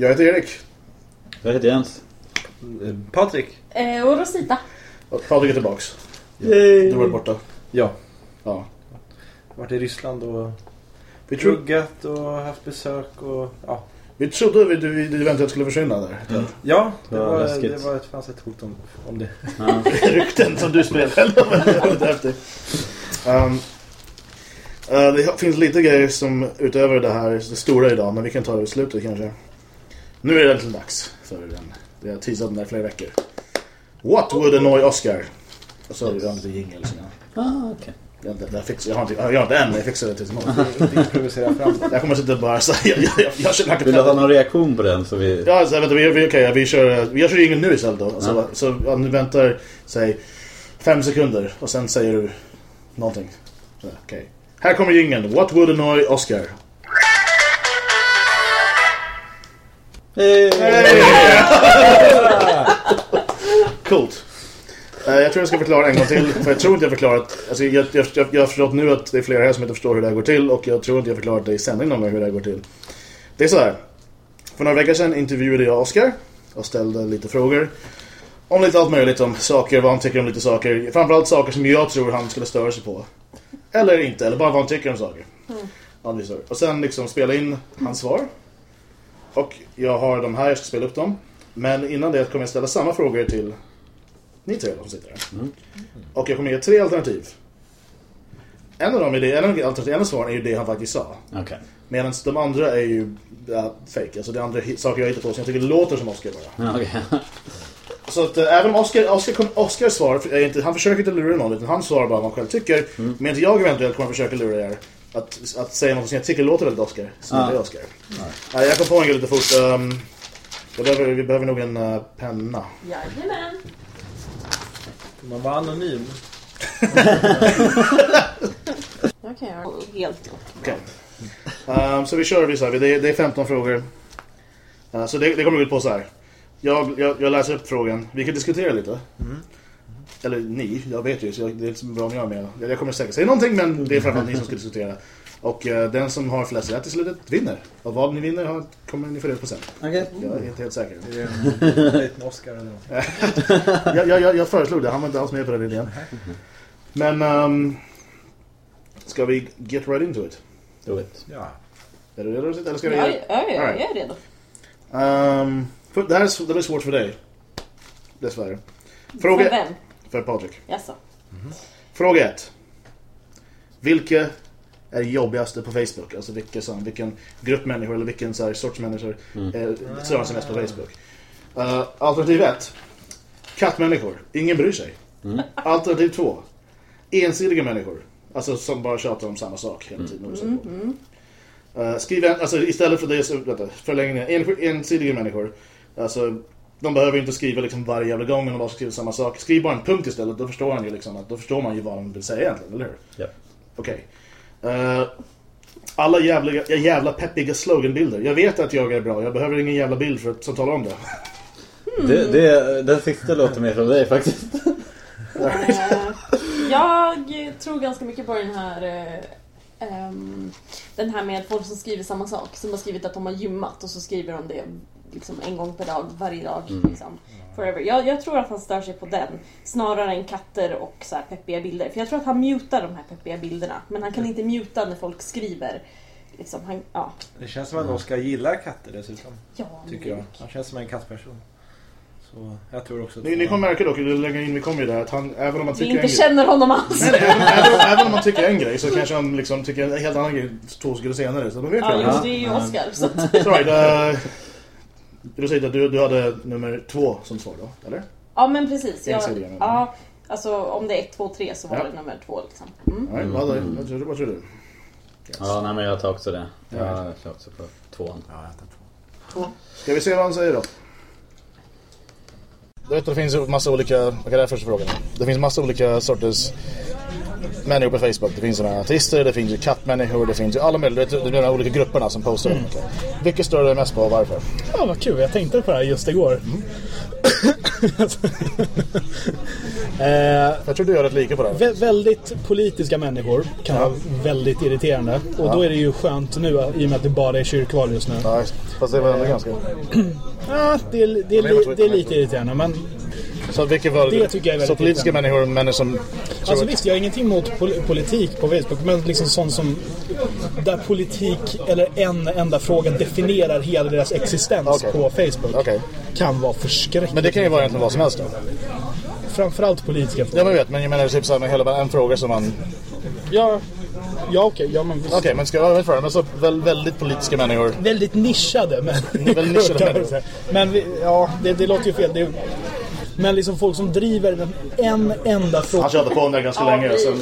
Jag heter Erik. Jag heter Jens. Patrik. Eh, och Rosita. Och Patrik är tillbaks. Yay. Du var borta. Ja. Ja. Varit i Ryssland och Vi, pluggat och haft besök och ja. vi trodde vi, du, du eventuellt skulle försvinna där. Ja, det, Ja, var, läskigt. det var ett, fanns ett hot om, om det. Ja. Rykten som du spred själv. Det var. Um, eh, det finns lite grejer som utöver det här det stora idag. Men vi kan ta det i slutet kanske. Nu är det äntligen dags för den. Vi har teasat den där flera veckor. What would annoy Oscar? Och så har vi lite jingel. Ah, okej. Jag, jag, jag, fixar, jag, har inte, jag har inte än, men jag fixar det tills imorgon. Provocera fram det. Jag kommer sitta och bara säga, jag, jag, jag känner Vill du ha någon reaktion på den så vi... Ja, så, vänta, vi, vi, okej, vi kör, vi kör ingen nu istället då. Så, så ja, nu väntar, säg, fem sekunder och sen säger du någonting. Så, Okej. Här kommer jingeln. What would annoy Oscar? Hey! Coolt. Eh, jag tror jag ska förklara en gång till, för jag tror inte jag förklarat... Alltså, jag, jag, jag, jag har förstått nu att det är flera här som inte förstår hur det här går till och jag tror inte jag förklarat det i sändning någon gång hur det här går till. Det är så här. För några veckor sedan intervjuade jag Oscar och ställde lite frågor om lite allt möjligt, om saker, vad han tycker om lite saker. Framförallt saker som jag tror han skulle störa sig på. Eller inte, eller bara vad han tycker om saker. Så. Och sen liksom spela in hans svar. Och jag har de här, jag ska spela upp dem. Men innan det kommer jag ställa samma frågor till ni tre som sitter här. Och jag kommer ge tre alternativ. En av dem är det, en av alternativ, en av svaren är ju det han faktiskt sa. Okej. Medan de andra är ju ja, fake. Alltså det andra saker jag hittar på som jag tycker låter som Oscar bara. Okej. Så att äh, även om Oscar, Oscar, kom- Oscars svar, är inte, han försöker inte lura någon utan han svarar bara vad han själv tycker. Men jag eventuellt kommer försöka lura er. Att, att säga något som jag tycker låter väldigt Oscar. Som Ah. är Oscar. Nej, jag kom på en grej lite fort. Um, jag behöver, vi behöver nog en uh, penna. Jajamän. Man vara anonym? Okej, okay, helt Okej. Ehm, så vi kör vi så här. Det är, det är 15 frågor. Eh, så det, det kommer ut på så här. Jag, jag, jag läser upp frågan. Vi kan diskutera lite. Eller ni, jag vet ju. Så jag, det är inte så bra om jag är med. Jag, kommer säkert säga någonting men det är framförallt ni som ska diskutera. Och eh, den som har flest rätt i slutet vinner. Och vad ni vinner har, kommer ni få reda på sen. Okej. Jag är inte helt säker. Är det en liten Oscar eller något? jag, jag, jag, föreslog det, han var inte alls med på den idén. Men... Um, ska vi get right into it? Do it. Ja. Är du redo? Eller ska vi... Ja, ja, ja, right. jag är redo. Ehm, för, det här är, det är svårt för dig. Dessvärre. För Fråga... vem? För Patrik. Jaså? Fråga ett. Vilka är jobbigaste på Facebook? Alltså vilka, så, vilken grupp människor eller vilken så här, sorts människor mm. stör sig mest på Facebook? Uh, alternativ ett. Kattmänniskor. Ingen bryr sig. Alternativ två. Ensidiga människor. Alltså som bara tjatar om samma sak hela tiden. Mm. Uh, skriv en, alltså istället för det så, vänta, förlängningen. En, ensidiga människor. Alltså, de behöver inte skriva liksom varje jävla gång de bara skriver samma sak. Skriv bara en punkt istället, då förstår han ju liksom att, då förstår man ju vad de vill säga egentligen, eller hur? Ja. Okej. Eh, alla jävla, jävla peppiga sloganbilder. Jag vet att jag är bra, jag behöver ingen jävla bild för att, som talar om det. Det, det, den sista låter mer från dig faktiskt. Eh, jag tror ganska mycket på den här ehm, den här med folk som skriver samma sak. Som har skrivit att de har gymmat och så skriver de det liksom en gång per dag, varje dag. Liksom, forever. Jag, jag tror att han stör sig på den. Snarare än katter och så här peppiga bilder. För jag tror att han mutar de här peppiga bilderna. Men han kan inte muta när folk skriver. Liksom, han, ja. Det känns som att Oscar gillar katter dessutom. Ja, Tycker jag. Han känns som en kattperson. Så jag tror också att Ni, ni kommer märka dock, längre in vi kommer ju där, att han, även om man Vi tycker inte en grej... känner honom alls. Nej, nej, även, även, även om man tycker en grej så kanske han liksom tycker en helt annan grej två sekunder senare. Så då vet Ja, vi. just det är ju Oscar. Så right, uh, du säger att du, du hade nummer två som svar då, eller? ja men precis. Jag, men- ja, alltså om det är 1, 2, 3 så var Ja. det nummer två liksom. Mm. Right, vad, vad, tror, du- vad tror du? Ja, nej men jag tar också det. Jag kör också på tvåan. Ja, jag tar två. Ska vi se vad han säger då? Du vet, det finns massa olika... Okej, det här är första frågan. Det finns massa olika sorters människor på Facebook. Det finns sådana artister, det finns ju kattmänniskor, det finns ju alla möjliga... Det är de här olika grupperna som postar. Mm. Vilka stör du mest på och varför? Ja, vad kul. Jag tänkte på det här just igår. Eh, Jag tror du gör rätt lika på det vä- väldigt politiska människor kan vara väldigt irriterande. Och då är det ju skönt nu i och med att det bara är kyrkval just nu. Ja, fast det är väl ändå ganska... Ja, det, är, det, är, li- det är lite irriterande men Så vilket var Det tycker jag är väldigt Så politiska människor, människor som... Alltså visst, jag har ingenting mot pol- politik på Facebook, men liksom sånt som där politik eller en enda fråga definierar hela deras existens Okej. på Facebook Okej. kan vara förskräckligt. Men det kan ju vara egentligen vad som helst då. Framförallt politiska frågor. Ja men jag vet, men jag menar typ såhär med hela en fråga som man... Ja, ja okej. ja, men. Okej, men ska jag överföra det? Men så väl, väldigt politiska människor. Väldigt nischade men... Väldigt nischade människor. Men vi, ja, det, det låter ju fel. Det, är- men liksom folk som driver en, en enda fråga. Han körde på den där ganska Ja, länge. Sen,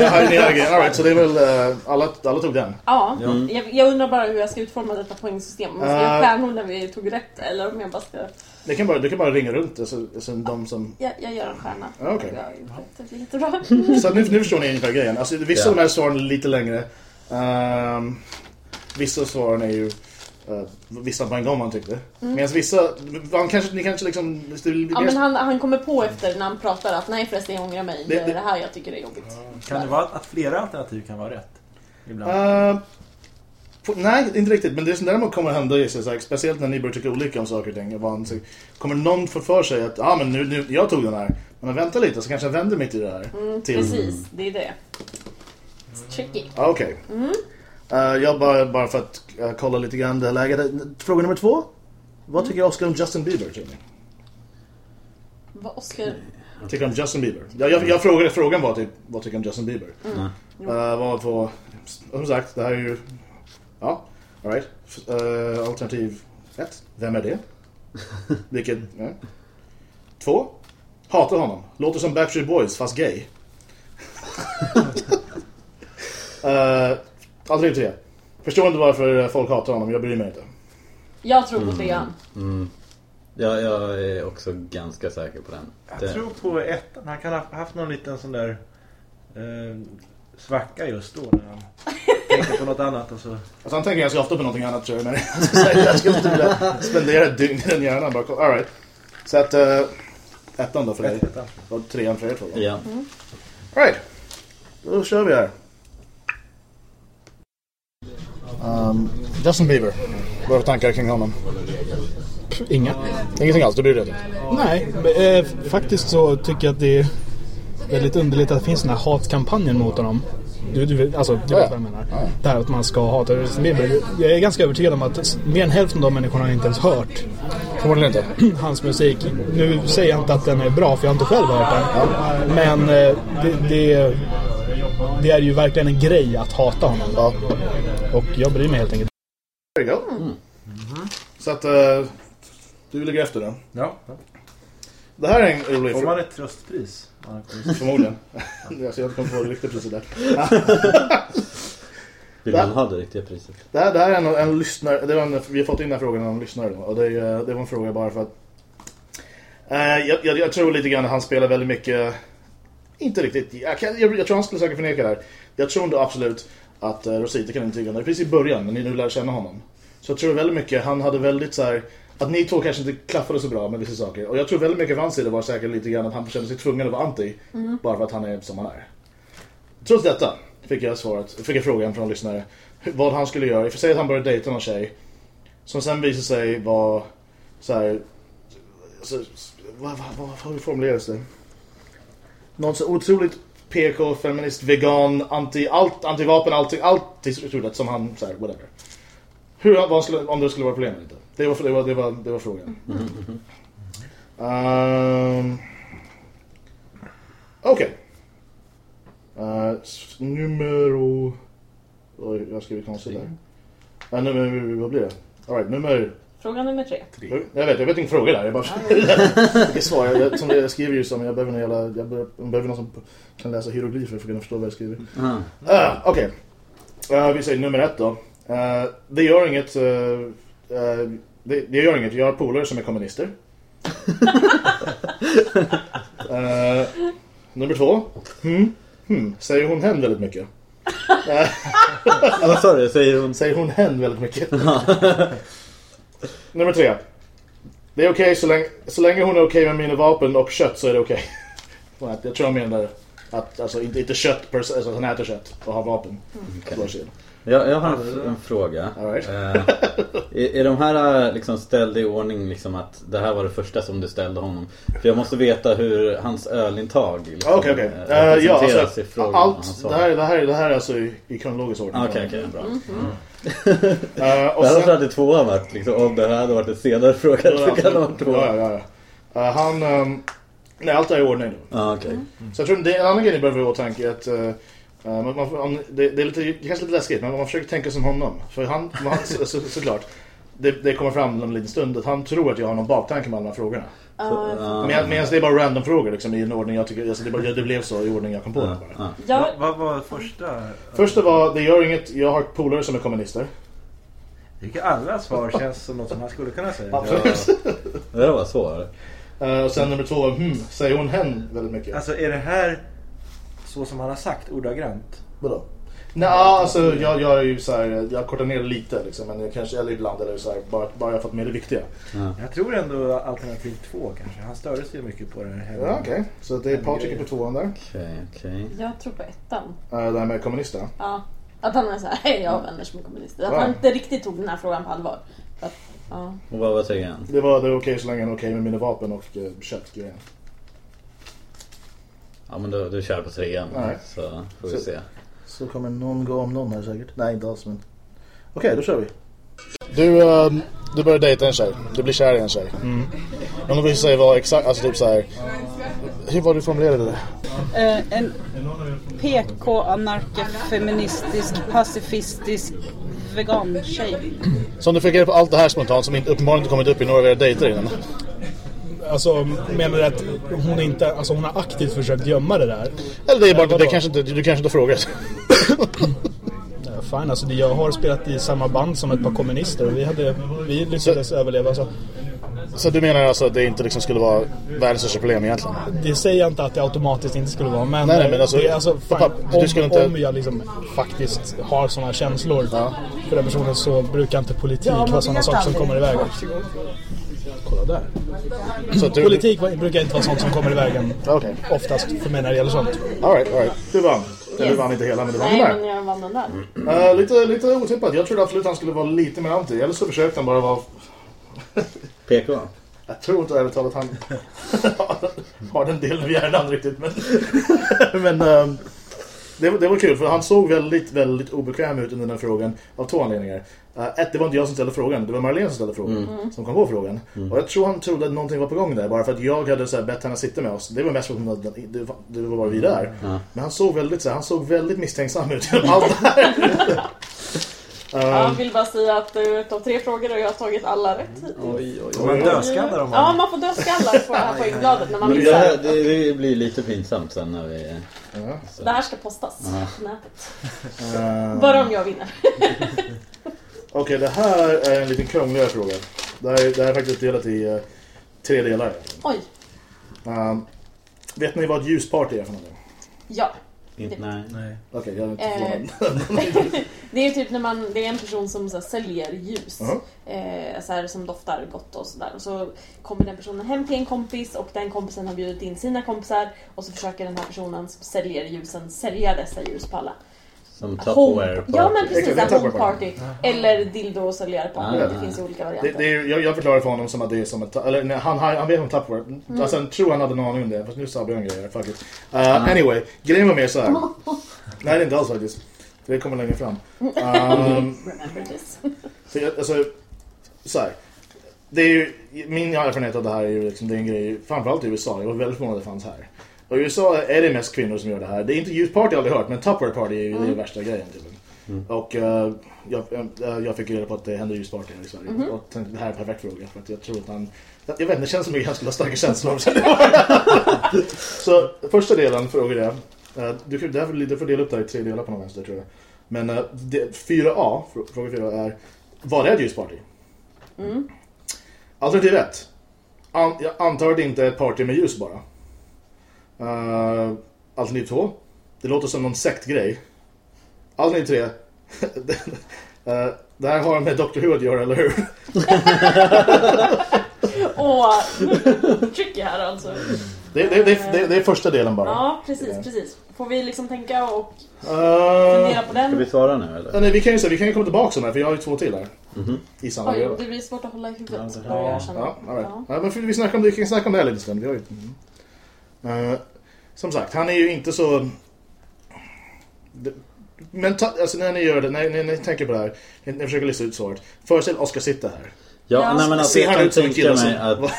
jag har ner grejen. All right, så det är väl... eh, alla, alla tog den. Ja, jag, jag undrar bara hur jag ska utforma detta poängsystem. Om jag ska stjärnor när vi tog rätt eller om jag bara ska... Det kan bara, du kan bara ringa runt det, så, så de som... Jag, jag gör en stjärna. Gjort det jättebra. Så nu, nu förstår ni ungefär grejen. Alltså, vissa av de här svaren är lite längre. Ehm, vissa av svaren är ju... Uh, vissa på en gång man tyckte. Medan vissa... Man kanske, ni kanske liksom... Det, Mm. Ja, men han, han kommer på efter när han pratar att nej förresten jag ångrar mig. Det, Det- är det- här jag tycker är jobbigt. Kan det vara att flera alternativ kan vara rätt? Ibland. På, nej, inte riktigt. Men det som däremot kommer hända är så här, speciellt när ni börjar tycka olika om saker och ting. Van, så kommer någon få för sig att ah, men nu, nu, jag tog den här. Men vänta lite så kanske jag vänder mitt i det här. Mm, till, Precis, det är det. It's tricky. Ah, Okej. Eh, jag bara, bara för att eh, kolla lite grann det här läget. Fråga nummer två. Vad tycker Oscar om Justin Bieber, Jimmy? Vad Oscar... Tycker om Justin Bieber? Jag, jag, jag frågade, frågan var typ, vad tycker du om Justin Bieber? Uh, vad på, som sagt, det här är ju, ja, alright. Uh, alternativ ett, vem är det? Vilket, ja. Två, hatar honom, låter som Backstreet Boys fast gay. uh, alternativ tre, förstår inte varför folk hatar honom, jag bryr mig inte. Jag tror på trean. Ja, jag är också ganska säker på den. Jag tror på ettan. Han kan ha haft någon liten sån där eh, svacka just då när han tänkte på något annat och så. Alltså han tänker ganska ofta på någonting annat tror jag, men jag skulle inte vilja spendera ett dygn i den hjärnan bara. All right. Så att, uh, ettan då för dig. Och trean för er två. Ja. All right. Då kör vi här. Um, Justin Bieber. Vad har tankar kring honom? Inga. Ingenting alls, du bryr dig inte? Nej, men, eh, faktiskt så tycker jag att det är väldigt underligt att det finns den här hatkampanjen mot honom. Du, du, alltså, du Ja, vet ja. vad jag menar. Det här att man ska hata Justin Bieber. Jag är ganska övertygad om att mer än hälften av de människorna har inte ens hört inte. hans musik. Nu säger jag inte att den är bra, för jag har inte själv hört den. Men eh, det, det, det är ju verkligen en grej att hata honom. Ja. Och jag bryr mig helt enkelt. You go. Så att uh, du ligger efter då. Ja. Det här är en rolig Får fråga. man ett tröstpris? Ja, Förmodligen. alltså, jag kommer få det riktiga priset där. Vill man ha det riktiga priset? Det här, det här är en, en lyssnare, det var en, vi har fått in den här frågan av en lyssnare då, och det, är- det var en fråga bara för att eh, jag, jag, jag tror lite grann att han spelar väldigt mycket inte riktigt, jag, kan, jag, jag tror han skulle säkert förneka det här jag tror ändå absolut att uh, Rosita kan intyga det, precis i början när ni nu lär känna honom så jag tror väldigt mycket, han hade väldigt så här att ni två kanske inte klaffade så bra med vissa saker och jag tror väldigt mycket från hans sida var säkert lite grann att han kände sig tvungen att vara anti bara för att han är som han är Trots detta fick jag svaret, fick jag frågan från en lyssnare vad han skulle göra. För säg att han började dejta någon tjej som sen visar sig vara så här så, vad, vad, vad, hur formuleras det? Någon så otroligt PK, feminist, vegan, anti, allt, antivapen, allt stort sett som han, så här, whatever. Hur, vad skulle, om det skulle vara problem eller inte. Det var, det var, det var, det var frågan. Ehm, Okej. Uh, numero... Oj, jag har skrivit konstigt där. Uh, nummer, vad blir det? Alright, nummer... Fråga nummer tre. Jag vet, jag vet inte fråga där. Jag bara... Vilket svar? Jag, som jag skriver ju som, jag behöver jävla... Jag behöver, någon som kan läsa hieroglyfer för att kunna förstå vad jag skriver. Uh, Okej. Eh, vi säger nummer ett då. Uh, det gör inget... Uh, det, det gör inget. Jag har polare som är kommunister. uh, nummer två. Hmm. Hmm. Säger hon hen väldigt mycket? Eh, Vad sa du? Säger hon? Säger hon hen väldigt mycket? Nummer tre. Det är okej så, länge, så länge hon är okej med mina vapen och kött så är det okej. Att Jag tror jag menar att, alltså inte, inte kött, alltså han äter kött och har vapen. Var det. Jag, jag har en, en fråga. All right. Eh, är, är de här eh, liksom ställda i ordning liksom att det här var det första som du ställde honom? För jag måste veta hur hans ölintag liksom, okej. eh, Eh, Ja, alltså i frågan allt, det här, det, här, det här är alltså i, i kronologisk ordning. Ah, Okej, okej, bra. Eh, och Det hade sen- varit tvåan varit liksom, om det här hade varit en senare fråga. Ja, Så kan det tvåan. Ja, ja, ja. Eh, han... ehm, nej, allt är i ordning nu. Ja, okej. Så jag tror det är en annan grej ni behöver ha i åtanke att eh, man, man, det, det är lite, kanske lite läskigt, men man försöker tänka som honom. För han, han så, så, såklart, det, det kommer fram en liten stund att han tror att jag har någon baktanke med alla de här frågorna. Ja. Med, medan det är bara random frågor liksom, i en ordning jag tycker, alltså, det, bara, det blev så i ordning jag kom på det Ja, bara. ja. Vad var första? Första var, det gör inget, jag har polare som är kommunister. Jag tycker alla svar känns som något som man skulle kunna säga. Absolut. Det var svårt. Eh, och sen nummer två, hmm, säger hon hen väldigt mycket? Alltså är det här så som han har sagt ordagrant? Vadå? Nej, alltså jag, jag är ju så här, jag kortar ner lite liksom, men jag kanske, eller ibland, eller så här, bara, bara jag har fått med det viktiga. Jag tror ändå alternativ två kanske. Han störde sig mycket på det här. Ja, okej. Så det är Patrik på tvåan där. Okej, okej. jag tror på ettan. Uh, det här med kommunisterna. Ja. Att han är såhär, hej jag har vänner som är kommunister. Att Ja. han inte riktigt tog den här frågan på allvar. Att, ja. Och vad var trean? Det var, det var okej så länge han är okej med mina vapen och uh, köttgrejen. Ja men du, du kör på trean. Nej. Så får vi Så- se. Så kommer någon gå om någon här säkert. Nej, inte alls men... Okej, då kör vi. Du, ehm, du börjar dejta en tjej. Du blir kär i en tjej. Mm. Om du vill säga vad exakt, alltså typ så här. Hur var du formulerade det? Eh, en PK, anarkafeministisk, pacifistisk vegan-tjej. Så om du fick reda på allt det här spontant som inte, uppenbarligen inte kommit upp i några av era dejter innan. Alltså, menar du att hon inte, alltså hon har aktivt försökt gömma det där? Eller det är bara Eh, det kanske inte, du kanske inte frågar. Ja, Fine, alltså det- jag har spelat i samma band som ett par kommunister och vi, hade, vi lyckades överleva. Så Så du menar alltså att det inte liksom skulle vara världens största problem egentligen? det säger jag inte att det automatiskt inte skulle vara. Men, Nej, nej, men alltså- det är alltså fine, pappa, du om, inte- om jag liksom faktiskt har sådana känslor Ja. för den personen så brukar inte politik vara sådana saker som kommer i vägen. Kolla där. Så att du... Politik brukar inte vara sånt som kommer i vägen Okej. oftast för mig när det gäller sånt. Alright, alright. Du vann. Eller du vann inte hela, men du vann Nej den men där. jag vann den där. Eh, lite, lite otippat. Jag trodde absolut han skulle vara lite mer anti. Eller så försökte han bara vara... PK? Jag tror inte ärligt talat han har den delen i hjärnan riktigt. Men, men ehm, det, var- det var kul för han såg väldigt, väldigt obekväm ut under den här frågan av två anledningar. Eh, ett, det var inte jag som ställde frågan. Det var Marlene som ställde frågan. Som kom på frågan. Och jag tror han trodde att någonting var på gång där. Bara för att jag hade så här, bett henne sitta med oss. Det var mest för att det var, det var bara vi där. Ja. Men han såg väldigt, så här, han såg väldigt misstänksam ut genom allt det här. Jag vill bara säga att eh, utav tre frågor har jag tagit alla rätt hittills. Oj, oj, Får man dödskallar om Ja, man... får dödskallar på här poängbladet när man Men det, missar. här, det, blir lite pinsamt sen när vi... Ja. Det här ska postas på nätet. Bara om jag vinner. Okej, det här är en lite krångligare fråga. Det här, det här är faktiskt delat i eh, tre delar. Oj, Ehm, vet ni vad ett ljusparty är för någonting? ja. Inte, nej. Nej. Okej, jag är inte Eh. förvånad. Det är ju typ när man, det är en person som så här, säljer ljus. Mhm. Eh, så här, som doftar gott och sådär. Och så kommer den personen hem till en kompis och den kompisen har bjudit in sina kompisar. Och så försöker den här personen som säljer ljusen sälja dessa ljus på alla. Som Tupperware Ja men precis, Exakt, det home party. Eller dildo säljare på. Ah. Det finns ju olika det, varianter. det är, jag, jag förklarar för honom som att det är som ett... Eller nej, han, han, han vet om Tupperware. Mm. Alltså, jag tror han hade en aning om det. Fast nu sabbar jag en grej. Fuck it. Uh, anyway, grejen var mer så här. Nej, det är inte alls faktiskt. Det kommer längre fram. Um, Remember this. För jag, alltså, så här. Det är ju, min erfarenhet av det här är ju liksom, det är en grej, framförallt i USA. Jag var väldigt förvånad att det fanns här. Och i USA är det mest kvinnor som gör det här. Det är inte youth party jag aldrig hört, men Tupperware party är ju det är värsta grejen tydligen. Och eh, jag, jag, jag fick reda på att det händer youth party i Sverige. Och tänkte, det här är en perfekt fråga, för att jag tror att han... Jag vet inte, det känns som att han skulle ha starka känslor. Så första delen frågar jag. eh, Du, kan- det här får- du får dela upp det här i tre delar på någon vänster tror jag. Men eh, det, 4A, frå- fråga 4 är Vad är ett ljusparty? Mm. Alternativ 1. An, jag antar att det inte är ett party med ljus bara. Uh, alternativ 2. Det låter som någon sektgrej. Alternativ 3. det, eh, det här har med Dr. Who att göra, eller hur? Åh, tricky här alltså. Det, det, det, det, det är första delen bara. Ja, precis, precis. Får vi liksom tänka och Uh, fundera på Ska vi den? svara nu eller? nej, vi, kan ju, vi kan ju komma tillbaka till den här, för jag har ju två till här. Mhm. I samma Oj, det blir svårt att hålla i huvudet. Ja. Ja, all right. Ja. ja, men vi, snackar om, vi kan snacka om det här lite stund. Vi har ju... Eh, som sagt, han är ju inte så... Men ta, alltså, när ni gör det, när, när ni tänker på det här, ni, ni försöker lista ut svaret. Föreställ Oskar sitta här. Ja, Ja. nej men alltså Ser jag han kan tänka mig som... att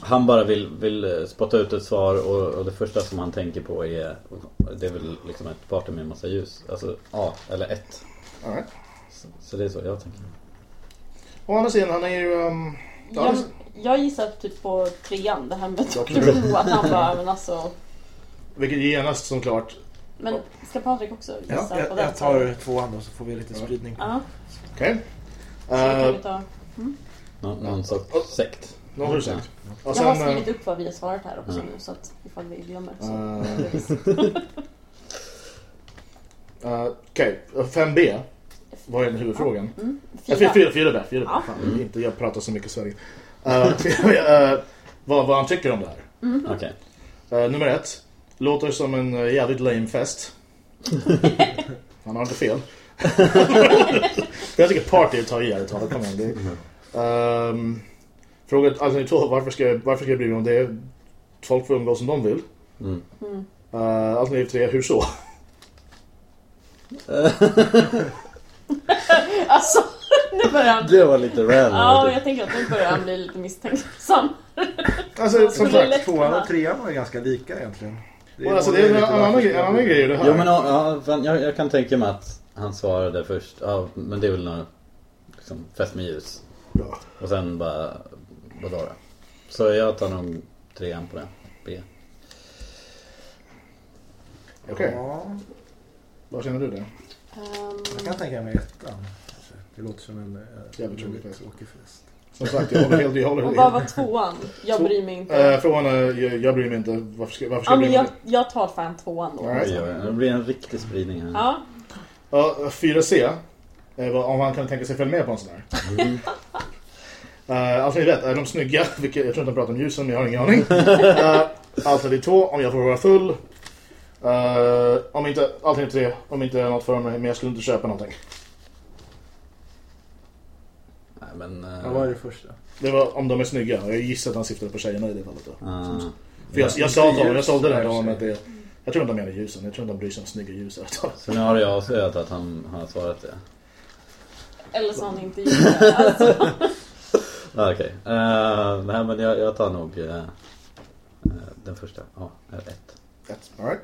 han bara vill, vill eh, spotta ut ett svar och, och det första som han tänker på är Det är väl liksom ett party med en massa ljus. Alltså A eller 1. All right. Så, så det är så jag tänker. Å andra sidan, han är ju... Um, ja, Jag, gissar typ på trean, det här med att tro att han bara, men alltså... vilket genast som klart... Men ska Patrik också gissa Ja, på jag, den? jag tar tvåan då så får vi lite spridning. Ja, Okej. kan Uh, vi ta... Nå, någon sorts sekt. Någon sagt. Och Jag har skrivit eh, upp vad vi har svarat här också nu så att ifall vi glömmer så. eh, eh, Okej, 5B var ju huvudfrågan. Mm. Ja, Fyra. Fyra, fyra. Ja. Fan, inte jag pratar så mycket Sverige. Uh, vad, vad han tycker om det här. Okej. Uh, nummer ett. Låter som en uh, jävligt lame fest. Han har inte fel. jag tycker party tar i ärligt talat. Kom igen. Um, fråga alternativ två. Varför ska, jag, varför ska jag bry mig om det? Folk får umgås som de vill. Mm. Uh, alternativ tre. Hur så? Alltså, nu börjar han... Det var lite random. Ja, jag tänker att nu börjar han bli lite misstänksam. Alltså, som sagt. Tvåan och trean var ju ganska lika egentligen. Och alltså, det är en annan, en annan jag- grej det här. Jo men ja, fan, jag, jag kan tänka mig att han svarade först. Ja, men det är väl någon liksom, fest med ljus. Ja. Och sen bara, vadå då? Så jag tar nog trean på det. B. Okej, Ja, vad känner du där? Ehm, jag kan tänka mig ettan. Det låter som en äh, Jävligt tråkig fest. Som sagt, jag håller helt... Jag håller och vad var tvåan? Jag Två- bryr mig inte. Eh, frågan är, jag, jag bryr mig inte. Varför ska, varför ska ja, jag bry men mig? jag, jag tar fan tvåan då. Right. Det blir en riktig spridning här. Ja, Ja, 4C. eh, vad- Om han kan tänka sig följa med på en sån här. Mm. Uh, alltså ni vet, är de snygga? Vilket, jag tror inte de pratar om ljusen, men jag har ingen aning. Uh, alternativ 2, om jag får vara full. Uh, om inte, alternativ 3, om inte det är något för mig, men jag skulle inte köpa någonting. Nej men... eh, Ja, vad är det första? Det var om de är snygga. Jag gissar att han syftade på tjejerna i det fallet då. ah. För jag, jag sa jag sålde den till Ljus, honom att det... Jag tror inte de menar ljusen, jag tror inte de bryr sig om snygga ljus. Så nu har jag avslöjat att han har svarat det. eller så har han inte gjort det. Alltså, Okej. Eh, nej men jag, jag tar nog eh, den första. Ja, eh, ett. Ett, all right.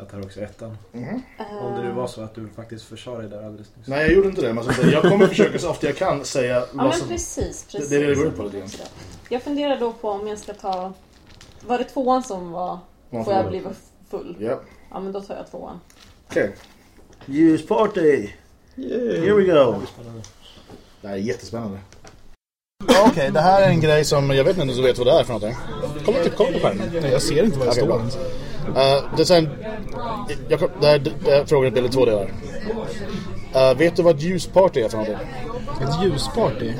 Jag tar också ettan. Mhm. Om det nu var så att du faktiskt försade dig där alldeles nyss. Nej, jag gjorde inte det. Men jag kommer försöka så ofta jag kan säga... Ja men låtsas- precis, precis. det är det det går ut på lite grann. Jag funderar då på om jag ska ta... Var det tvåan som var... Man Får jag bli full? Ja. Ja men då tar jag tvåan. Okej. Ljusparty! Here we go! Det här är jättespännande. Okej, det här är en grej som jag vet inte om du vet vad det är för någonting. Kolla, typ, kolla på skärmen. Nej, jag ser inte vad det Okej, står. bra. Uh, det är sen, jag, det här, det här frågan är i två delar. Uh, vet du vad ljusparty är för någonting? Ett ljusparty.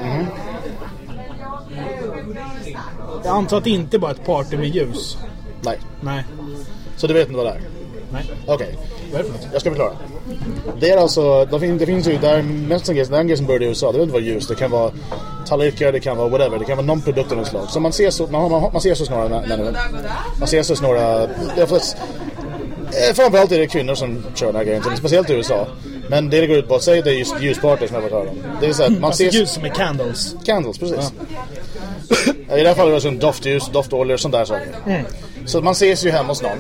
Jag antar att det inte bara är ett party med ljus. Nej. Nej. Så du vet inte vad det är? Nej. Okej, Vad är det för något? jag ska förklara. Det är alltså, det finns, det finns ju, det är mest en grej, det är en grej som började i USA. Det behöver inte vara ljus, det kan vara tallrikar, det kan vara whatever. Det kan vara någon produkt av något slag. Så man ser så, man, man, man ser så snarare människor. Man ser så snarare, är eh, framförallt är det kvinnor som kör den här grejen, speciellt i USA. Men det det går ut på, att säga det är just ljusparty som jag har höra om. Det är så att man Alltså ljus som är candles. Candles, precis. I det här fallet är det doftljus, doftoljor och sånt där saker. Så man ses ju hemma hos någon.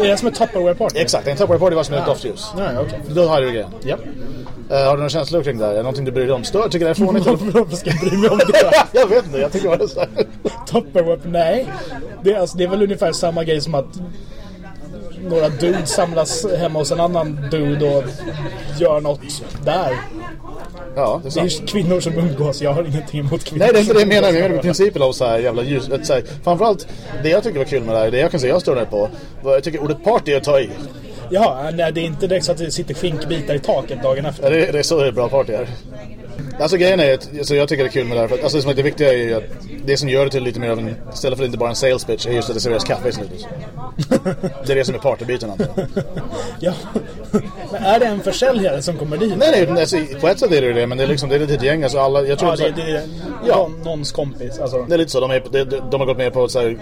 Är det som ett Tupperware-party? Exakt, en Tupperware party var som ett doftljus. Nej, okej. Då har du grejen. Ja. Uh, har du några känslor kring det här? Är det någonting du bryr dig om? Stör, tycker det är fånigt? Varför ska jag bry mig om det? jag vet inte, jag tycker bara det är så här. Tupperware? Nej. Det är, alltså, det är väl ungefär samma grej som att några dudes samlas hemma hos en annan dude och gör något där. Ja, det är Det är sant. ju kvinnor som umgås. Jag har ingenting emot kvinnor. Nej, det är inte det jag menar. Jag menar med principen av så här jävla ljus. Så här, framförallt, det jag tycker var kul med det här, det jag kan säga jag står där på, jag tycker ordet party är att ta i. Jaha, nej det är inte direkt så att det sitter skinkbitar i taket dagen efter. Ja, Det, det är så det är bra party här. Alltså grejen är att alltså, jag tycker det är kul med det här. För att, alltså, det, som är det viktiga är ju att det som gör det till lite mer av en, istället för att det inte bara en sales pitch, är just att det serveras kaffe i slutet. Det är det som är partybiten antar jag. Ja. Men är det en försäljare som kommer dit? Nej, nej, alltså, på ett sätt är det det, men det är liksom, det är ett gäng, alltså alla, jag tror Ja, det, det är Ja. någon, någons kompis. Alltså. Det är lite så, de, är, de, de har gått med på att så här,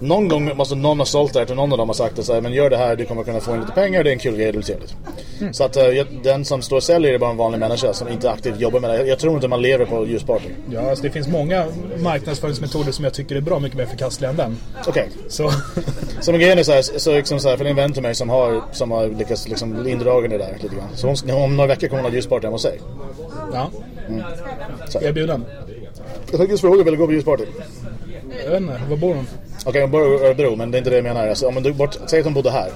någon gång måste någon ha sålt det här till någon av dem har sagt att så här, men gör det här, du kommer kunna få in lite pengar, det är en kul grej, det är trevligt. Så att eh, den som står och säljer är bara en vanlig människa som inte aktivt jobbar med det. Jag, jag tror inte man lever på ljusparty. Ja, alltså det finns många marknadsföringsmetoder som jag tycker är bra mycket mer förkastliga än den. Okej. Så, Så men grejen är så här, så liksom så här, för det är en vän till mig som har, som har lyckats liksom indragen i det där lite grann. Så hon, om några veckor kommer hon ha ljusparty hemma hos sig. ja. Så. Erbjuden. Jag tänkte just fråga, vill du gå på ljusparty? Jag vet inte, var bor hon? Okej, hon bor i Örebro, men det är inte det jag menar. Alltså, om du bort, säg att hon bodde här.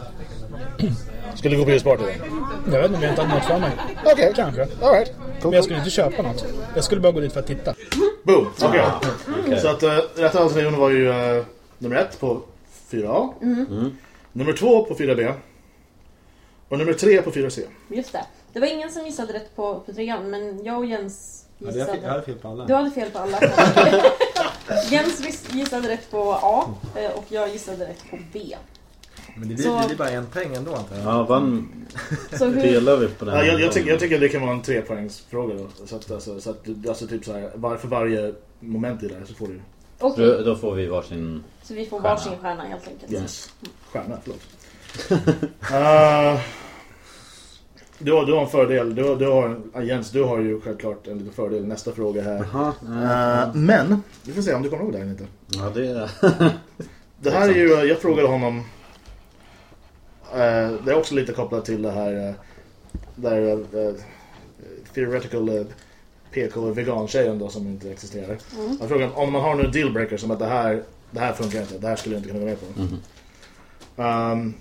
Skulle du gå på ljusparty? Jag vet inte om jag inte hade något för mig. Okej. Kanske. Alright. Men jag skulle inte köpa något. Jag skulle bara gå dit för att titta. Boom! Okej. Okej. Så att uh, rätta alternativen var ju eh, nummer ett på 4A. Nummer två på 4B. Och nummer tre på 4C. Just det. Det var ingen som gissade rätt på, på trean, men jag och Jens Ja, gissade... jag hade fel på alla. Du hade fel på alla. Jens gissade rätt på A eh, och jag gissade rätt på B. Men det blir, Så- det blir bara en poäng ändå antar jag. Ja, vann Så hur... delar vi på den? Ja, jag, jag, tycker, jag tycker det kan vara en trepoängsfråga då. Så att, alltså, så att, alltså typ så här, var, för varje moment i det här så får du... Okej, Då, då får vi varsin... så vi får Stjärna. varsin stjärna helt enkelt. Yes. Stjärna, förlåt. uh, du, har, du har en fördel. Du, du har, en- Jens, du har ju självklart en liten fördel i nästa fråga här. Jaha, Uh, men, vi får se om du kommer ihåg det här eller inte. ja det är... Det här är ju, jag frågade honom eh, Det är också lite kopplat till det här eh, Där eh, Theoretical eh, PK vegan-tjejen då som inte existerar Jag frågade om man har nu dealbreaker som att det här Det här funkar inte, det här skulle jag inte kunna gå med på Ehm,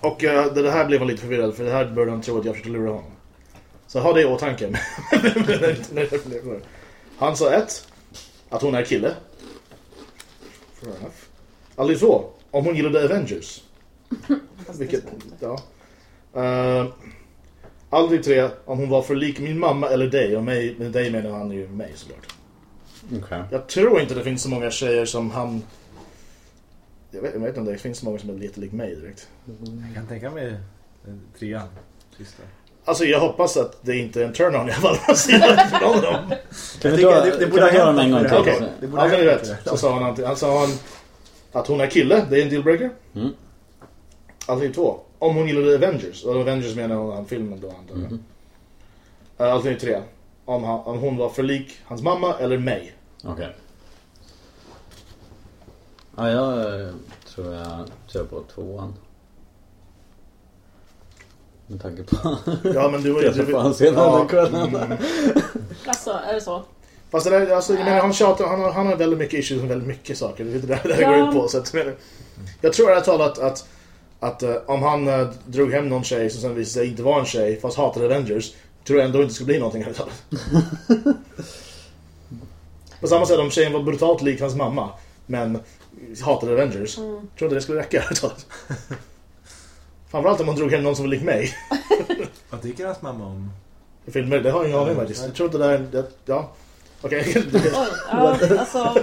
Och eh, det här blev han lite förvirrad för det här började han tro att jag försökte lura honom Så ha det i åtanke. Han sa ett Att hon är kille Fair enough. Aldrig så. Om hon gillade Avengers. Vilket, ja. Uh, aldrig tre. Om hon var för lik min mamma eller dig. Och mig, med dig menar han ju mig såklart. Okej. Jag tror inte det finns så många tjejer som han... Jag vet, jag vet inte om det finns så många som är jättelik mig direkt. Jag kan tänka mig eh, trean. Sista. Alltså jag hoppas att det inte är en turn-on i alla fall. Alltså. Kan vi ta dem en gång till? med det. Borde han ha hänt. Så sa han, sa han att hon är kille, det är en dealbreaker. Mm. Alternativ två. Om hon gillade Avengers. Och Avengers menar hon filmen då antar jag. Mhm. Uh, alternativ tre. Om, han, om hon var för lik hans mamma eller mig. Okej. Ja, jag eh, tror jag kör på tvåan. Med tanke på Ja men du var ju... du- senare Ja, den kvällen. mm. Alltså, är det så? Fast det där, alltså, jag menar, han, tjatar, han, har, han har väldigt mycket issues med väldigt mycket saker. Det är det där det Ja. går ut på. Så att, men, jag tror ärligt talat att, att eh, om han uh, drog hem någon tjej som sen visade sig inte vara en tjej fast hatade Avengers tror jag ändå inte skulle bli någonting talat. På samma sätt om tjejen var brutalt lik hans mamma men hatade Avengers. Tror inte det skulle räcka talat. Framförallt om hon drog hem någon som var lik mig. Vad tycker hans mamma om? I filmer, det har jag ingen aning om faktiskt. Jag tror inte det där... Det, ja. Okej. Oj, ja, alltså...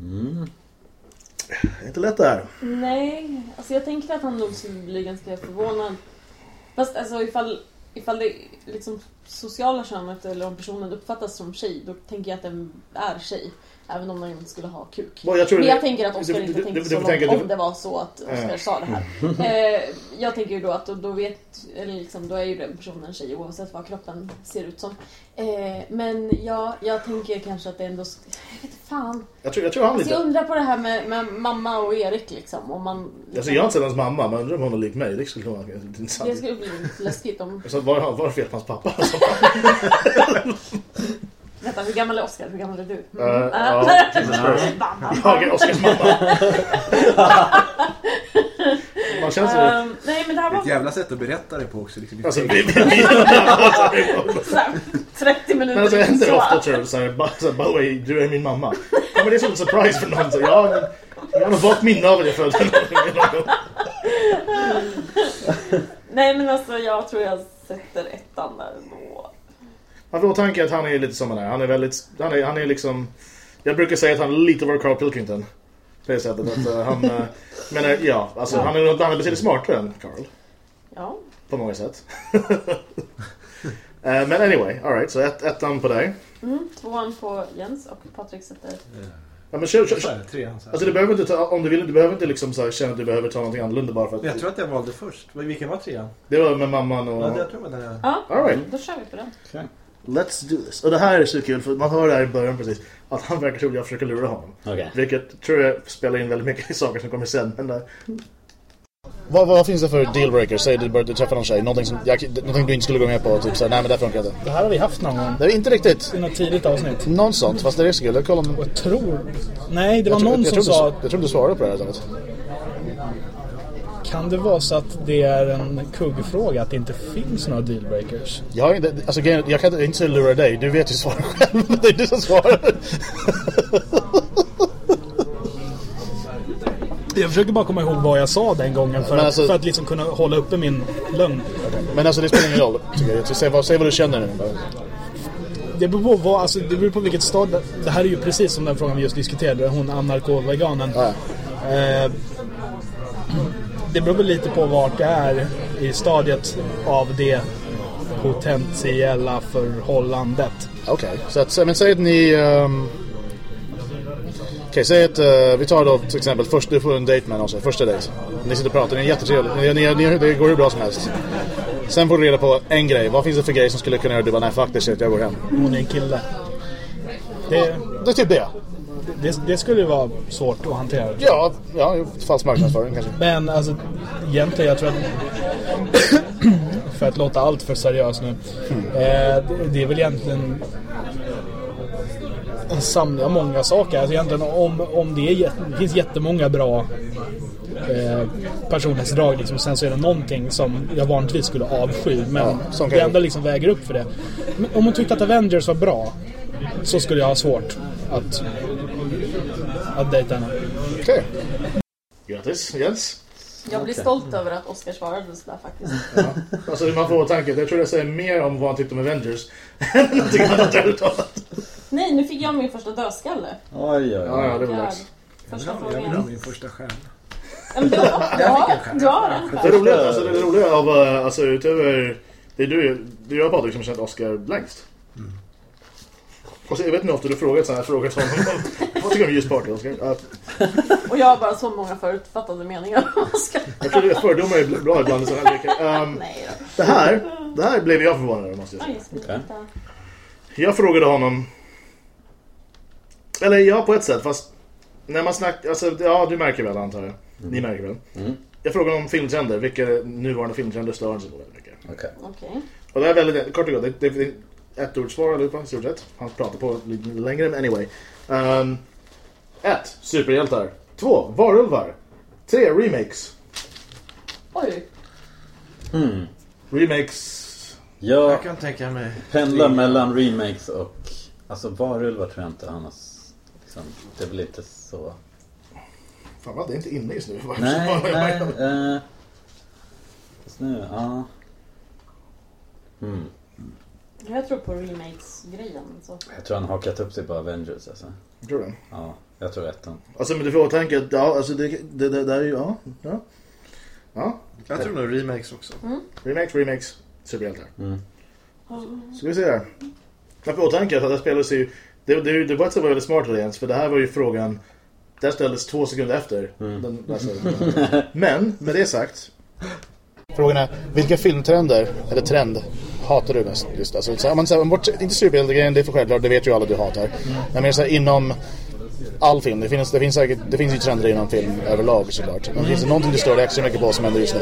Mm. Det är inte lätt det här. Nej, alltså jag tänker att han nog skulle bli ganska förvånad. Fast alltså ifall, ifall det liksom sociala könet eller om personen uppfattas som tjej, då tänker jag att den är tjej. Även om den skulle ha kuk. Well, jag tror Men det- jag tänker att Oskar du- inte tänkte så långt om det var så att Oskar Ja. sa det här. Eh, jag tänker ju då att då, vet, eller liksom, då är ju den personen tjej oavsett vad kroppen ser ut som. Eh, men ja, jag tänker kanske att det ändå... Jag vet inte fan. Jag tror, jag tror han Alltså jag lite... undrar på det här med, med mamma och Erik liksom. Om man, liksom Alltså jag har inte sett hans mamma, men undrar om hon är lik mig. Det skulle vara lite intressant. Det skulle bli läskigt om... Så var, var det fel på hans pappa? Vänta, hur gammal är Oskar? Hur gammal är du? Eh, Mm. Christ. Bam, jag är Oskars mamma. Man känns ju... Ehm, nej men det här är ett var jävla sätt att berätta det på också. Liksom. Alltså, vi, vi, vi, så här 30 minuter men alltså händer det så. ofta tror jag, så här, så Bowie, du är min mamma. Ja, men det är som en surprise för någon. Så, ja, men, jag har vagt minne av att jag. Nej Nej men alltså jag tror jag sätter ettan där då. Man får tänka att han är lite som han är. Han är väldigt... Han är, han är liksom... Jag brukar säga att han är lite var Carl Pilkington. På det sättet att eh, han... Uh, menar, ja, alltså han är, han är betydligt smartare än Carl. Ja. På många sätt. Eh, men anyway, alright. Så ett, ettan på dig. Mm, tvåan på Jens och Patrik sätter... Ja, men kör, kör, Så kör. är det. Alltså du behöver inte ta, om du vill, du behöver inte liksom så här, känna att du behöver ta någonting annorlunda bara för att... Jag tror att jag valde först. Vilken var trean? Det var med mamman och... Ja, det jag tror jag var den. Ja, All right. då kör vi på den. Let's do this. Och det här är så kul för man hör det här i början precis. Att han verkar tro att jag försöker lura honom. Okej. Vilket tror jag spelar in väldigt mycket i saker som kommer sen. Men där. Vad, vad finns det för dealbreakers? Säg du började träffa någon tjej. Någonting, som, jag, någonting du inte skulle gå med på. Typ såhär, nej men det funkar inte. Det här har vi haft någon gång. Det är inte riktigt. I något tidigt avsnitt. Någon sånt. Fast det är så kul. Jag kollar om... Jag tror... Nej, det var jag, tror- någon jag, som tror sa... du, jag tror du svarade på det här istället. Kan det vara så att det är en kuggfråga att det inte finns några dealbreakers? Jag, har inte, alltså, jag kan inte- lura dig. Du vet ju svaret själv. Det är du som svarar. Jag försöker bara komma ihåg vad jag sa den gången för, Men att, alltså- för att liksom kunna hålla uppe min lögn. Men alltså det spelar ingen roll. Tycker jag. Säg, vad, säg vad du känner nu. Det beror, på vad, alltså, det beror på vilket stad... Det här är ju precis som den frågan vi just diskuterade. Hon anarko-veganen. Eh, det beror väl lite på vart det är i stadiet av det potentiella förhållandet. Okej, så att, men säg att ni... Um... Okej, säg att eh, vi tar då till exempel först, du får en dejt med någon, så första dejt. Ni sitter och pratar, ni är jättetrevliga, ni, ni, ni, det går hur bra som helst. Sen får du reda på en grej, vad finns det för grej som skulle kunna göra att du bara nej fuck this shit, jag går hem. Hon är en kille. Det, Det är typ det. Det, det skulle ju vara svårt att hantera. Ja, ja falsk marknadsföring kanske. Men alltså egentligen jag tror att för att låta allt för seriös nu. Eh, det, det är väl egentligen en samling av många saker. Alltså egentligen om, om det, är, det finns jättemånga bra eh, personlighetsdrag liksom. Sen så är det någonting som jag vanligtvis skulle avsky. Men Ja, det ändå liksom väger upp för det. Men om hon tyckte att Avengers var bra så skulle jag ha svårt att, henne. Okej. Grattis, Jens. Jag blir Okej. stolt över att Oskar svarade sådär faktiskt. Alltså man får tanken, jag tror det säger mer om vad han tyckte om Avengers än någonting annat uttalat. Nej, nu fick jag min första dödskalle. Oj, oj, Ja, ja, oj. det var dags. Första Jag vill ha frågan. min första stjärna. Ja, men du har, du har, du har Det roliga, alltså, det roliga av, eh, alltså utöver... Det är du, det är jag och Patrik som känt Oscar längst. Och så, jag vet inte ofta du frågat sådana här frågor som Vad tycker du om Just Party, Oscar? Ja, Och jag har bara så många förutfattade meningar om Oskar. jag tror det fördomar är bra ibland i sådana här grejer. Um, Nej då. det här, det här blev jag förvånad över måste jag säga. titta. Jag frågade honom... Eller ja, på ett sätt, fast... När man snackar... Alltså, ja, du märker väl antar jag. Ni märker väl. Mm. Jag frågade om filmtrender. Vilka nuvarande filmtrender stör sig på väldigt mycket? Okej. Okej. Och det är väldigt, kort och gott, det, det är ett ord svar allihopa, i stort sett. Han pratar på lite längre, men anyway. Um, ett, Superhjältar. Två, Varulvar. Tre, remakes. Oj. Hmm. Remakes... Jag Jag kan tänka mig... pendlar mellan remakes och... Alltså varulvar tror jag inte han har... Liksom, det blir lite så... Fan vad, det är inte inne just nu. Nej, nej. Eh, just nu, ja. Mm. Jag tror på remakes-grejen. Så. Jag tror han har hakat upp sig på Avengers alltså. Tror det. Ja, jag tror ettan. Alltså men du får tänka att, ja, alltså det, det, det där är ju, ja. Ja. ja. Jag tror nog remakes också. Remakes, remakes, superhjältar. Mm. Ska vi se här. Jag får tänka att det spelades ju... Det, det, det var ett sätt var väldigt smart Jens, för det här var ju frågan... Den ställdes två sekunder efter. Den, alltså, men, med det sagt. Frågan är, vilka filmtrender, eller trend, hatar du mest? Just, alltså, så, här, man, så här, bort, inte superhjältegrejen, det är för självklart, det vet ju alla du hatar. Men mer så här, inom all film, det finns, det finns säkert, det finns ju trender inom film överlag såklart. Men finns det någonting du stör dig extra mycket på som händer just nu?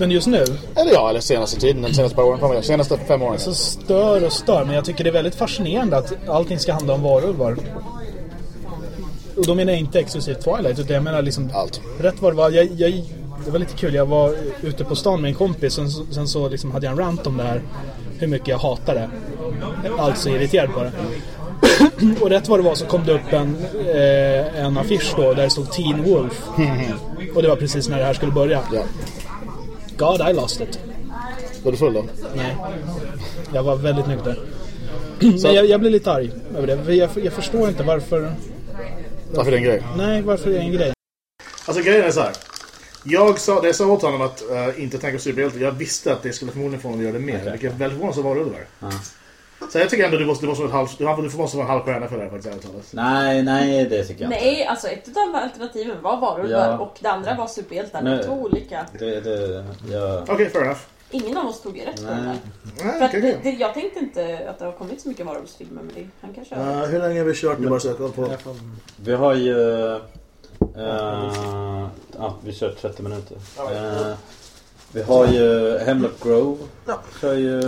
Men just nu Eller ja, eller senaste tiden, de senaste par åren, jag- senaste fem åren. så stör och stör. Men jag tycker det är väldigt fascinerande att allting ska handla om varulvar. Och då menar jag inte exklusivt Twilight, utan jag menar liksom Allt. rätt vad det var. Jag, jag, det var lite kul, jag var ute på stan med en kompis sen, så- sen så liksom hade jag en rant om det här. Hur mycket jag hatar det. Alltså irriterad på det. Och rätt vad det var så kom det upp en, eh, en affisch då där det stod Teen Wolf. Och det var precis när det här skulle börja. Ja. God, I lost it. Var du full då? Nej. Jag var väldigt nykter. Men jag, jag blir lite arg över det. Jag, jag förstår inte varför... Varför är det en grej? Nej, varför är det en grej? Alltså grejen är så här. Jag sa, det jag sa åt honom att eh, inte tänka på superhjälte. Jag visste att det skulle förmodligen få honom att göra det mer. Okej. Vilket väldigt förvånande så var det där. Ja. Så jag tycker ändå du måste, du måste vara ett halv, du måste måste vara en halv stjärna för det här faktiskt. Nej, nej det tycker jag inte. Nej, alltså ett av alternativen var varulvar Ja. och det andra var superhjältar. Det två olika. Det, det, jag... Okej, fair enough. Ingen av oss tog ju rätt på den Nej. här. Nej, För att okej, det, det, jag tänkte inte att det har kommit så mycket varulvsfilmer med det. Han kanske har Eh, hur länge har vi kört nu bara så jag på? Vi har ju... eh, ja, vi kör 30 minuter. Eh, vi har ju Hemlock Grove. Kör ju,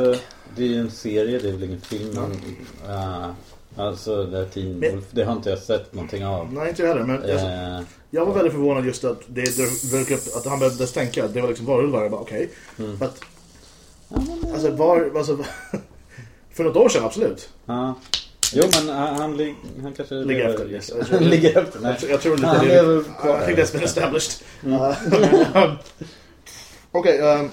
det är ju en serie, det är väl ingen film. Men, eh, alltså, det, är Teen Wolf, det har inte jag sett någonting av. Nej, inte jag heller. Men Eh, jag var väldigt förvånad just att, det, det att han började tänka att det var liksom varulvar. Jag bara okej. Mm. För att, alltså var, alltså, för något år sedan absolut. ja. Jo men han, han, lig- han kanske Ligger efter, yes. Han ligger efter, nej. Jag, tror- jag tror inte Han det. lever I kvar. think that's been established. Mm. Okej, ehm,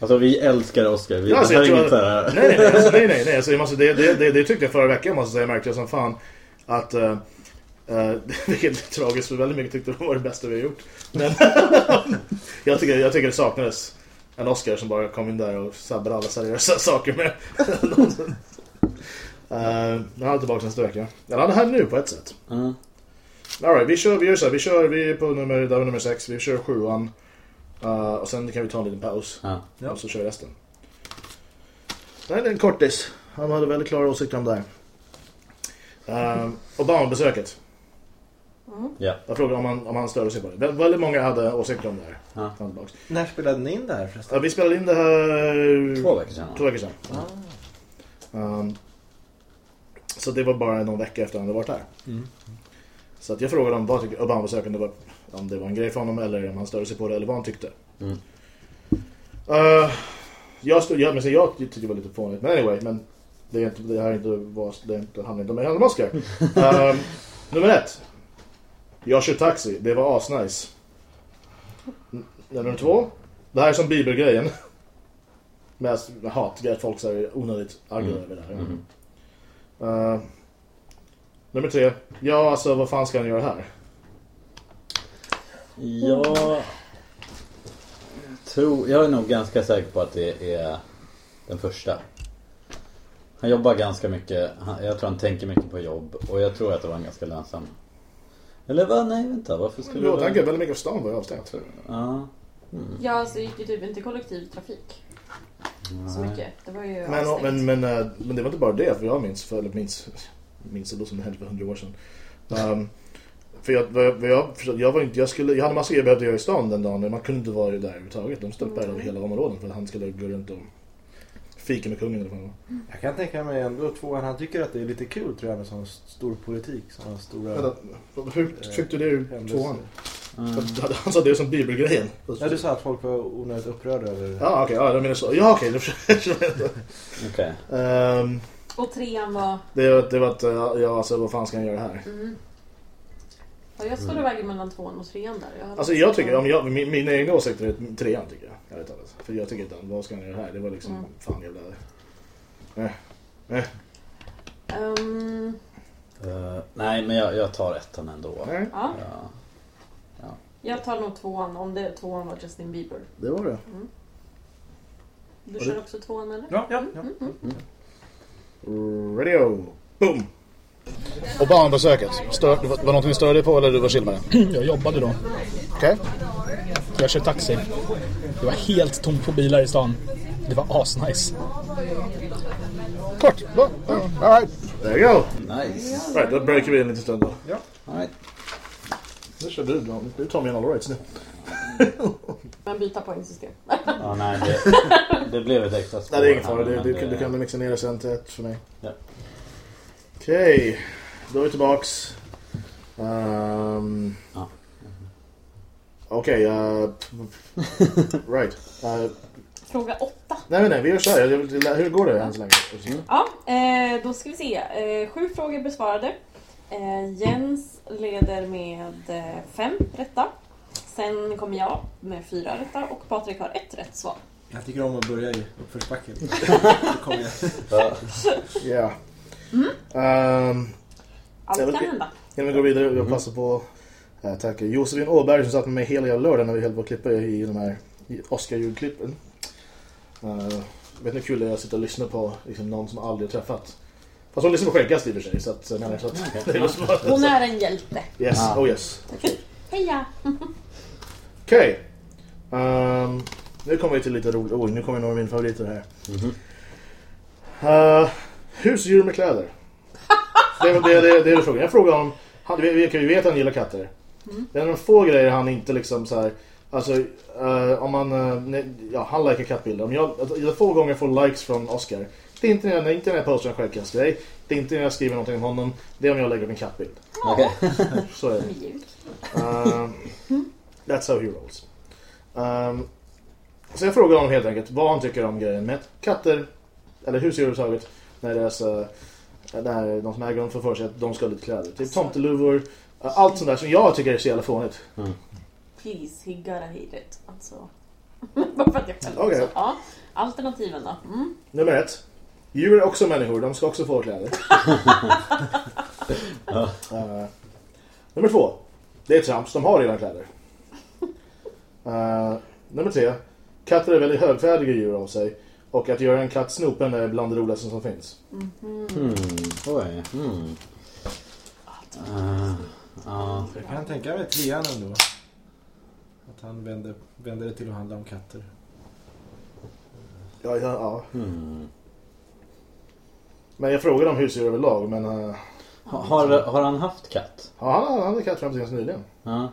Alltså vi älskar Oscar. Vi, alltså, tror inget såhär... nej, nej, nej, alltså, nej, nej, nej. Alltså, jag måste, det, det, det, det tyckte jag förra veckan måste jag säga, märkte jag som fan. Att, uh, uh, vilket är tragiskt, för väldigt mycket tyckte det var det bästa vi har gjort. Men jag, tycker, jag tycker det saknades en Oscar som bara kom in där och sabbade alla seriösa saker med. Uh, jag har tillbaka nästa vecka. Eller han är här nu på ett sätt. Mm. Alright, vi kör, vi gör så här, vi kör, vi är på nummer, där var nummer sex, vi kör sjuan. Uh, och sen kan vi ta en liten paus. Ja. Och så kör vi resten. Nej, det är en kortis. Han hade väldigt klara åsikter om det här. Um, Obama-besöket. Ja. Jag frågade om han, om han störde sig på det. Vä- Väldigt många hade åsikter om det här. Ja. När spelade ni in det här förresten? Ja, vi spelade in det här... Två veckor sedan. Två veckor sedan. Um, så det var bara någon vecka efter han hade varit här. Mm. Så att jag frågade om vad det var, om det var en grej för honom eller om han störde sig på det eller vad han tyckte. Mm. Uh, jag, stod, jag, men jag tyckte det var lite fånigt. Men anyway, men det, är inte, det här är inte, vad- det är inte, handlar inte om mig, handlar om Oscar. um, nummer ett. Jag kör taxi, det var asnice. Nummer två. Det här är som bibelgrejen. Med med hat, att folk så här är onödigt Mm. över det här. Mhm. Uh, nummer tre. Ja, alltså vad fan ska han göra här? Jag tror, jag är nog ganska säker på att det är den första. Han jobbar ganska mycket, han, jag tror han tänker mycket på jobb och jag tror att det var en ganska lönsam. Eller vad? Nej vänta, varför skulle Jag det tänker väldigt mycket av stan var ju avstängt. Ja. Ja, alltså det gick ju typ inte kollektivtrafik. Så mycket. Det var ju Men, avstängt. men, men, eh, men det var inte bara det, för jag minns, för, eller minns, minns det då som det hände för hundra år sedan. Um, för jag, vad jag, jag, jag, var inte, jag, skulle, jag hade massa grejer jag behövde göra i stan den dagen, men man kunde inte vara där överhuvudtaget. De stoppade över hela områden för att han skulle gå runt och fika med kungen eller vad det var. Jag kan tänka mig ändå tvåan, han tycker att det är lite kul tror jag med sån stor politik. Såna stora Vänta, Hur du det ur händelser. tvåan? Mm. Han sa det som bibelgrejen. Ja, du sa att folk var onödigt upprörda över... Ja, okej, ja, jag menar så. Ja, okej. jag. Okej. Ehm, Och trean var... det, det var att, eh, ja, alltså vad fan ska han göra här? Mm. Ja, jag står och väger mellan tvåan och trean där. Jag Alltså jag tycker, om jag, min, mina egna åsikter är trean tycker jag. ärligt talat. För jag tycker inte, vad ska han göra här? Det var liksom, Mm. fan jävla... Ehm, Eh, nej men jag, jag tar ettan ändå. Nej, ja, Ja. jag tar nog tvåan om det tvåan var Justin Bieber. det var det. Du Och kör det- också tvåan eller? Ja, ja, ja. Radio. Boom! Och barnbesöket. Stör, var, var någonting du störde dig på eller du var chill med det? Jag jobbade då. Okej. Jag kör taxi. Det var helt tomt på bilar i stan. Det var asnice. Kort. Bra. Alright. There you go. Nice. Right, då breakar vi en liten stund då. Alright. Nu kör du då. Du tar all rights nu. Men byta poängsystem. Ja, nej, det, det blev ett extra spår Nej, det är ingen fara. Du, du, det- kan- du kan mixa ner det sen till ett för mig. Ja. Okej, då är vi tillbaks. Um, Ja. Okej, uh, right. Uh, Fråga åtta. nej, nej, vi gör så här. Jag vill- Hur går det än så länge? Ja, eh, då ska vi se. Eh, sju frågor besvarade. Eh, Jens leder med eh, fem rätta. Sen kommer jag med fyra rätta och Patrik har ett rätt svar. Jag tycker om att börja i uppförsbacken. Då kommer jag. Ja. Ja. Ehm, Allt kan vill- hända. Innan vi går vidare, jag passar på att tacka Josefin Åberg som satt med mig hela jävla lördag när vi höll på att klippa i de här Oscar-ljudklippen. Uh, vet ni hur kul det är att sitta och lyssna på liksom, någon som aldrig har träffat? Fast hon lyssnar på skäggkast i och för sig, så att, att, så att bara- Hon är en hjälte. Yes, Ah. oh yes. Heja! Okej. Ehm, nu kommer vi till lite roligt. Oj, nu kommer några av mina favoriter här. Uh, husdjur med kläder. det, det, är- det, är- det är det frågan. Jag frågar om... Han, vi, vi kan ju veta att han gillar katter. Det är en av de få grejer han inte liksom så här... Alltså, eh, om man... eh, ne- ja, han likar kattbilder. Om jag, alltså, jag få gånger får likes från Oscar. Det är inte när jag, inte när jag postar en skäggkastgrej. Det är inte när jag skriver någonting om honom. Det är om jag lägger upp en kattbild. Okej. Så är det. Um, that's how he rolls. Um, så jag frågar honom helt enkelt vad han tycker om grejen med katter, eller husdjur överhuvudtaget, när deras, uh, när de som äger dem får för sig att de ska ha lite kläder. Typ tomteluvor, uh, allt sånt där som jag tycker är så jävla fånigt. Please, he gotta hate it. Alltså. Bara för att jag själv Okej. också. Ja. Alternativen då? Mm. Nummer ett. Djur är också människor, de ska också få kläder. Uh, nummer två. Det är trams, de har redan kläder. Uh, nummer tre. Katter är väldigt högfärdiga djur av sig. Och att göra en katt snopen är bland det roligaste som finns. Hmm. Oj. Hmm. Uh, ja. Jag kan tänka mig trean ändå. Att han vänder, vänder det till att handla om katter. Ja, ja, ja. Hmm. Men jag frågade om husdjur överlag, men... Uh, Ha- Har, har han haft katt? ja, han, han hade katt fram till ganska nyligen. Ja.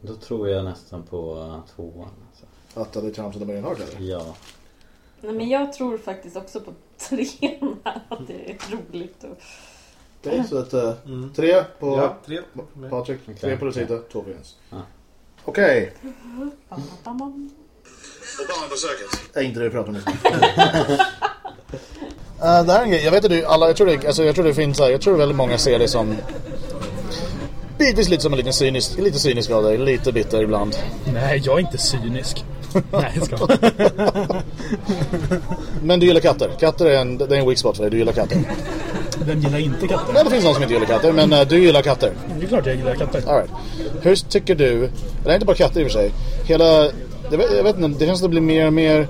Då tror jag nästan på uh, tvåan. Alltså. Att det är trams att de redan har kläder. Ja. Nej, men jag tror faktiskt också på här. Att det är roligt. Och... Okej, så att... Uh, Mm. tre på Ja, tre. Patrik, tre på Rosita, två på Jens. Ja. Okej. Bam, bam, bam. Obama-besöket. Är inte det vi pratar om just nu. Uh, det här är en grej, jag vet att du, alla, jag tror det, alltså, jag tror det finns, så här- jag tror väldigt många ser det som Bitvis lite som en liten cynisk, lite cynisk av dig, lite bitter ibland. Nej, jag är inte cynisk. Nej, jag ska. Men du gillar katter. Katter är en, det är en weak spot för dig, du gillar katter. Vem gillar inte katter? Nej, det finns någon som inte gillar katter, men eh, du gillar katter. Det är klart jag gillar katter. All right. Hur tycker du, eller inte bara katter i och för sig, hela, vet, jag vet inte, det känns som det blir mer och mer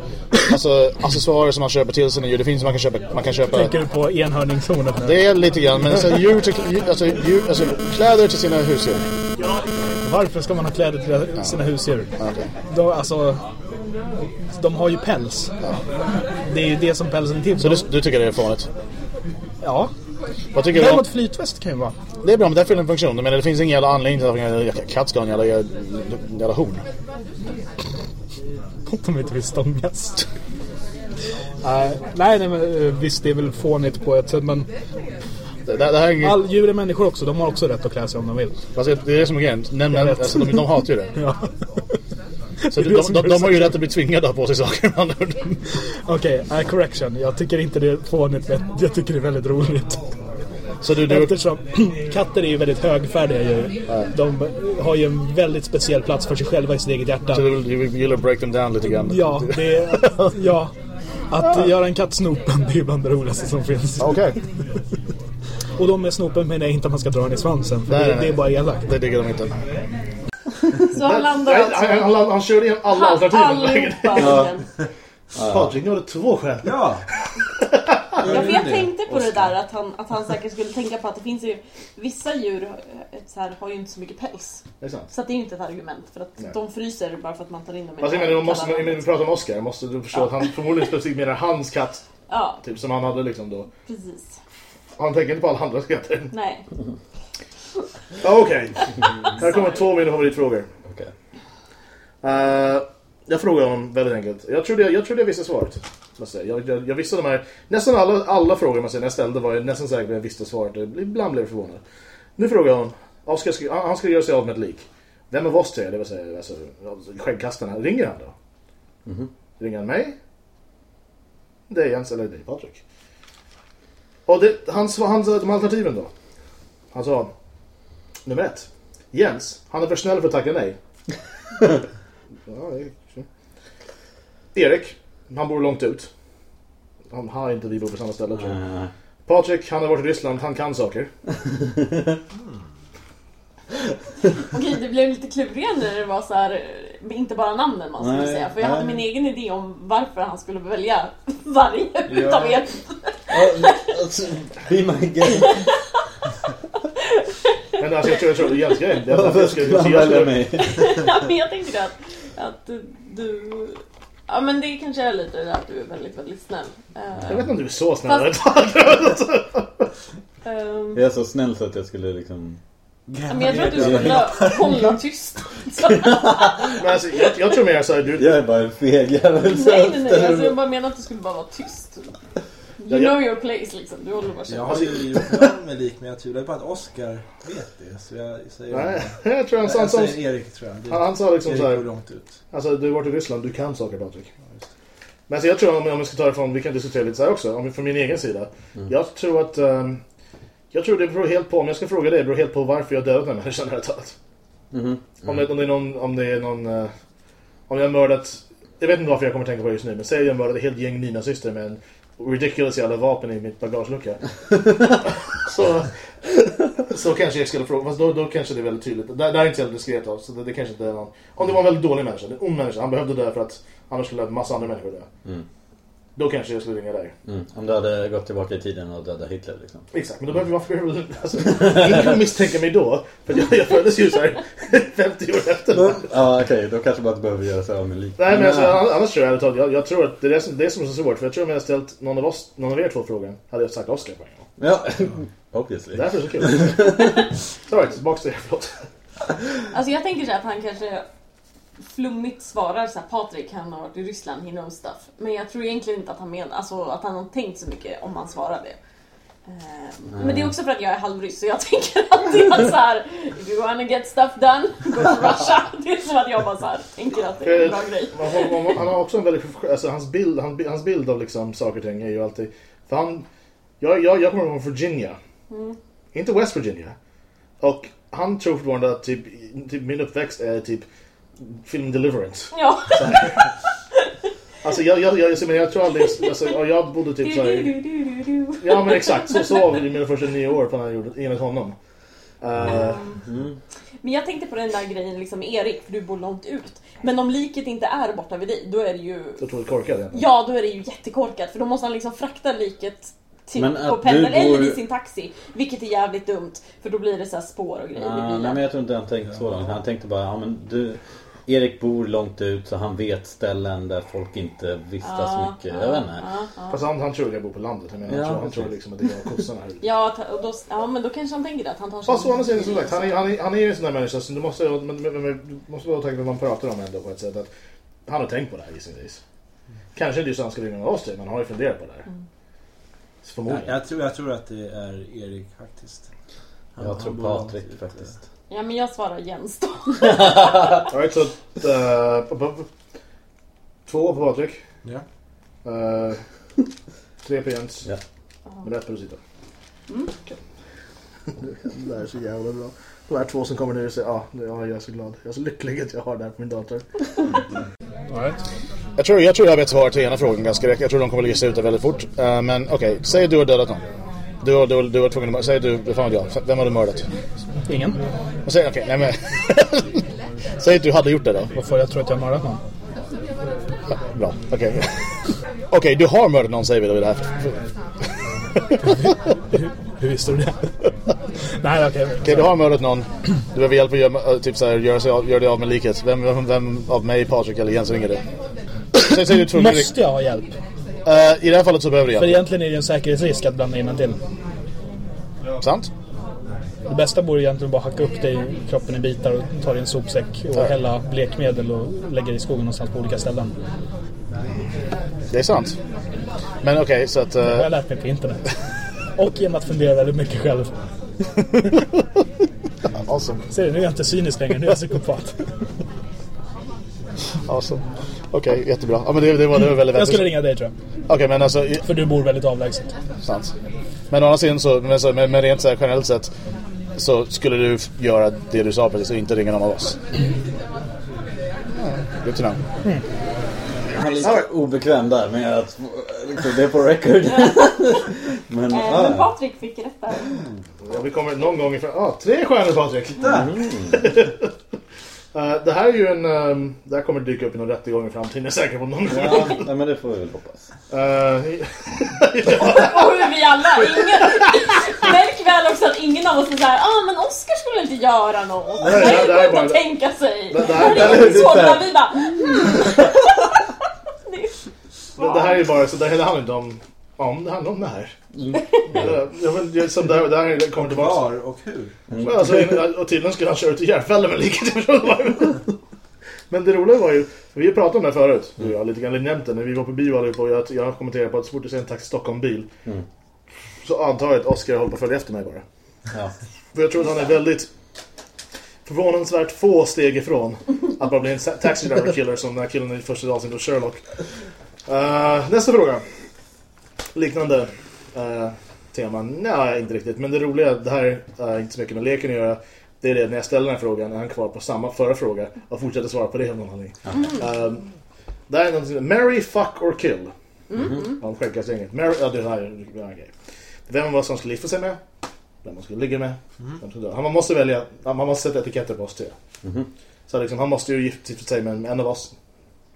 alltså, accessoarer som man köper till sina djur. Det finns man kan köpa, man kan köpa Tänker du på enhörningshornet nu? det är lite grann, men alltså, djur till, alltså, djur, alltså kläder till sina husdjur. Varför ska man ha kläder till sina husdjur? Okej. De, alltså, de har ju päls. Det är ju det som pälsen är till Så du, du tycker det är fånigt? Ja. Vad tycker du om? Däremot flytväst kan ju vara. Det är bra, men det fyller en funktion. Men det finns ingen jävla anledning till att en katt ska ha en jävla, jävla, jävla horn. Om de inte vill stångas. Nej, nej, nej, men eh, visst det är väl fånigt på ett sätt men Det, det, det här är all djur är människor också. De har också rätt att klä sig om de vill. Alltså, det är det som är grejen. Vet. alltså, de, de hatar ju det. Ja. Så de, de, de, de har ju rätt att bli tvingade att ha på sig saker. Okej, okay, correction. Jag tycker inte det är fånigt men jag tycker det är väldigt roligt. Så du, du, Eftersom katter är ju väldigt högfärdiga djur. De har ju en väldigt speciell plats för sig själva i sitt eget hjärta. så du, gillar break them down lite grann? Ja, det är, ja. Att göra en katt snopen, det är bland det roligaste som finns. Okej. Och de med snopen menar jag inte att man ska dra den i svansen. För Nej, det, nej, det är bara elakt. Det diggar de inte. Så han landar alltså... han, han, han körde igen alla alternativen. Allihopa. Patrik, nu har du två skäl. Ja! Ja, för jag tänkte på det där att han, att han säkert skulle tänka på att det finns ju vissa djur så här, har ju inte så mycket päls. Det är sant. Så att det är ju inte ett argument för att Nej. de fryser bara för att man tar in dem i Alltså, jag menar, man måste, kalla men vi pratar om Oscar. Måste du förstå att han förmodligen specifikt menar hans katt. Ja, Typ som han hade liksom då. precis. Han tänker inte på alla andra katter. Nej. Ja, Okej. Här kommer två av mina favoritfrågor. Okej. Eh, jag frågar honom väldigt enkelt. Jag trodde jag, jag, trodde jag visste svaret. Jag, jag, jag, visste de här... Nästan alla, alla frågor man säger, jag ställde var jag nästan säker på att jag visste svaret. Ibland blev jag förvånad. Nu frågar jag honom. Oscar ska, han han ska göra sig av med ett lik. Vem av oss tre, det vill säga alltså, skäggkastarna, ringer han då? Ringer han mig? Dig Jens eller dig Patrik? Och det, han, han, de alternativen då? Han sa Nummer ett. Jens, han är för snäll för att tacka nej. ja, det är. Erik, han bor långt ut. Han har inte vi bor på samma ställe tror jag. Eh, Patrik, han har varit i Ryssland, han kan saker. Okej, det blev lite klurigare när det var så här, eh, inte bara namnen man skulle Nej, säga. För jag hade nej. min egen idé om varför han skulle välja varje Ja. utav er. alltså, Be my guest. Men alltså jag tror, jag tror Jens grej. det Varför skulle- han jag välja mig? Ja, men jag tänkte att, att du... Ja men det kanske är lite det att du är väldigt, väldigt snäll. Eh, Jag vet inte om du är så snäll. ehm, Jag är så snäll så att jag skulle liksom... Ja, Men jag tror att du skulle hålla tyst. Så, Men alltså, jag, jag tror mer såhär, du... Jag är bara en feg jävel. så nej, nej, nej. Alltså, jag bara menar att du skulle bara vara tyst. You jag- know your place liksom. Du håller bara Jag har ju gjort med lik men jag tvivlar på att Oscar vet det. Så jag säger... Nej, jag tror han, jag han, sa- säger Erik tror jag. Det- han, han sa liksom Erik går såhär, långt ut. alltså du har varit i Ryssland, du kan saker Patrik. Men alltså, jag tror om, om vi ska ta det från, vi kan diskutera lite så här också, om från min egen sida. Jag tror att, ehm, jag tror det beror helt på, om jag ska fråga dig, det beror helt på varför jag dödat den här människan här talat. Mhm. Om, det, om det är någon, om det är någon, eh, om jag har mördat, jag vet inte varför jag kommer tänka på det just nu, men säg jag mördade ett helt gäng nynazister med en ridiculous jävla vapen i mitt bagagelucka. så, så kanske jag skulle fråga, fast då, då kanske det är väldigt tydligt. Det, det här är inte så diskret av, så det, det kanske inte är någon, om det var en väldigt dålig människa, en ond människa, han behövde dö för att annars skulle en massa andra människor dö. Mm. Då kanske jag skulle ringa dig. Mm. Om du hade gått tillbaka i tiden och dödat Hitler liksom. Exakt, men då behöver varför behöver du... Alltså, ingen kan misstänka mig då. För jag, jag föddes ju så här 50 år efter. Ja okej, då kanske man inte behöver göra sig av med lik. Nej men alltså, annars tror jag jag, jag tror att det är det, som, det är som är så svårt. För jag tror om jag hade ställt någon av, oss, någon av er två frågan hade jag sagt Oscar på en gång. Ja, obviously. Därför är det så kul. Alright, tillbaks till er, förlåt. Alltså jag tänker så här att han kanske flummigt svarar så här, Patrik han har varit i Ryssland, he knows stuff. Men jag tror egentligen inte att han menar, alltså att han har tänkt så mycket om han svarar det. Ehm, Men det är också för att jag är halvryss så jag tänker alltid att så här, if you wanna get stuff done, go to Russia. Det är som att jag bara så här, tänker att det är en bra grej. Han har också en väldigt... Alltså, hans, bild, han, hans bild av liksom, saker och ting är ju alltid... För han... Jag, jag, jag kommer från Virginia. Inte West Virginia. Och han tror fortfarande att typ, typ, min uppväxt är typ film Deliverance. Ja. Alltså jag, jag, jag, jag, jag tror aldrig... Alltså, ja, jag bodde typ så här, Ja men exakt, så, så var vi mina första nio år på när jag gjorde enligt honom. Eh, Mm. Men jag tänkte på den där grejen liksom med Erik, för du bor långt ut. Men om liket inte är borta vid dig, då är det ju... jag tror det är korkad egentligen. Ja, då är det ju jättekorkat för då måste han liksom frakta liket till, på att pendel du bor- eller i sin taxi. Vilket är jävligt dumt för då blir det så här spår och grejer i bilen. nej men jag tror inte han tänkte så långt. Han tänkte bara, ja men du... Erik bor långt ut så han vet ställen där folk inte vistas Ja, mycket. ja, Jag vet inte. ja, ja. Fast han, han tror att jag bor på landet. Jag menar, Ja, han, tror, han tror liksom att det är kossorna här. Ja, och då, ja, men då kanske han tänker det, att han tar Fast å andra sidan som sagt, han är, så. han är, han är ju en sån där människa så du måste, men, men, men, du måste vara tänka vad man pratar om ändå på ett sätt. Att han har tänkt på det här gissningsvis. Kanske inte just att han ska ringa med oss till, men han har ju funderat på det här. Mm. Jag, Förmodligen. jag, tror, jag tror att det är Erik faktiskt. Han- Jag tror Patrik ut. faktiskt. Ja, men jag svarar Jens då. Alright, så uh, två på Patrik. Ja. Uh, tre på Jens. Ja. Med rätt på Rosita. Mm. Okej. det där är så jävla bra. De här två som kommer nu och säger ja, ja, jag är så glad. Jag är så lycklig att jag har det här på min dator. All right. Jag tror, jag tror jag vet svaret till ena frågan ganska rätt. Jag tror de kommer att gissa ut det väldigt fort. Eh, men okej, säg du har dödat någon. Du, har- du, du var tvungen att Säg du, fan jag. Vem har du mördat? Ingen. Och Säg, okej, nej men. säg att du hade gjort det då. Varför jag tror att jag har mördat någon. Ja, bra, okej. okej, du har mördat någon säger vi då i det här. Hur visste du det? Nej, okej. Okej, du har mördat någon. Du behöver hjälp att göra, typ så här, göra, sig av, göra dig av med liket. Vem, vem, vem av mig, Patrik eller Jens ringer du? Måste jag ha hjälp? Eh, I det här fallet så behöver För hjälp. egentligen är det ju en säkerhetsrisk att blanda in en till. Sant? Det bästa vore egentligen bara hacka upp dig kroppen i bitar och ta dig i en sopsäck och Ja. hälla blekmedel och lägga det i skogen någonstans på olika ställen. Det är sant. Men okej, så att... Det har Uh, jag lärt mig på internet. Och genom att fundera väldigt mycket själv. awesome. Ser du, nu är jag inte cynisk längre, nu är jag psykopat. awesome. Okej, jättebra. Ja, men det, det, var, det var väldigt Jag skulle ringa dig tror jag. Okej, men alltså... För du bor väldigt avlägset. Sant. Men å andra sidan så, men, så, men, men rent så här generellt sett så skulle du göra det du sa precis och inte ringa någon av oss. Good to know. Han är lite obekväm där med att liksom, det är på record. Men, Eh, ja, men. Patrik fick rätt där. Ja, vi kommer någon gång ifrån... Ah, tre stjärnor Patrik! Eh, det här är ju en... ehm, det här kommer dyka upp i någon rättegång i framtiden, jag är säker på någon gång. ja, nej, men det får vi väl hoppas. Eh, Och hur vi alla, ingen... Märk väl också att ingen av oss är såhär, ah men Oscar skulle inte göra något. Nej, Det det- det är bara- att tänka sig. Det- här- här det här är inte där vi bara, hmm. Det är- det, det här är ju bara... Så det här handlar inte om... Om, det handlar om det här. Jag vet- jag- som det här kommer tillbaka. Var och hur? Mm. Alltså, och tydligen skulle han köra ut i Järfälla med liket. Men det roliga var ju, vi har pratat om det här förut, och jag, lite grann nämnt det, när vi var på bio allihopa och jag, jag kommenterade på att så fort du ser en Taxi Stockholm-bil Mm. så antar jag att Oscar håller på att följa efter mig bara. Ja. För jag tror att han är väldigt förvånansvärt få steg ifrån att bara bli en taxi driver killer som den här killen i första avsnittet av Sherlock. Eh, nästa fråga. Liknande uh, tema. Nej, inte riktigt. Men det roliga, det här har inte så mycket med leken att göra. Det är det, när jag ställer den här frågan är han kvar på samma förra fråga och fortsätter svara på det av någon anledning. Eh, det här är någonting, marry, fuck or kill. Mm. Ja, skäggast inget. Marry, ja, det här är ja, okej. Vem var som skulle gifta sig med? Vem man skulle ligga med? Skulle dö? Han man måste välja, man måste sätta etiketter på oss tre. Mhm. Så liksom, han måste ju gifta sig med en av oss.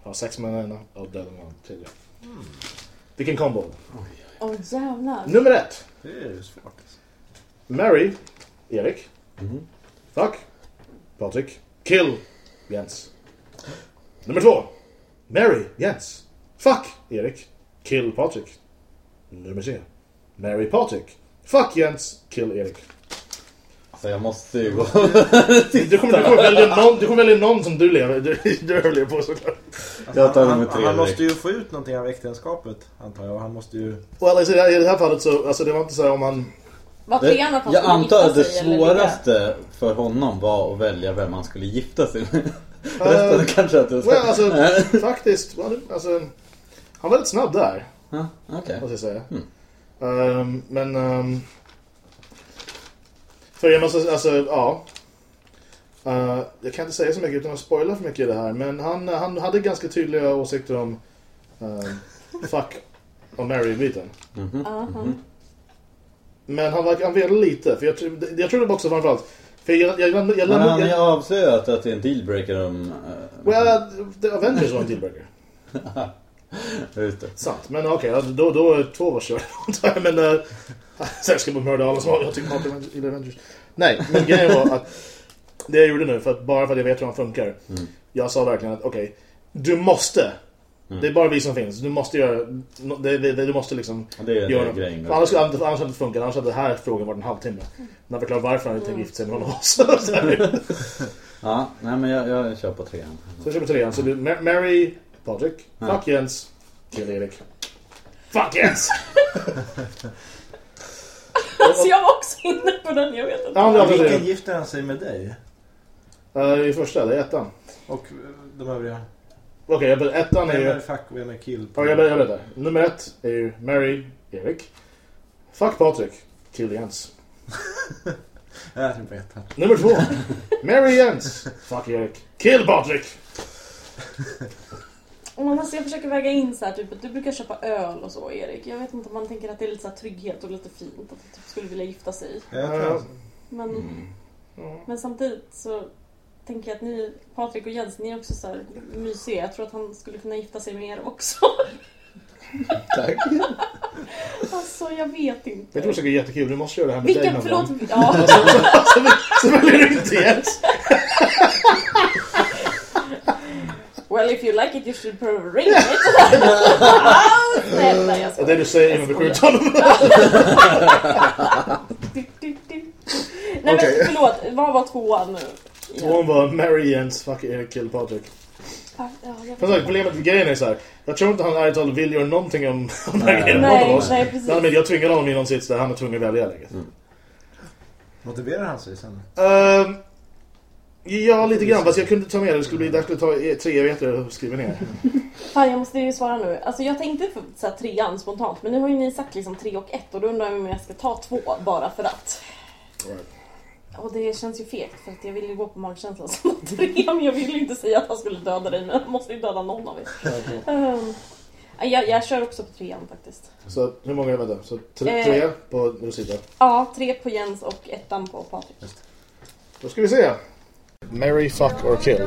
Ha sex med en ena och döda med en tredje. Vilken kombo. Åh jävlar. Nummer ett. Det är svårt. Marry, Erik. Mhm. Fuck, Patrik. Kill, Jens. Nummer två. Marry, Jens. Fuck, Erik. Kill, Patrik. Nummer tre. Marry, Patrik. Fuck, Jens. Kill, Erik. Så jag måste ju gå... Du kommer, du kommer, välja, någon, du kommer välja någon som du lever du, du överlever på såklart. Jag tar han, nummer tre han måste ju få ut någonting av äktenskapet antar jag. Han måste ju... Well, alltså, I det här fallet så, alltså det var inte så här om man... Var Det, att han jag antar att det svåraste för honom var att välja vem han skulle gifta sig med. Resten Eh, kanske att det Well, alltså faktiskt, well, alltså, han var väldigt snabb där. Ja, Okej. måste jag säga. Mm. Ehm, men... ehm, för jag måste, alltså, ja. Eh, jag kan inte säga så mycket utan att spoila för mycket i det här. Men han, han hade ganska tydliga åsikter om ehm, fuck och marry-biten. Mhm. Ja, han- Men han, var- han velade lite. För jag, tror- jag tror det också framförallt. För jag, jag, jag, jag, Men han har jag, avslöjat att det är en dealbreaker om... eh, well, The Avengers var en dealbreaker. Sant. Men okej, ja, då, då är två var jag. men... Sen ska man mörda alla som jag tycker om i Avengers. Nej, men grejen var att... Det jag gjorde nu, för att, bara för att jag vet hur han funkar. Mm. Jag sa verkligen att okej, du måste. Mm. Det är bara vi som finns. Du måste göra... Det, det, det, du måste liksom... Det är göra det. För Annars, annars hade det inte funkat. Annars hade det här frågan varit en halvtimme. När jag förklarar varför han inte tänker gifta sig med någon av oss. Ja, nej men jag, jag kör på trean. Så jag köper trean. Så du, Ma- Mary, Patrik, Ja. fuck Jens, kill Erik. Fuck Jens! Alltså jag var också inne på den, jag vet inte. Ja, men det Vilken gifter han sig med dig? Uh, I första, det är ettan. Och eh, de övriga? Okej, jag ettan är Vem ju... är fuck och vem är kill? Ja, jag, berättar. Nummer ett är ju Mary, Erik. Fuck Patrik, kill Jens. Jag tror på ettan. Nummer två. Mary Jens. Fuck Erik. Kill Patrik. Man alltså, jag försöker väga in så här, typ att du brukar köpa öl och så Erik. Jag vet inte om man tänker att det är lite så här trygghet och lite fint. Att du typ skulle vilja gifta sig. Ja. Men, Mm. men samtidigt så tänker jag att ni, Patrik och Jens, ni är också så här mysiga. Jag tror att han skulle kunna gifta sig med er också. Tack. Alltså jag vet inte. Jag tror det ska bli jättekul. Du måste göra det här med dig Vilken, någon förlåt. gång. Ja. Så, så väljer du inte Jens. Well if you like it you should probably ring it. Ah, Snälla jag Det är skojar. det du säger innan du skjuter honom. Nej Okej. men förlåt, vad var tvåan nu? Tvåan var Mary Jens, fuck Erik, kill. Ja, jag vet Som sagt, inte. problemet med grejen är så här. Jag tror inte han ärligt talat vill göra någonting om, om den här Nej. grejen. Någon av Nej, oss. nej precis. Nej, men jag tvingade honom i någon sits där han är tvungen att välja läget. Motiverar han sig sen? Ehm, ja, lite grann. Fast jag kunde ta med det. Det skulle bli det skulle ta tre evigheter att skriva ner. Fan jag måste ju svara nu. Alltså jag tänkte för så här, trean spontant men nu har ju ni sagt liksom tre och ett och då undrar jag om jag ska ta två bara för att. Och det känns ju fegt för att jag vill ju gå på magkänslan som tre men jag vill inte säga att han skulle döda dig men han måste ju döda någon av er. Um, jag, jag kör också på trean faktiskt. Så hur många är det? Så tre, Eh. tre på Rosita. Ja, tre på Jens och ettan på Patrik. Då ska vi se. Marry, fuck or kill.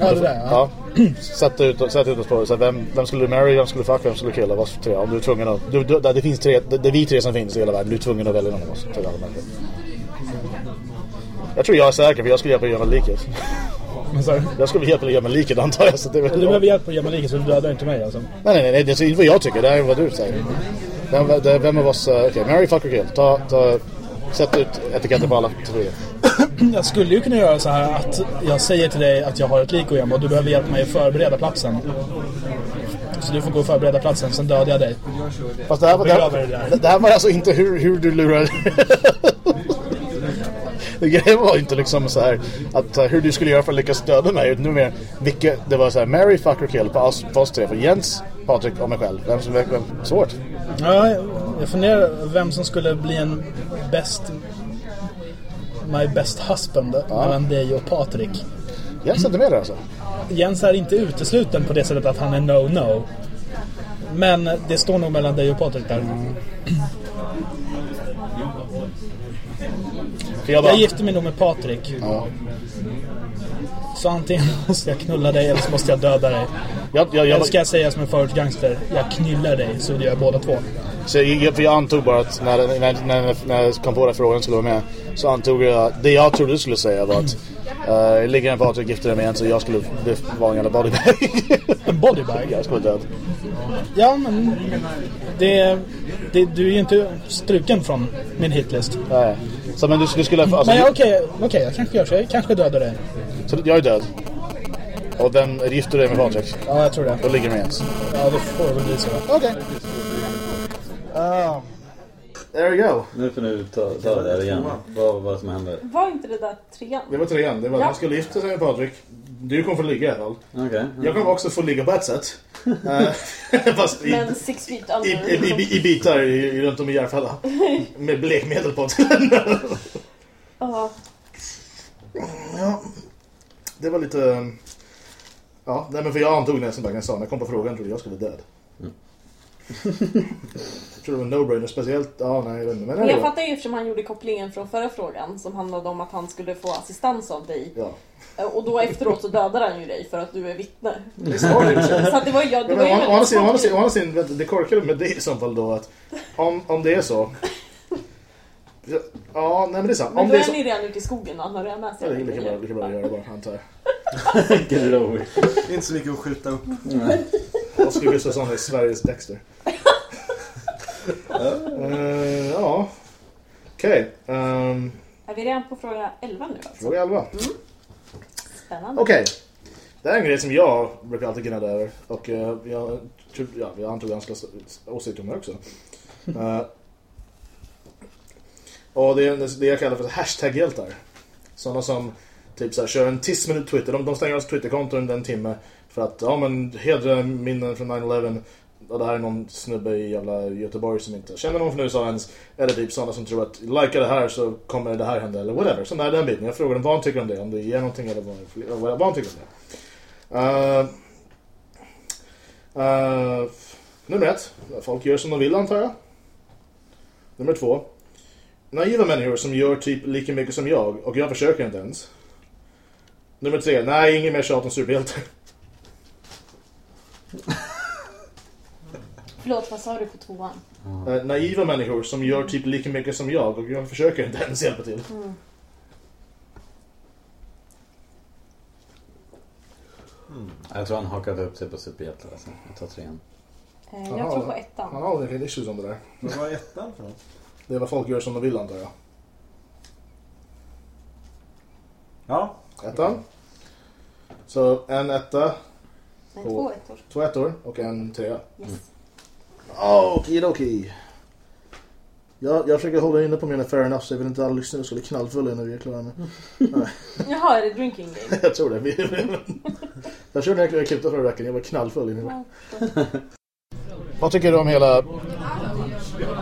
Ja, det där. Ja. Ja. Sätt ut, sätt ut oss på så här, vem, vem skulle du marry, vem skulle du fuck, vem skulle du killa? Vad tre? Om du är tvungen att... Du, du, det finns tre, det, det är vi tre som finns i hela världen. Du är tvungen att välja någon av oss. till alla människor. Jag tror jag är säker för jag skulle hjälpa dig göra liket. Jag skulle hjälpa dig göra liket antar jag. Så det är du behöver hjälp på Jamaica så du dödar inte mig alltså. Nej, nej, nej. Det är inte vad jag tycker. Det är vad du säger. Vem, det, vem av oss... uh, Okej, marry, fuck or kill. Ta, ta, sätt ut etiketter på alla tre. Jag skulle ju kunna göra så här att jag säger till dig att jag har ett lik att gömma och du behöver hjälpa mig att förbereda platsen. Så du får gå och förbereda platsen, sen dödar jag dig. Fast det här, var- det, här, det här var alltså inte hur, hur du lurar. Det grejen var inte liksom så här att hur du skulle göra för att lyckas döda mig utan mer vilka det var så här Mary fuck or kill på oss, på oss tre för Jens, Patrik och mig själv. Vem som vem, svårt. Ja, jag funderar vem som skulle bli en bäst... My best husband mellan dig och Patrik. Jens är inte med där alltså. Jens är inte utesluten på det sättet att han är no-no. Men det står nog mellan dig och Patrik där. För jag bara, Jag gifter mig nog med Patrik. ja. Så antingen måste jag knulla dig eller så måste jag döda dig. jag, jag, jag, Eller ska jag säga som en förortsgangster, jag knullar dig så gör jag båda två. Så jag, för jag antog bara att när, när, när, när jag kom på den frågan skulle vara med Så antog jag, det jag trodde du skulle säga var att uh, Ligger en Patrik gifter dig med en så jag skulle vara en jävla bodybag En bodybag? Jag skulle död Ja, men det, det, du är ju inte struken från min hitlist. Nej. Så men du, du skulle alltså, Men ja, okej, okej, jag kanske gör så. Jag kanske dödar dig. Så jag är död Och den gifter dig med Patrik Ja, jag tror det. Då ligger med Jens Ja, det får väl bli så. Okej There we go Nu får du ta, ta det där igen. Vad vad som händer. Var inte det där trean? Det var trean, det var att Ja. han skulle gifta sig med Patrik Du kommer få ligga i alla fall Okej. Jag kommer också få ligga på ett sätt Eh, Fast i, Men six feet I, under. i, i, i bitar i, i, runt om i Järfälla. Med blekmedel på. Ja. ja. Det var lite... um, Ja, nej men för jag antog nästan jag sa när jag kom på frågan trodde jag skulle vara död. Jag tror det var no-brainer, speciellt... Ja, nej jag vet inte. Men Men jag fattar ju eftersom han gjorde kopplingen från förra frågan som handlade om att han skulle få assistans av dig. Ja. Och då efteråt så dödar han ju dig för att du är vittne. Det det. Så att var ju... Ja, det Men var ju å- andra sidan, det korkade med det i så fall då att om, om det är så... Ja, nej men det är sant. Men Om då det är är så... ni redan ute i skogen och han har redan med Ja, sig det är lika bra, grejer. lika bra att göra bara, antar jag. Glowy. Inte så mycket att skjuta upp. Oskar Gustafsson är Sveriges Dexter. Eh, ja. Okej. ehm, Är vi redan på fråga 11 nu alltså? fråga 11. Spännande. Okej. Det här är en grej som jag brukar alltid gnälla över. Och eh, jag, tror- ja, jag antog ganska åsikter om det också. Eh, och det är det jag kallar för hashtag-hjältar. Sådana som typ så här, kör en 10 minut Twitter. De, de stänger alltså Twitterkonton under en timme. För att, ja men hedra minnen från 9-11. Och det här är någon snubbe i jävla Göteborg som inte känner någon från USA ens. Eller typ sådana som tror att likea det här så kommer det här hända. Eller whatever. Sådana där den biten. Jag frågar dem vad han tycker om det. Om det ger någonting eller vad, vad, vad han tycker om det. Uh, uh, nummer ett. Folk gör som de vill antar jag. Nummer två. Naiva människor som gör typ lika mycket som jag och jag försöker inte ens. Nummer tre. Nej, ingen mer tjat om superhjältar. Förlåt, vad sa du på tvåan? Eh, naiva människor som gör typ lika mycket som jag och jag försöker inte ens hjälpa till. Jag tror han hakade upp sig på superhjältar. Alltså. Jag tar trean. Eh, jag tror på Han ettan. har verkligen issues om det där. Vad var ettan för något? Det är vad folk gör som de vill antar jag. Ja. Ettan. Så en etta, Nej, två ettor. två ettor och en trea. Yes. Okidoki. Jag, jag försöker hålla inne på mina fair enough så jag vill inte alla lyssnare ska bli knallfulla när vi är klara med. Jaha, är det drinking game? jag tror det. Jag körde när jag klippte förra veckan. Jag var knallfull. Vad tycker du om hela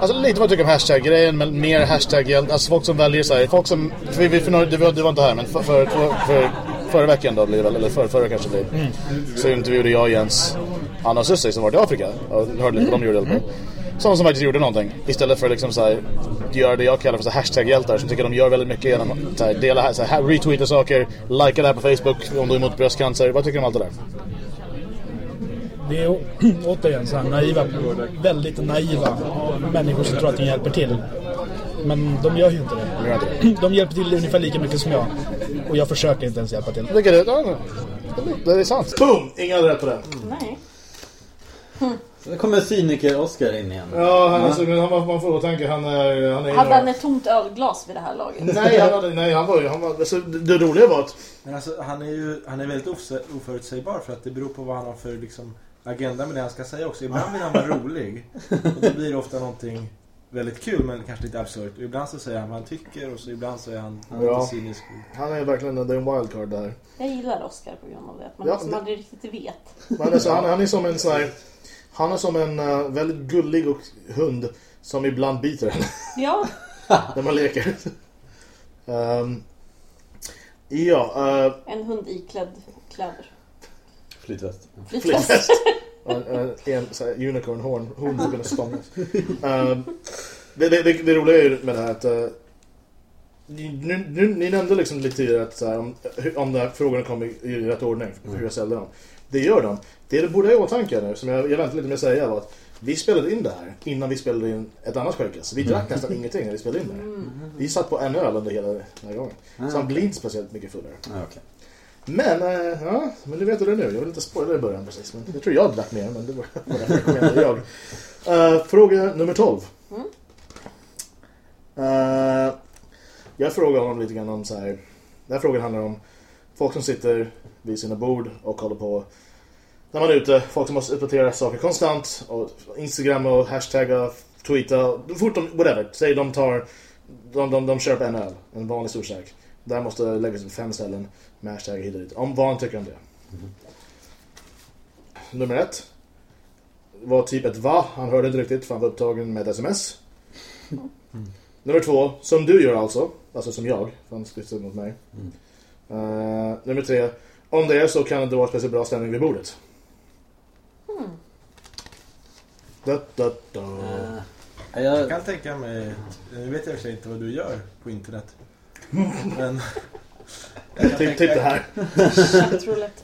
Alltså lite vad jag tycker om hashtag-grejen, men mer hashtag Alltså folk som väljer så här, folk som, för, vi, för, några- du, var, du var inte här, men för, för, för, för förra veckan då blir det eller för, förra kanske blir. Så intervjuade jag Jens, Anna Sussi som varit i Afrika och hörde lite vad de gjorde. Mm. Sådana som faktiskt gjorde någonting. Istället för liksom så här, göra det jag kallar för så hashtag-hjältar som tycker de gör väldigt mycket genom att så här, dela, så här, retweeta saker, likea det här på Facebook om du är emot bröstcancer. Vad tycker du om allt det där? Det är återigen så här naiva, väldigt naiva människor som tror att de hjälper till. Men de gör ju inte det. De hjälper till ungefär lika mycket som jag. Och jag försöker inte ens hjälpa till. Jag tycker det, det är sant. Boom! Ingen hade rätt på det. Nej. Så kommer cyniker-Oscar in igen. Ja, han, alltså, men han, man får tänka, han är... Han är Hade han ett tomt ölglas vid det här laget? Nej, han, hade, nej, han var ju... Han var, alltså, det, det roliga var att... Men alltså, han är ju han är väldigt oförutsägbar för att det beror på vad han har för liksom, agenda med det han ska säga också. Ibland vill han vara rolig och då blir det ofta någonting väldigt kul men kanske lite absurt. Och ibland så säger han vad han tycker och så ibland så är han Ja. lite cynisk. Han är verkligen en wildcard där. Jag gillar Oscar på grund av det. Man Ja, liksom det- aldrig riktigt vet. Men alltså, han, han är som en sån här... Han är som en eh, väldigt gullig och hund som ibland biter en Ja, när man leker. Ehm, ja, uh, en hund iklädd kläder. Flytväst. Flytväst. en, en, en så här, unicorn horn, hon som kunde stångas. Ehm, det, det, det, det roliga är med det här att eh, ni, nu, nu, ni nämnde liksom lite tidigare att så här, om, hur- om de här frågorna kommer i, i rätt ordning, hur jag ställde dem. Det gör de. Det du borde ha i åtanke nu, som jag, jag väntade lite med att säga var att vi spelade in det här innan vi spelade in ett annat skäggkast. Vi drack nästan ingenting när vi spelade in det här. Vi satt på en öl under hela den här gången. Så han blir inte speciellt mycket fullare. Ja, okej. Men, eh, ja, men du vet du det nu. Jag vill inte spoila i början precis. Men jag tror jag drack mer, men det var därför jag kom igen med jag. Eh, fråga nummer 12. Mm. Eh, jag frågar honom lite grann om så här. Den här frågan handlar om folk som sitter vid sina bord och håller på när man är ute. Folk som måste uppdatera saker konstant. Och Instagram och hashtagga, tweeta. Fort de, whatever. Säg de tar de, de, de köper en öl. En vanlig storstark. Där måste läggas på fem ställen med hashtag hit och dit. Om vad han tycker om det. Nummer ett. Var typ ett va. Han hörde inte riktigt för han var upptagen med ett sms. Nummer två. Som du gör alltså. Alltså som jag. För han skriver mot mig. Eh, nummer tre. Om det är så kan det inte vara speciellt bra stämning vid bordet. Da, da, da. Eh, Jag jag, kan tänka mig, nu vet jag inte vad du gör på internet. Men jag Typ, typ det här.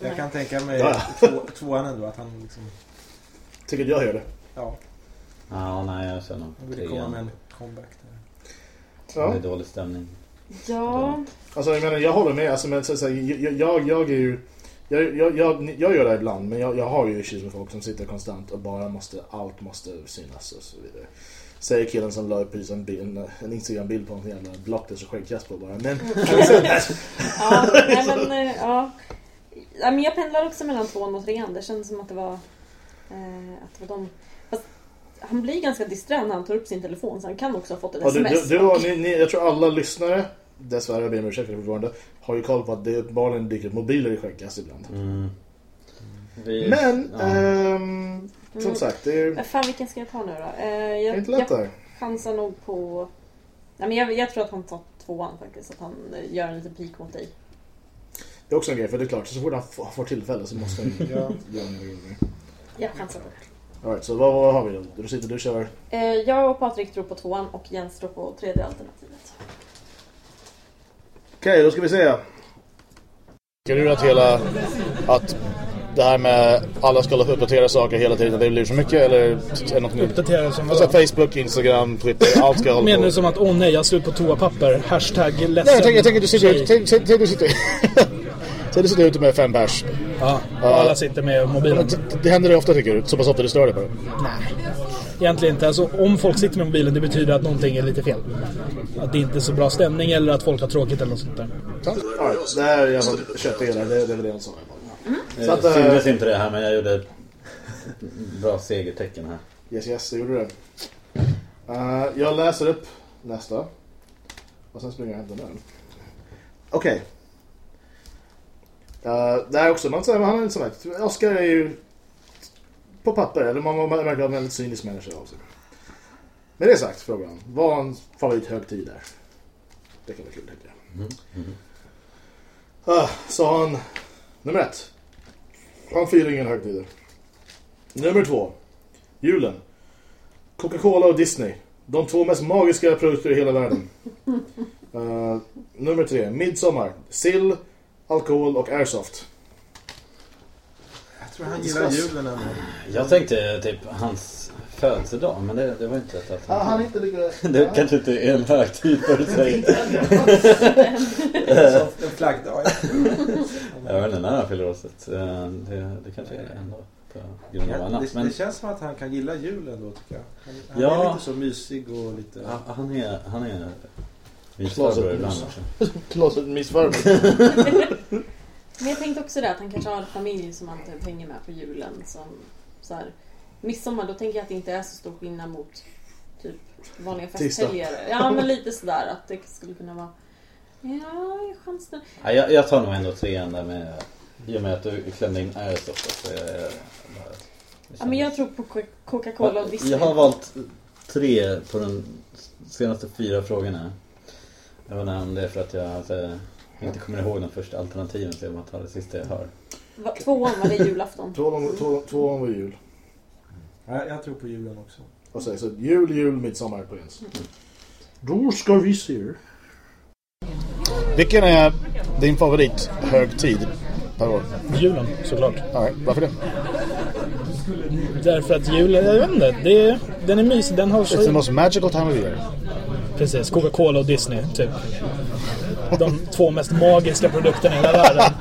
Jag kan tänka mig Ja. två, tvåan ändå, att han liksom, Tycker att jag gör det. ja, ja, nej jag känner han vill komma med en comeback där. Det Ja. är dålig stämning. Ja, Alltså jag menar, jag håller med. Alltså, men, så, så, jag, jag, jag är ju... Jag, jag, jag, jag gör det ibland, men jag, jag har ju issues med folk som sitter konstant och bara måste, allt måste synas och så vidare. Säger killen som la upp en, bild, en, en Instagram-bild på en jävla blockless och skäggkast på bara. Men, ja, nej, men, eh, ja. ja. men jag pendlar också mellan tvåan och trean. Det kändes som att det var, eh, att det var de... Fast han blir ganska disträ när han tar upp sin telefon så han kan också ha fått ett ja, sms. du, har- ni, ni, jag tror alla lyssnare, dessvärre jag ber om ursäkt det fortfarande, har ju koll på att det uppenbarligen dyker upp mobiler i skäggkast ibland. Mm. Vi, Men, ja. Ehm, som Mm. sagt, det är fan vilken ska jag ta nu då? Eh, jag, inte lätt jag chansar nog på... Nej, men jag, jag tror att han tar tvåan faktiskt. Att han gör en liten pik mot dig. Det är också en grej, för det är klart, så fort han får, får tillfälle så måste han ju Ja. göra en grej. Jag chansar på det. All right, så vad, vad har vi då? Du sitter du kör. Eh, jag och Patrik tror på tvåan och Jens tror på tredje alternativet. Okej, då ska vi se. Tycker du att hela... Att det här med alla ska uppdatera saker hela tiden, det blir så mycket eller är något nytt? Uppdatera som Alltså? Facebook, Instagram, Twitter, allt ska hålla Menar du som att åh nej, jag har slut på toapapper? Hashtag ledsen Nej, jag tänker, jag tänker du sitter. Tänk, tänk, tänk, du sitter... Säg du sitter ute med fem pers. Ja, och alla sitter med mobilen. Det, det händer det ofta tycker du? Så pass ofta du stör dig på det? Nej, egentligen inte. Alltså, om folk sitter med mobilen, det betyder att någonting är lite fel. Att det inte är så bra stämning eller att folk har tråkigt eller något sånt där. Right, det här är i alla fall köttdelar, det, det är väl det jag sa. Så Det att, eh, syntes inte det här men jag gjorde ett bra segertecken här. Yes, yes, det gjorde det. Uh, jag läser upp nästa. Och sen springer jag och hämtar den. Okej. Uh, det här är också, man säger, han är inte så lätt. Oscar är ju på papper, eller man, märker att han är en väldigt cynisk människa av sig. Med det sagt frågar han, vad hans favorithögtid är? Det kan vara kul tänkte jag. Mm. Mm. Ah, så han nummer ett. Han firar ingen högtider. Nummer två. Julen. Coca-Cola och Disney. De två mest magiska produkter i hela världen. Eh, nummer tre. Midsommar. Sill, alkohol och airsoft. Jag tror han gillar julen ändå. Jag tänkte typ hans födelsedag, men det, det var inte ett Ah, alternativ. han är inte lika... Det kanske inte är en högtid för sig. En flaggdag. Jag vet inte när han fyller år eh, det, det kanske är det ändå Ja, det, Men det känns som att han kan gilla julen då tycker jag. Han, han Ja. är lite så mysig och lite... ja, han är, han är mysfarbror ibland också. Closet missfarbror. Men jag tänkte också det att han kanske har en familj som han typ hänger med på julen. Som, så här, midsommar, då tänker jag att det inte är så stor skillnad mot typ vanliga festhelger. Ja, men lite sådär att det skulle kunna vara... Ja, chansen. Ja, jag, jag tar nog ändå trean där med i och med att du klämde in Airsoft så jag, jag, Ja, men jag tror på Co- Coca-Cola och Disney. Jag har valt tre på de senaste fyra frågorna. Jag vet inte om det är för att jag alltså, inte kommer ihåg de första alternativen så jag bara tar det sista jag hör. Va, tvåan var det julafton. Två om- två- Två om var jul. Ja, jag tror på julen också. Vad sägs? Så jul, jul, midsommar på ens. Då ska vi se. Vilken är din favorit högtid per år? Julen, såklart. Nej, varför det? Därför att julen, jag vet inte, det, den är mysig. Den har It's the så... most magical time of year. Precis, Coca-Cola och Disney, typ. De två mest magiska produkterna i hela världen.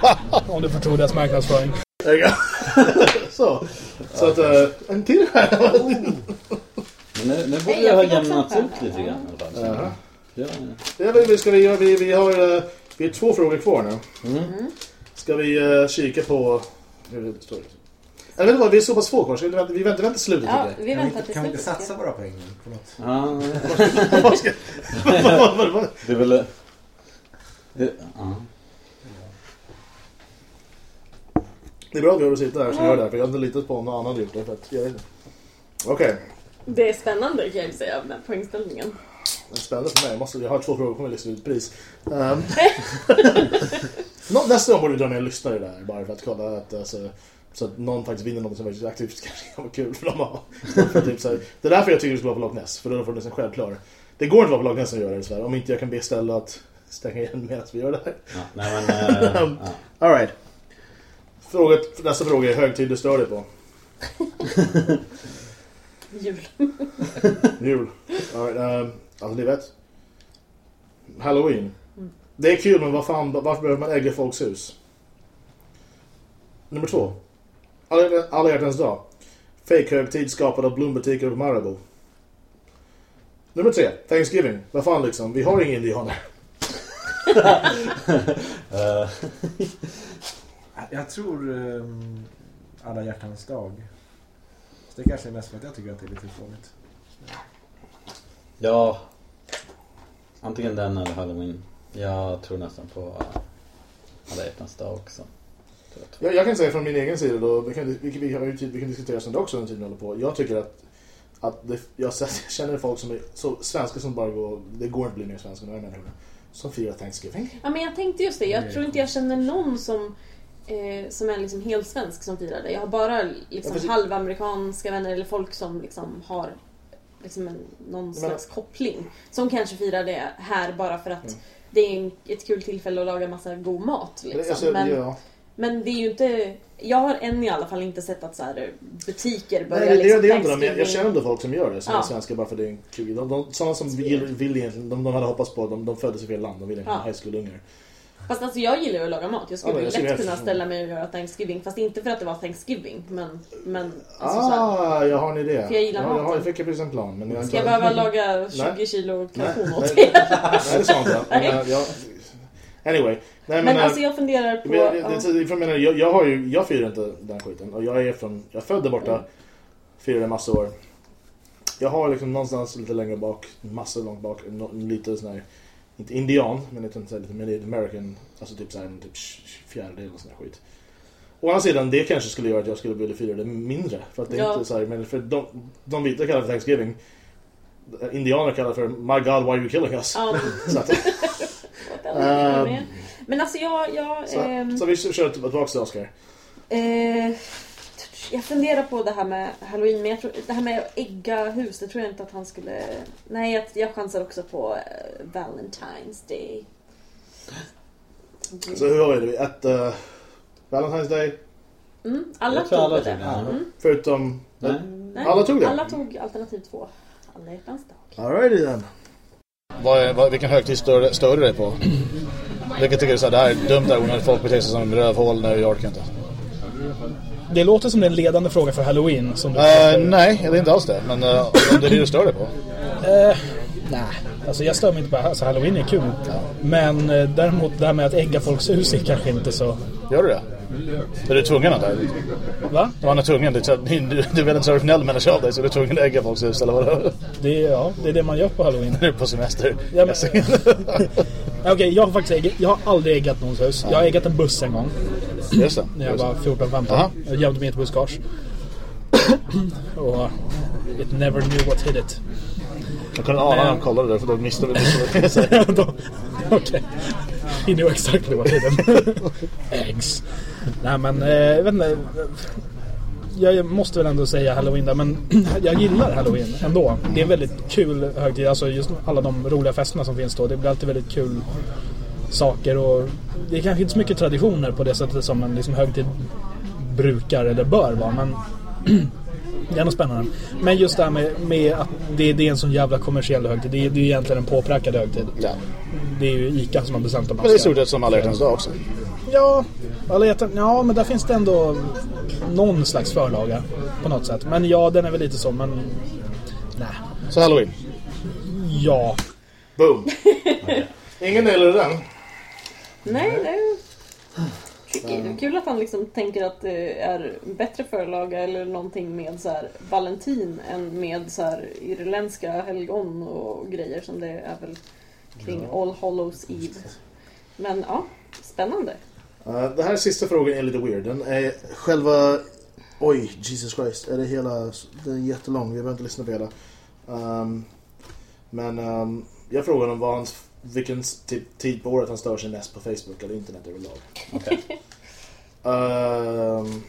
Om du får tro deras marknadsföring. Så. Så att, uh, en till här. Men nu, nu borde Nej, det jag ha en ut lite grann ja, Ja, men vi, ska vi, göra- vi, vi har uh, vi har två frågor kvar nu. mm. Ska vi uh, kika på... Hur det står. Eller vet du vad, vi är så pass få kvar så vi väntar, vi väntar, till slutet Ja, vi Kan vi väntar inte, till kan vi inte satsa våra pengar på något? Ja, jag. Det är väl... det- Ja. Det är bra att att sitta här så gör det här, för jag har inte litat på om någon annan hade gjort det. För att jag vet inte. Okej, Det är spännande kan jag ju säga med poängställningen. det är spännande för mig. Jag, måste, jag har två frågor på min lista ut pris. Um, Nå- nästa gång borde vi dra ner lyssnare där bara för att kolla att alltså, så att någon faktiskt vinner något som faktiskt aktivt kanske kan vara kul för dem att ha. För typ, så här, Det är därför jag tycker det skulle vara på Loch Ness, för då får det nästan självklar. Det går inte att vara på Loch Ness och göra det så här, om inte jag kan be Stella att stänga igen medan vi gör det här. Ja, nej men... eh, ja. All right. Fråga, nästa fråga är högtid du stör dig på. Jul. Jul. All right, um, alltså ni vet. Halloween. Det är kul men vad fan, varför behöver man ägga folks hus? Nummer två. Alla, alla hjärtans dag. Fake högtid skapad av blombutiker och Marabou. Nummer tre. Thanksgiving. Vad fan liksom, vi har inga indianer. Eh, Jag tror um, alla hjärtans dag. Så det kanske är mest för att jag tycker att det är lite fånigt. ja. Antingen den eller Halloween. Jag tror nästan på alla hjärtans dag också. Jag. Jag, kan säga från min egen sida då, vi kan, vi, vi, har ju tid, vi kan diskutera sånt också under tiden vi håller på. Jag tycker att, att det, jag, jag känner folk som är så svenska som bara går, det går inte att bli mer svenska än människor. Som firar Thanksgiving. Ja, men jag tänkte just det. Jag tror inte jag känner någon som, eh, som är liksom helt svensk som firar det. Jag har bara Ja, liksom precis. halvamerikanska vänner eller folk som liksom har liksom en, någon slags koppling. Som kanske firar det här bara för att Mm. det är en, ett kul tillfälle att laga massa god mat. Liksom. Alltså, men, ja. men det är ju inte... Jag har än i alla fall inte sett att så här, butiker börjar Nej, det, det, liksom det är ändå de, jag, jag känner ändå folk som gör det, som Ja. är svenska bara för det är en kul. De, de, sådana som vill, vill egentligen, de, de hade hoppats på, de, de föddes i fel land, de vill egentligen Ja. high school-ungar. Fast alltså jag gillar ju att laga mat. Jag skulle Ja, men skulle lätt kunna ställa mig och göra Thanksgiving. Fast inte för att det var Thanksgiving. Men, men alltså så här, Ah, jag har en idé. För jag gillar ja, jag, har, maten. jag fick precis en plan. Men jag Ska jag behöva laga 20 Nej. kilo kalkon åt er? nej, det sa jag inte. Men, anyway. Nej, Men eh, alltså jag funderar på... Men jag, ja. det, jag, menar, jag, jag, har ju, jag firar inte den skiten. Och jag är från, jag är född där borta. Mm. Firade massa år. Jag har liksom någonstans lite längre bak, massor långt bak, lite sån här, inte indian, men lite, så här, lite Native American, alltså typ såhär en typ fjärdedel och sån här skit. Å andra sidan, det kanske skulle göra att jag skulle vilja fira det mindre. För att det Ja. inte så här, men för de, de vita kallar det Thanksgiving. indianer kallar för My God, why are you killing us? Ja, Så, att, um, men alltså jag... jag så, ehm, så vi kör tillbaka till Oscar. Eh, jag funderar på det här med Halloween, men jag tror, det här med att ägga hus, det tror jag inte att han skulle... Nej, jag, jag chansar också på eh, Valentine's Day. Så hur vi det? Ett uh, Valentine's Day, Mm, alla Jag tror tog alla väl tog det. det. Mm. förutom... Nej. Nej, Alla tog det? Alla tog alternativ två. Alla hjärtans dag. Alrighty then. Vad är, vad, vilken högtid stör, stör du dig på? Vilket tycker du så här, det här är dumt där onödigt folk beter sig som rövhål när jag orkar inte? Det låter som det är en ledande fråga för Halloween. Som du Uh, nej, det är inte alls det. Men uh, om det är det du stör dig på. Eh, nej, alltså jag stör mig inte på alltså, Halloween är kul. Men eh, däremot det här med att ägga folks hus är kanske inte så... Gör du det? Är du tvungen att? Va? Man är tvungen. Du, du, du är väl en traditionell människa av dig så du är tvungen att ägga folks hus eller vadå? Det är, ja, det är det man gör på Halloween. Du är på semester. Ja, men- Okej, jag har faktiskt äggat, jag har aldrig äggat någons hus. Jag har äggat en buss en gång. Just det. När jag var 14-15. Aha. Jag gömde mig i ett buskage. Och it never knew what hit it. Jag kunde ana när de kollade där för då missade du missade det. He knew exactly what hit him. Eggs. Nej men, eh, jag vet inte. Jag måste väl ändå säga Halloween där, men jag gillar Halloween ändå. Det är en väldigt kul högtid, alltså just alla de roliga festerna som finns då. Det blir alltid väldigt kul saker och det är kanske inte så mycket traditioner på det sättet som en liksom högtid brukar eller bör vara, men det är ändå spännande. Men just det här med, med att det, det är en sån jävla kommersiell högtid. Det är, det är egentligen en påprackad högtid. Ja. Det är ju ICA som har bestämt att man Men det är i stort sett som alla hjärtans dag också. Ja, alla hjärtan, ja, men där finns det ändå någon slags förlaga på något sätt. Men ja, den är väl lite så, men... Nej. Så Halloween. Ja. Boom. Ingen nailade den. Nej, är kul, kul att han liksom tänker att det är bättre förlaga eller någonting med så här Valentin än med så här irländska helgon och grejer som det är väl kring All Hallows Eve. Men ja, spännande. Uh, det här sista frågan är lite weird. Den är själva... Oj, Jesus Christ. Är det hela... Den är jättelång. Vi behöver inte lyssna på hela. Um, men um, jag frågade om vad hans, vilken typ, tid på året han stör sig mest på Facebook eller internet överlag. Okej. Um,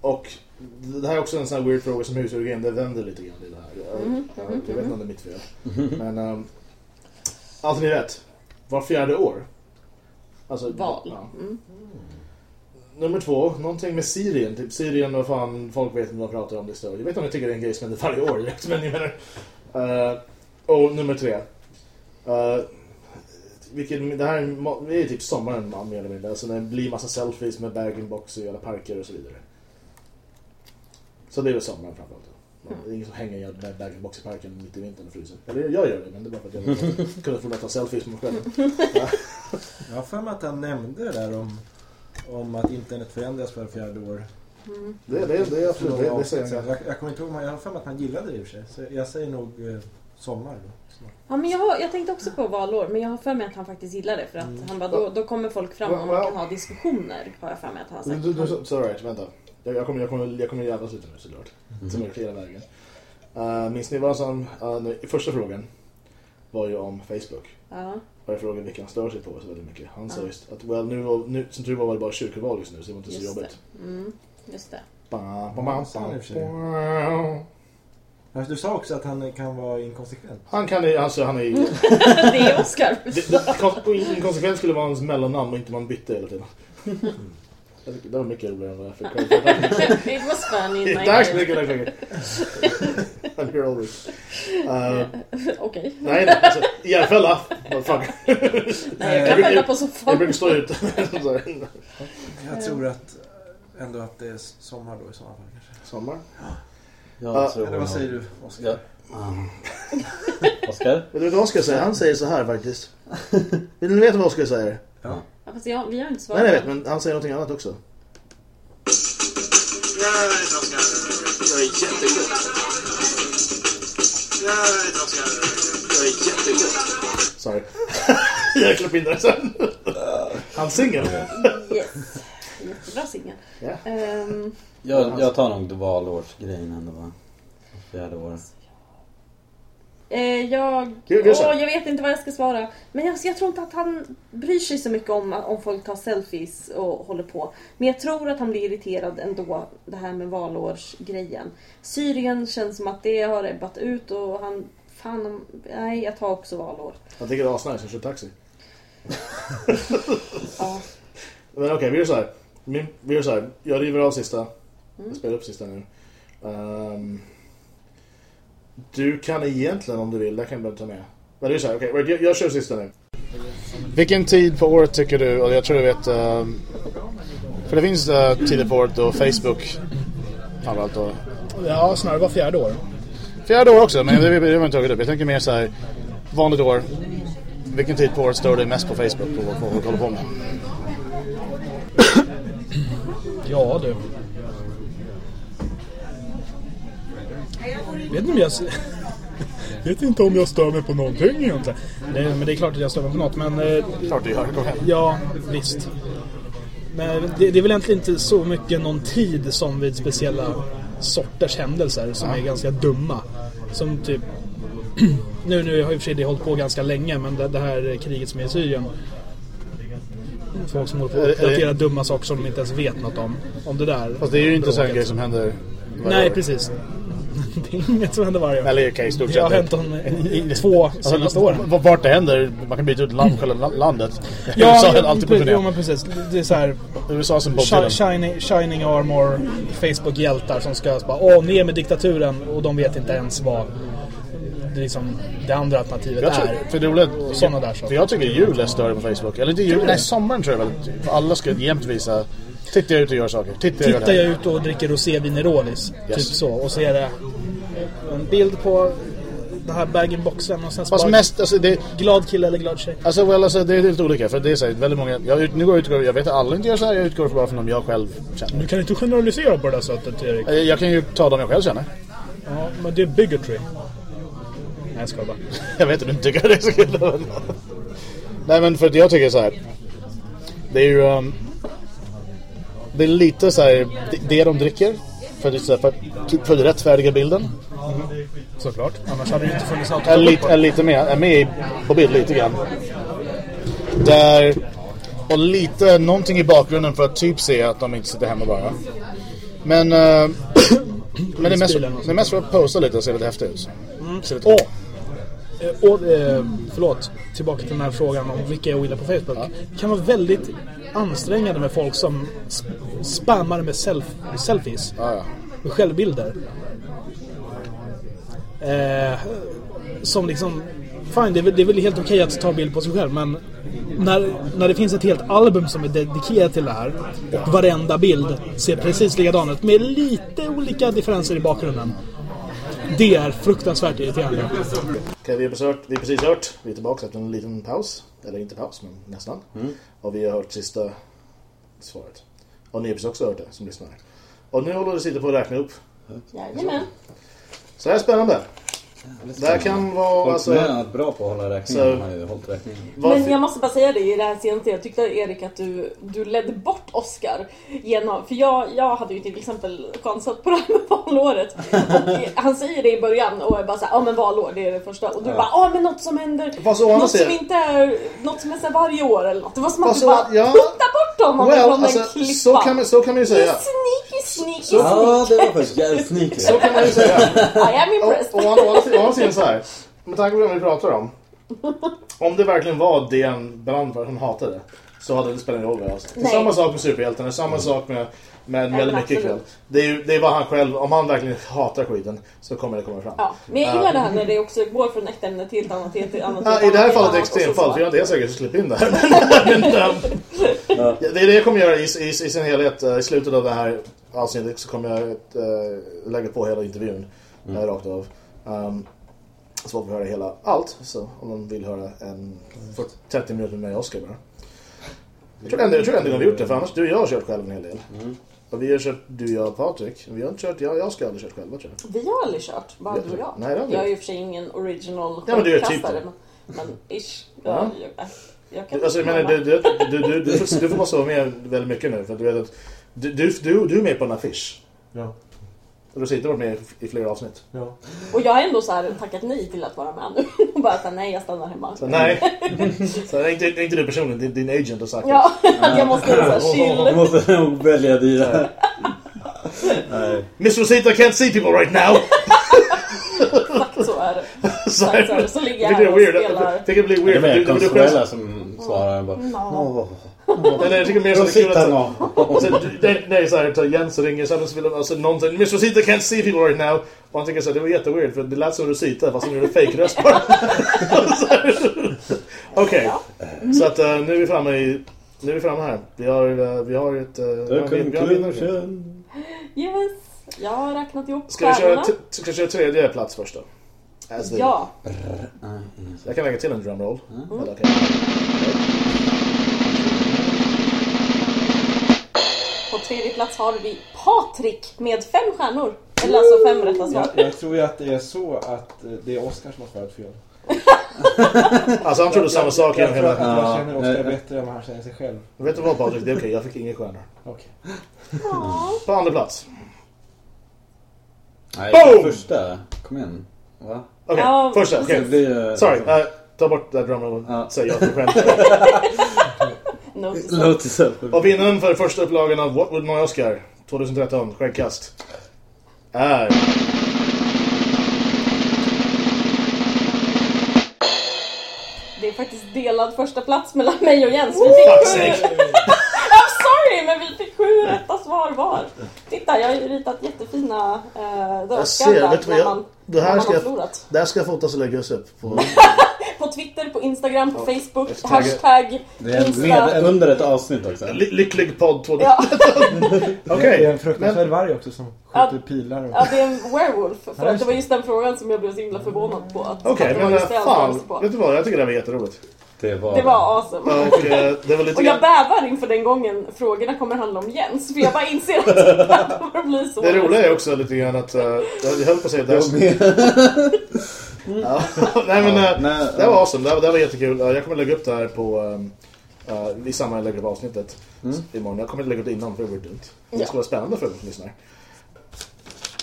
och det här är också en sån här weird fråga som husdjurgren. Det vänder lite grann i det här. Jag, Mhm, jag, jag vet inte om det är mitt fel. Men um, allting är rätt. Var fjärde år. Alltså, Val. ja. Mm. Nummer två, någonting med Syrien. Typ Syrien, vad fan, folk vet inte vad de pratar om det stör. Jag vet inte om jag tycker det är en grej som händer varje år direkt, men jag menar. Uh, och nummer tre. Uh, vilket, det här är, det är typ sommaren man, mer eller mindre. Alltså det blir massa selfies med bag-in-box i alla parker och så vidare. Så det är väl sommaren framförallt. Det är ingen som hänger med bag-in-box i parken mitt i vintern och fryser. Eller jag gör det, men det är bara för att jag vill kunna få ta selfies med mig själv. Jag har för mig att han nämnde det där om, om att internet förändras var fjärde år. Mm. Det, det, det är absolut, det, det säger jag. jag, jag kommer inte ihåg, jag har för mig att han gillade det i och för sig. Så jag säger nog eh, sommar då. Ja, men jag, har, jag tänkte också på valår, men jag har för mig att han faktiskt gillar det. För att han bara, då, då kommer folk fram och man kan ha diskussioner, har jag för mig att han har Du, sagt. du, du, så right, vänta. Jag, jag kommer, jag kommer, jag kommer jävlas lite nu såklart. Som jag gjort hela vägen. Uh, minns ni vad som, uh, nu, första frågan var ju om Facebook. Ja. Och jag frågade vilka han stör sig på så väldigt mycket. Han sa Ja. just att well, nu, var- nu, som tur var var det bara kyrkoval just nu så det var inte så Just jobbigt. det. Mm, just det. Ba, ba, ba, Du sa också att han kan vara inkonsekvent. Han kan alltså han är ju... det är Oscar. det- det- kon- Inkonsekvent skulle vara hans mellannamn och inte man bytte hela tiden. Det det var mycket roligare än vad jag fick. It was fun in my head. tack så mycket. I'm here always. Uh, Okej. nej, nej, alltså, Järfälla, motherfucker. Nej, jag Jag kan skälla på Jag soffan. brukar stå ut. Jag tror att ändå att det är sommar då i sådana fall kanske. Sommar. Jag Ja, tror Eller vad säger du, Oskar? Ja. Oskar? Vet du vad Oskar säger? Han säger så här faktiskt. Vill ni veta vad Oskar säger? Ja. Ja, fast jag, vi har inte Nej, svarat. jag vet, men han säger någonting annat också. Jag vet Oskar. Jag är jättegod. Jag vet Oskar. Jag är jättegod. Sorry. jag klipper in det sen. Han singel. Yes. Jättebra singel. Ja. Ehm, Jag, jag tar nog valårsgrejen ändå va? Fjärde år. Eh, jag, så åh, jag vet inte vad jag ska svara. Men jag, jag tror inte att han bryr sig så mycket om om folk tar selfies och håller på. Men jag tror att han blir irriterad ändå, det här med valårsgrejen. Syrien känns som att det har ebbat ut och han... Fan, nej, jag tar också valår. Jag tycker det är asnice, jag kör taxi. Ja. Men okej, vi gör så här. Min, vi gör så här. Jag river av sista. Jag spelar upp sista nu. Ehm, du kan egentligen om du vill, det kan jag ta med. Men det är så här, okej, wait, jag, jag kör sista nu. Vilken tid på året tycker du, och jag tror du vet... ehm, för det finns uh, tider på året då Facebook framförallt då. Ja, snarare var fjärde år. Fjärde år också, men det, det, det har inte tagit upp. Jag tänker mer så här, vanligt år. Vilken tid på året står du mest på Facebook och vad folk håller på med? Ja du. Vet inte om jag... Vet inte om jag stör mig på någonting egentligen. Nej, men det är klart att jag stör mig på något. Men eh, Klart du gör, kom igen. ja, visst. Men det, det är väl egentligen inte så mycket någon tid som vid speciella sorters händelser som är ganska dumma. Som typ... nu, nu har och för sig det hållit på ganska länge men det, det här kriget som är i Syrien. Folk som håller på det- att uppdatera dumma saker som de inte ens vet något om. Om det där. Fast det är ju inte så en grej som händer Nej, år. precis. Det är inget som händer varje år. Eller okej, i stort Det har hänt de två senaste Alltså, åren. v- Vart det händer, man kan byta ut land, själva la- landet. Ja, USA är ja, alltid på turné. jo, men precis. Det är så här USA som Bob Dylan. shining, shining armor Facebook-hjältar som ska bara åh, ner med diktaturen och de vet inte ens vad det, liksom, det andra alternativet Jag tror, är. för det är roligt, Såna där saker. För jag tycker jul är större på Facebook. Eller inte jul, nej sommaren tror jag väl. För alla ska jämt visa. Titta jag ut och gör saker. Titta jag Tittar jag ut och dricker rosévin i Rålis, Yes. typ så, och så är det en bild på den här bag-in-boxen och sen så bara mest, alltså det, glad kille eller glad tjej. alltså, well, alltså det är lite olika. För det är så här, väldigt många, jag, nu går jag utgår, jag vet att alla inte gör så här. Jag utgår bara från dem jag själv känner. Du kan inte generalisera på det där sättet, Erik. Eh, Jag kan ju ta dem jag själv känner. Ja, men det är bigotry. Nej, jag skojar bara. Jag vet inte, du tycker det är så kul. Nej men för att jag tycker så här. Det är ju... Um, det är lite så här, det, de dricker. För, för, typ för att rättfärdiga bilden. Såklart. Annars hade det inte funnits något att lite, är lite med, är med på bild lite grann. Där... Och lite någonting i bakgrunden för att typ se att de inte sitter hemma bara. Men... eh, men det är, mest, det är mest för att posta lite och se lite häftigt ut. Lite Åh! Och, eh, förlåt, tillbaka till den här frågan om vilka jag ogillar på Facebook. Det kan vara väldigt ansträngande med folk som sp- spammar med self selfies. Ja, ja. Med självbilder. Eh, som liksom... Fine, det är, väl- det är väl helt okej att ta bild på sig själv men när, när det finns ett helt album som är dedikerat till det här och varenda bild ser precis likadan ut med lite olika differenser i bakgrunden. Det är fruktansvärt irriterande. Okej, vi har precis hört, vi har precis hört, vi är tillbaka efter en liten paus. Eller inte paus, men nästan. Och vi har hört sista svaret. Och ni har precis också hört det som lyssnar. Och nu håller vi sitta på att räkna upp. Jajamän. Så det här är spännande. Det här kan vara Folk som alltså... är bra på att hålla räkning Så- har ju hållit räkning. vad Men jag måste bara säga det i det här senaste. Jag tyckte Erik att du, du ledde bort Oscar genom... För jag, jag hade ju till exempel chansat på det här med valåret. Och han säger det i början och är bara såhär, ja men valår det är det första. Och du bara, ja men något som händer... Fast något som inte är... Något som är så här varje år eller något. Det var som att Fast du bara ja. putta bort honom Well, från alltså, den klippan. så kan, man, så kan man ju säga. Sneaky, sneaky, Så- Ja, sneaky. det var faktiskt jävligt sneaky. Så kan man ju säga. I am Och, impressed. och, å andra- sidan så här. Med tanke på vad vi pratar om. Om det verkligen var det för, han hatade. Så hade det spelat någon roll. Alltså. Det är Nej. samma sak med superhjältarna, det är samma sak med, med väldigt mycket ikväll. Det är ju det är vad han själv, om han verkligen hatar skiten så kommer det komma fram. Ja, men jag gillar det här när det också går från ett ämne till ett annat till ett annat. till Ja, ett I det här annat, fallet är det annat, extremfall, för jag är inte säker att jag släpper in det här. Men, men, ja, det är det jag kommer göra i, i, i sin helhet. Eh, I slutet av det här avsnittet så kommer jag äh, lägga på hela intervjun mm. rakt av. Um, så får vi höra hela allt. Så om man vill höra en för 30 minuter med mig och Oskar bara. Jag tror ändå, jag tror ändå vi har gjort det, för annars du och jag har kört själv en hel del. Och vi har kört, du, jag och Patrik. Vi har inte kört, jag och jag ska aldrig kört själva tror jag. Vi har aldrig kört, bara du och jag. Nej, det har vi jag är inte. ju i och för sig ingen original Ja, men du är typ det. men, men ish. Ja. Ja. Jag, jag kan Alltså, jag menar, du, du, du, du, du, får, du får måste vara med väldigt mycket nu. För att du vet att du, du, du, du är med på en affisch. Ja. Rosita har varit med i flera avsnitt. Ja. Och jag har ändå så här tackat nej till att vara med nu. Och bara såhär, nej jag stannar hemma. Så nej, så det är inte, det är inte du personligen, din, din agent har sagt det. Ja, att jag måste så här Du chill. måste nog välja dina. Miss Rosita can't see people right now! Exakt så är det. så, så är det. Så ligger jag här det och är weird. spelar. Det blir Det weird. är för mer Consuela som svarar bara. Ja. Eller jag tycker mer så det kul Rosita att... nå. Alltså, nej, så här, så Jens ringer sen så vill de, alltså, någon säger Miss Rosita can't see people right now. Och han tycker så här, det var jätteweird för det lät som Rosita fast han gjorde fake-röst bara. Så. Okej, så att eh, nu är vi framme i... Nu är vi framme här. Vi har, eh, vi har ett... eh, vi har- vi har vinnare. Yes. Jag har räknat ihop Ska vi köra, ska vi köra tredje plats först då? Ja. Jag kan lägga till en drumroll. Eller, okej. Tredje plats har vi Patrik med fem stjärnor. Eller alltså fem rätta svar. Jag, jag tror ju att det är så att eh, det är Oskar som har svarat fel. Alltså han trodde samma sak Jag hela... jag Ja. känner Oskar Ja. bättre än vad han känner sig själv. Vet du vad Patrik? Det är okej, jag fick ingen stjärna. Okej. På andra plats. Nej, Boom! första. Kom igen. Va? Okej, Ja, första. precis. Okej. Det blir... Sorry, eh, ta bort det där drumrollen. Ja. Säger jag till mig till self. Och vinnaren för första upplagan av What Would My Oscar 2013, skäggkast, är... Det är faktiskt delad första plats mellan mig och Jens. Vi Fuck's fick sju... I'm sorry, men vi fick sju rätta svar var. Titta, jag har ju ritat jättefina uh, Jag ser, dödskallar vet du vad när jag- man, det när här man ska har jag-. Det här ska fotas och läggas upp på... På Twitter, på Instagram, på Facebook, hashtag- hashtag, Det är Insta. med, under ett avsnitt också. Ly- Lycklig podd 2013. Ja, Okej. Det är en fruktansvärd varg också som Ja. skjuter pilar. Och... ja, det är en werewolf. För Ja, att det var just den frågan som jag blev så himla förvånad på. Att, Okej, att det var men just det jag fan. på. Vet du vad? Jag tycker det var jätteroligt. Det var... Det var awesome. Och eh, det var lite Och jag bävar inför den gången frågorna kommer handla om Jens. För jag bara inser att det kommer bli så. Det roliga är också lite grann att... eh, jag höll på att säga det Jag här... Ja, nej men Ja, eh, nej, det var ja. awesome, det, var- det var jättekul. Jag kommer lägga upp det här på... Uh, I samband med lägger upp avsnittet imorgon. Jag kommer inte lägga upp det innan för det vore dumt. Det Ja. ska vara spännande för er som lyssnar.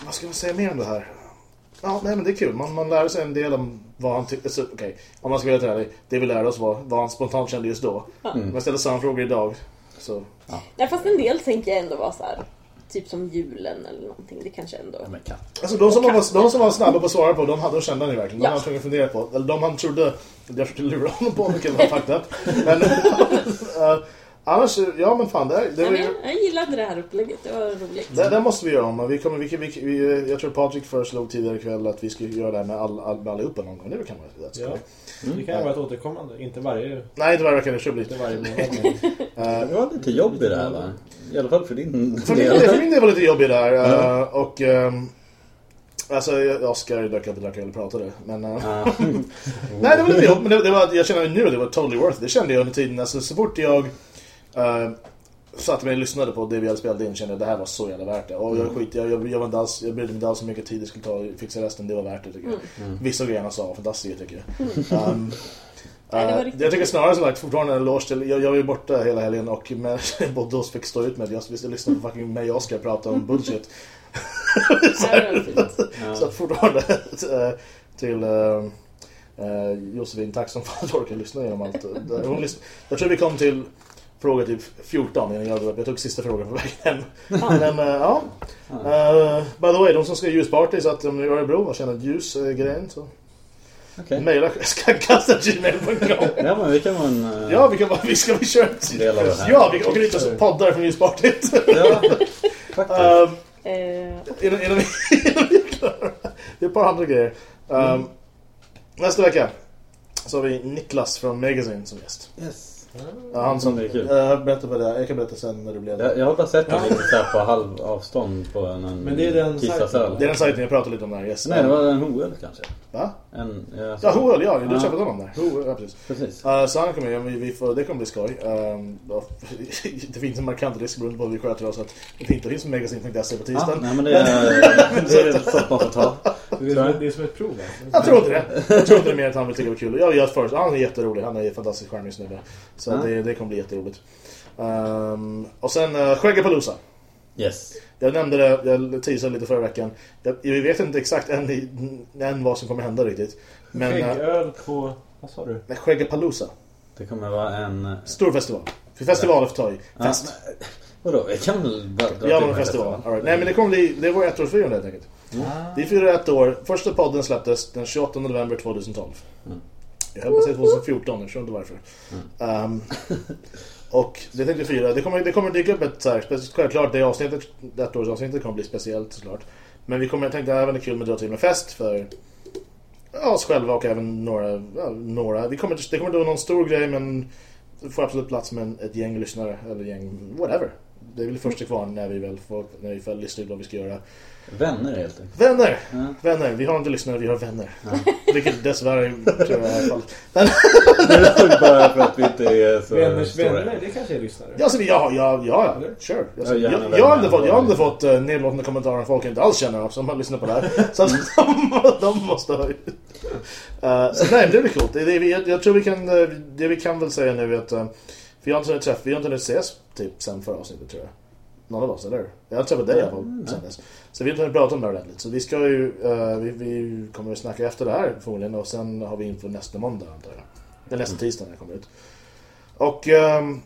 Vad ska man säga mer om det här? Ja, nej men det är kul. Man, man lär sig en del om vad han tyckte. Alltså, Okej, om man ska vara ärlig. Det vi lärde oss var vad han spontant kände just då. Om jag ställer samma frågor idag så... Ja, fast en del tänker jag ändå vara så här. Typ som julen eller någonting. Det kanske ändå... Ja, men katt. Alltså de som, var, de som var snabba på att svara på, de, hade, de kände ju verkligen. De Ja. hade tvungen att fundera på. Eller de han trodde, jag försökte lura honom på, vilket var fucked up. Men eh, annars, ja men fan, det, här- det Ja, var men ju... jag, gillade det här upplägget. Det var roligt. Det, det måste vi göra om. Vi kommer, vi, vi, vi, jag tror Patrik föreslog tidigare ikväll att vi skulle göra det här med, all, all, med allihopa någon gång. Det kan vara rätt. Ja. Det kan ju vara ett återkommande. Inte varje, Nej, det var verkligen det. inte Blir. varje månad. Det var lite jobb i det här va? I alla fall för din För min, del. för min del var det lite jobbigt där. eh, och... ehm, Alltså, jag- Oscar dök upp och drack och pratade. Men... eh, Ja. Nej, det var lite jobb, men det, det var, jag känner nu att det var totally worth it. Det kände jag under tiden. Alltså, så fort jag uh, satte mig och lyssnade på det vi hade spelat in kände jag att det här var så jävla värt det. Och jag, skit, jag, jag, jag, var inte alls, jag brydde mig inte alls hur mycket tid det skulle ta att fixa resten. Det var värt det tycker jag. Vissa grejer han sa var fantastiska tycker jag. Um, Nej, det var eh, jag tycker snarare som sagt fortfarande en eloge till, jag, jag var ju borta hela helgen och med, båda oss fick stå ut med jag, jag lyssnade på fucking mig och Oscar prata om bullshit. Ja, var fint. Så att fortfarande eh, till eh, eh, Josefin, tack som fan att du orkar lyssna igenom allt. Eh, Hon lyssn- jag tror vi kom till fråga typ 14 innan jag, jag tog sista frågan på vägen hem. Men eh, ja. Eh, by the way, de som ska ha ljusparty så att om ni är i Örebro och känner att ljus är grejen så Okej. mejla skankasta.gmail.com Ja men vi kan vara en... eh, Ja, vi kan bara, vi ska vi köra ett- Del av det här. Ja, vi åker dit och poddar från ljuspartyt. ja faktiskt. Um, Innan, innan, vi, innan vi är klara. Det är ett par andra grejer. Um, Nästa vecka så har vi Niklas från Magazine som gäst. Yes. Ja, han som Det är kul. uh, berättar vad det är. Jag kan berätta sen när det blir Jag, det. jag har bara sett den lite så här på halv avstånd på en, en Men det är den sajten. Det är den sajten jag pratade lite om där. Yes. Nej det var en HL kanske. Va? En, jag, Ja, Hoel, ja. Du Ja. träffade honom där. Hoel, ja, precis. Precis. Uh, så han kommer, vi, vi får, det kommer bli skoj. Ja, det finns en markant risk beroende på hur vi sköter oss att det inte finns en Magazine.se på Ja, tisdagen. nej men det är, det är sånt man får ta. Det är, som, det är som ett prov. Alltså. Jag tror inte det. Jag tror inte det mer att han vill tycka det var kul. Jag gör ett förut. Han är jätterolig. Han är en fantastisk charmig snubbe. Så Ja. det, det kommer bli jätteroligt. Um, och sen uh, Skäggapalooza. Yes. Jag nämnde det, jag teasade lite förra veckan. Jag, vi vet inte exakt än, än vad som kommer hända riktigt. Men äh, Skäggöl på... Vad sa du? Skäggepalooza. Det kommer vara en... Stor festival. För festival ta i. Fest. Ja, men, vadå? Vi kan väl bara dra Ja, till men med festival. All right. Nej, men det kommer bli... Det är vår ettårsfirande helt enkelt. Vi firar ett år. Första podden släpptes den 28 november 2012. Mm. Jag höll på att säga 2014, jag förstår inte varför. Ehm, och det tänkte vi fira. Det kommer, det kommer dyka upp ett så här, självklart det avsnittet, ettårsavsnittet kommer bli speciellt såklart. Men vi kommer, jag tänkte även det är kul med att dra till med fest för ja, oss själva och även några, ja, några. Vi kommer, det kommer inte vara någon stor grej men det får absolut plats med ett gäng lyssnare eller gäng, whatever. Det är väl första kvar när vi väl får, när vi väl listar ut vad vi ska göra. Vänner helt enkelt. Vänner! Ja. Vänner, vi har inte lyssnare, vi har vänner. Vilket dessvärre tror jag är fallet. Det är nog bara för att vi inte är så Vänners stora. vänner, det kanske är lyssnare. Ja, alltså, ja, ja, ja, Eller? sure. Ja, Jag, jag, jag har inte fått, jag har inte fått uh, nedlåtande kommentarer från folk jag inte alls känner som har lyssnat på det här. Så att de, de måste ha... Uh, så nej, det blir coolt. Det, det, jag, jag tror vi kan, eh, det vi kan väl säga nu är att uh, vi har inte hunnit träffa, vi har inte hunnit ses typ sen förra avsnittet tror jag. Någon av oss, eller? Jag har träffat dig i alla fall sen dess. Så vi har inte prata om det här ordentligt. Så vi ska ju, eh, vi, vi kommer att snacka efter det här förmodligen och sen har vi inför nästa måndag antar jag. Är nästa tisdag när det kommer ut. Och ehm,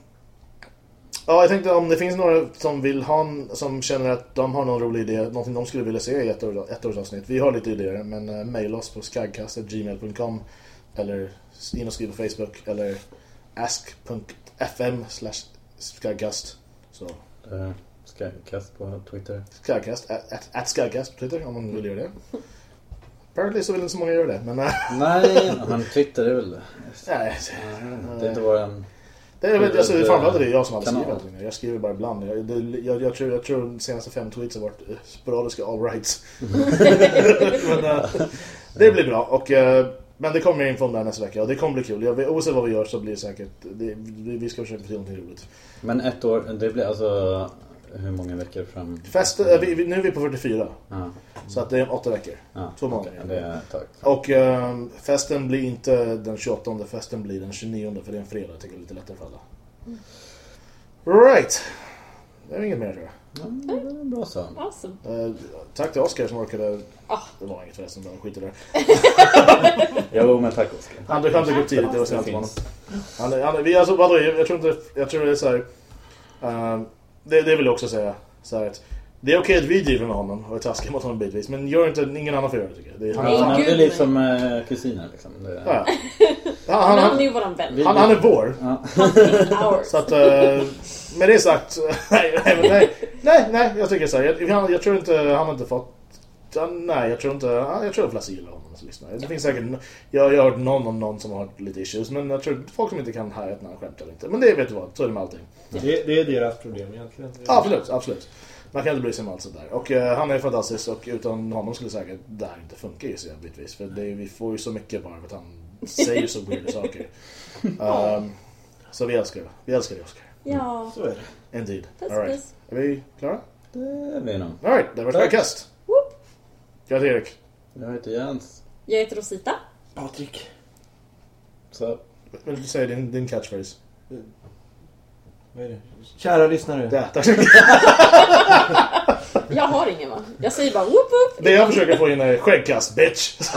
Ja, jag tänkte om det finns några som vill ha en, som känner att de har någon rolig idé, någonting de skulle vilja se i ett, år, ett årsavsnitt. Vi har lite idéer, men uh, maila oss på skagkast.gmail.com eller in och skriv på Facebook eller ask.fm slash skagkast. Så Eh, Skycast på Twitter. skagkast, at, at, at skagkast på Twitter om man vill göra det. Apparently så vill inte så många göra det, men uh, Nej, men Twitter är väl... nej. Det är inte våran... Det är väl, alltså, framförallt är det jag som alltid skriver allting. Jag skriver bara ibland. Jag, det, jag, jag, tror, jag tror de senaste fem tweets har varit eh, sporadiska all-rights. men eh, det blir bra. Och, eh, men det kommer info om det här nästa vecka och det kommer bli kul. Jag, oavsett vad vi gör så blir det säkert... Det, vi, vi ska försöka få till någonting roligt. Men ett år, det blir alltså... Hur många veckor fram? Fest, eh, vi, vi, nu är vi på 44. Ja, Så att det är åtta veckor. ja. Två månader. Det är. Och eh, festen blir inte den 28, festen blir den 29 för det är en fredag. Jag tycker det är lite lättare för alla. Right. Det är inget mer tror jag. Ja, det är en bra sak. Awesome. Eh, tack till Oskar som orkade... Ah. Det var inget förresten, bara skit i det. Jo, men tack Oskar. Han dök upp tidigt, det var snällt av honom. Han, han, vi, alltså, vadå, jag, jag tror inte... Jag tror det är så här... eh, det, det vill jag också säga. Så här att, det är okej att vi driver med honom och är taskiga mot honom bitvis. Men gör inte, ingen annan får göra det tycker jag. Det är, han, han, det är lite nej. som eh, kusiner liksom. Det, ja. han, Men han, han är han, ju våran vän. Han, han är vår. Ja. Så att, eh, med det sagt, nej, nej, nej, nej, jag tycker så här, jag, jag, jag tror inte, han har inte fått, ja, nej, jag tror inte, ja, jag tror att flesta gillar honom som lyssnar. Det finns säkert, jag, jag har hört någon om någon som har lite issues, men jag tror folk som inte kan haja när han skämtar inte. Men det vet du vad, så är det med allting. Det, det är deras problem egentligen. Absolut, absolut. Man kan inte bry sig om allt sådär. Och eh, han är fantastisk och utan honom skulle säkert det här inte funka gissar jag bitvis. För det, vi får ju så mycket bara för att han säger så weirda saker. Um, så vi älskar det. Vi älskar dig Oscar. Ja. Så är det. Indeed. Puss, All right. puss. Är vi klara? Det är vi nog. Alright, det var Tack. Skycast. Jag heter Erik. Jag heter Jens. Jag heter Rosita. Patrik. Så Vill du säga din, din catchphrase? Vad är det? Kära lyssnare. Ja, tack så mycket. Jag har ingen va? Jag säger bara whoop whoop. Det jag försöker få in är skäggkast, bitch.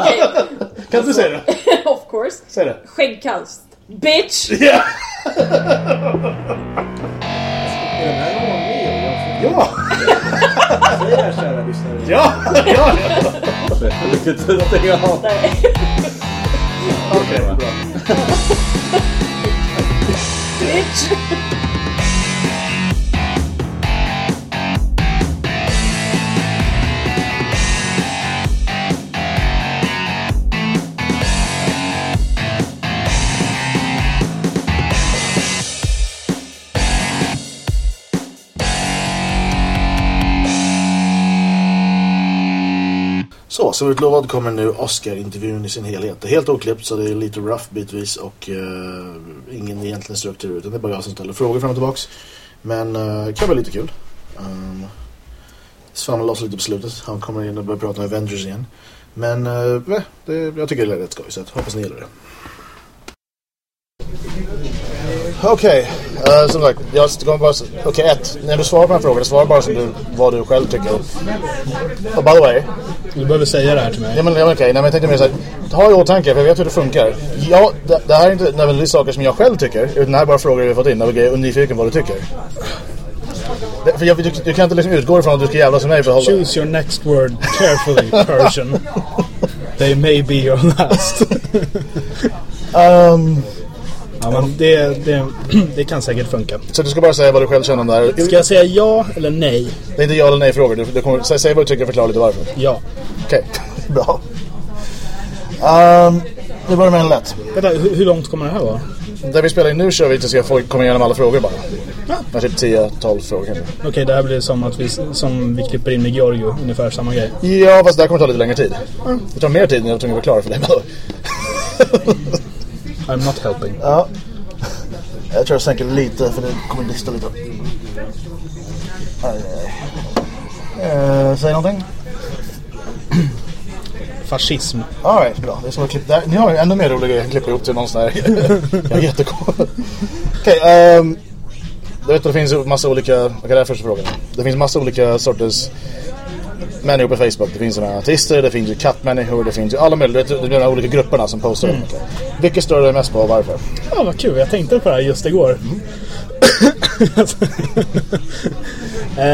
Okej, Kan du säga det? of course. Säg det. Skäggkast. Bitch! Ja! Här? Jag får säga kära lyssnare. Ja! Ja! ja. Vilket stänga av. Nej. Okej, bra. Bitch! Så, som utlovad kommer nu Oscar-intervjun i sin helhet. Det är helt oklippt så det är lite rough bitvis och uh, ingen egentligen struktur utan det är bara jag som ställer frågor fram och tillbaks. Men uh, kan vara lite kul. Ehm, um, Svamlar loss lite på slutet. Han kommer in och börjar prata om Avengers igen. Men uh, det, jag tycker det är rätt skoj så jag hoppas ni gillar det. Okej, eh, som sagt, jag kommer bara... Okej, ett. När du svarar på den här frågan, svara bara som du, vad du själv tycker. Och by the way, Du behöver säga det här till mig. ja men, ja, men okej, nej, men jag tänkte mer såhär, ha i åtanke, för jag vet hur det funkar. Ja, det, det här är inte nödvändigtvis saker som jag själv tycker, utan det här är bara frågor vi har fått in, jag är nyfiken vad du tycker. Det, för jag, du, du kan inte liksom utgå ifrån att du ska jävlas med mig för att hålla... Choose your next word carefully, Persian. They may be your last. Um, ja, men det, det, det kan säkert funka. så du ska bara säga vad du själv känner om det här. Ska jag säga ja eller nej? Det är inte ja eller nej frågor, du, du kommer, säg, säg vad du tycker och förklara lite varför. Ja. Okej, bra. Um, vi börjar med en lätt. Vänta, hur, hur långt kommer det här vara? Där vi spelar in nu kör vi tills jag får komma igenom alla frågor bara. Ja. Typ 10-12 frågor kanske. Okej, det här blir som att vi, som vi klipper in med Giorgio. Ungefär samma grej. Ja, fast det här kommer ta lite längre tid. Det tar mer tid än jag var tvungen att förklara för dig. I'm not helping. ja. Jag tror jag sänker lite för det kommer dista lite. Aj, aj. Eh, säg någonting. Fascism. Alright, bra. Det är som att klippa. Där. Ni har ju ännu mer roliga grejer att klippa ihop till någon sån här. jag är jättecool. Okej, ehm. Jag vet att det finns massa olika, okej det här är första frågan. Det finns massa olika sorters människor på Facebook. Det finns såna artister, det finns ju kattmänniskor, det finns ju alla möjliga, det är de här olika grupperna som postar. Mm. Vilka stör du mest på och varför? Ja, vad kul. Jag tänkte på det här just igår. eh,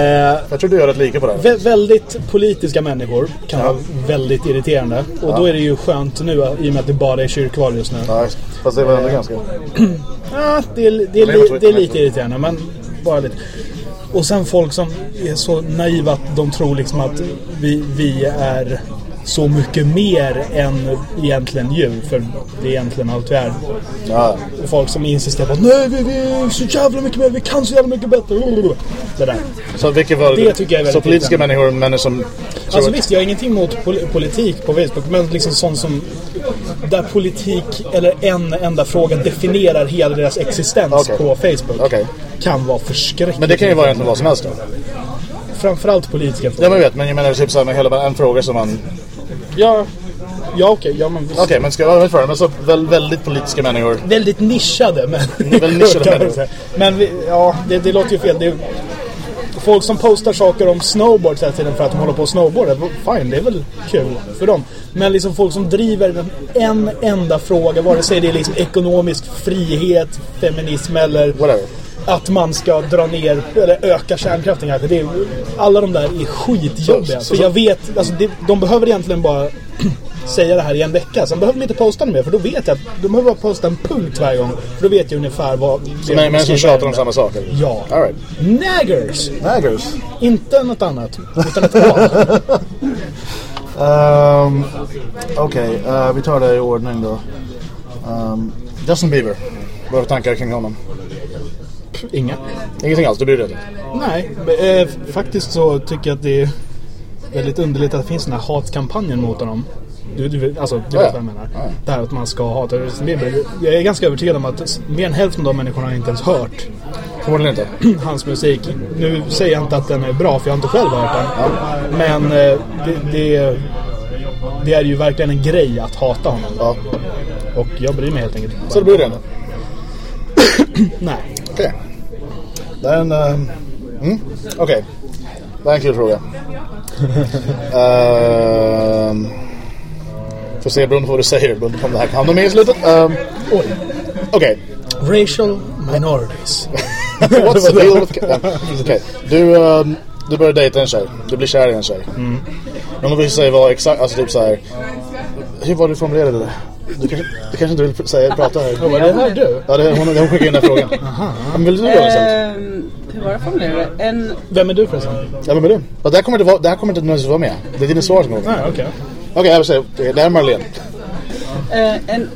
Jag tror du gör rätt lika på det vä- väldigt politiska människor kan vara väldigt irriterande. Och då är det ju skönt nu i och med att det bara är kyrkval just nu. Ja, fast det var ändå ganska... Ja, det är, det, är, li, det är lite irriterande, men bara lite. Och sen folk som är så naiva att de tror liksom att vi, vi är så mycket mer än egentligen djur. För det är egentligen allt vi är. Ja. Och folk som insisterar på att nej, vi, vi är så jävla mycket mer, vi kan så jävla mycket bättre. Det där. Så vilka var Det tycker jag är väldigt Så politiska människor, människor som... Alltså visst, jag har ingenting emot pol- politik på Facebook, men liksom sånt som där politik eller en enda fråga definierar hela deras existens Okej. på Facebook Okej. kan vara förskräckligt. Men det kan ju vara egentligen vad som helst då. Framförallt politiska frågor. Ja men jag vet, men jag menar typ såhär med hela en fråga som man... Ja, ja okej. ja, men. Okej, men ska jag vara för? Men så väl, väldigt politiska människor. Väldigt nischade men... Väldigt nischade människor. Men vi, ja, det, det låter ju fel. Det folk som postar saker om snowboard hela tiden för att de håller på och snowboardar. Fine, det är väl kul för dem. Men liksom folk som driver en enda fråga, vare sig det är liksom ekonomisk frihet, feminism eller Whatever. Att man ska dra ner eller öka kärnkraften kanske. Det är, alla de där är skitjobbiga. Så- så- för jag vet, alltså det, de behöver egentligen bara säga det här i en vecka. Sen behöver de inte posta mer för då vet jag att de behöver bara posta en punkt varje gång. För då vet jag ungefär vad... Så men, men som tjatar om samma saker. Ja. Alright. Naggers! Naggers. Inte något annat. Utan ett. Um, Okej, eh, vi tar det i ordning då. Um, Justin Bieber. Vad har tankar kring honom? Inga. Ingenting alls, du bryr dig inte? Nej, men, eh, faktiskt så tycker jag att det är väldigt underligt att det finns den här hatkampanjen mot honom. Du, du, alltså, du Ja, vet ja. vad jag menar. Ja. Det här att man ska hata Justin Bieber. Jag är ganska övertygad om att mer än hälften av de människorna har inte ens hört Förmodligen inte. hans musik. Nu säger jag inte att den är bra för jag har inte själv hört den. Men eh, det, det, det är ju verkligen en grej att hata honom. Ja. Och jag bryr mig helt enkelt. Så du bryr dig inte? Nej. Okej. Det är en... ehm, mm, Okej. Det är en kul fråga. um, får se beroende på vad du säger, beroende på om det här kan hamna med i slutet. Um, Oj. Okej. Racial minorities. What's the deal with... Okej. Du, ehm, du börjar dejta en tjej. Du blir kär i en tjej. Mm. Om du vill säga vad exakt, alltså typ så här. Hur var du formulerade det? Du kanske, du kanske inte vill säga, prata här? Var det här du? Ja, det, hon, hon skickade in den här frågan. Men vill du göra det istället? Ehm, hur var det formulerat? En... Vem är du förresten? Ja, men vill du? Det här kommer inte, vara, det här kommer inte nödvändigtvis vara med. Det är dina svar som kommer Nej, okej. Okej, jag vill säga. Det här är Marlene. Eh, en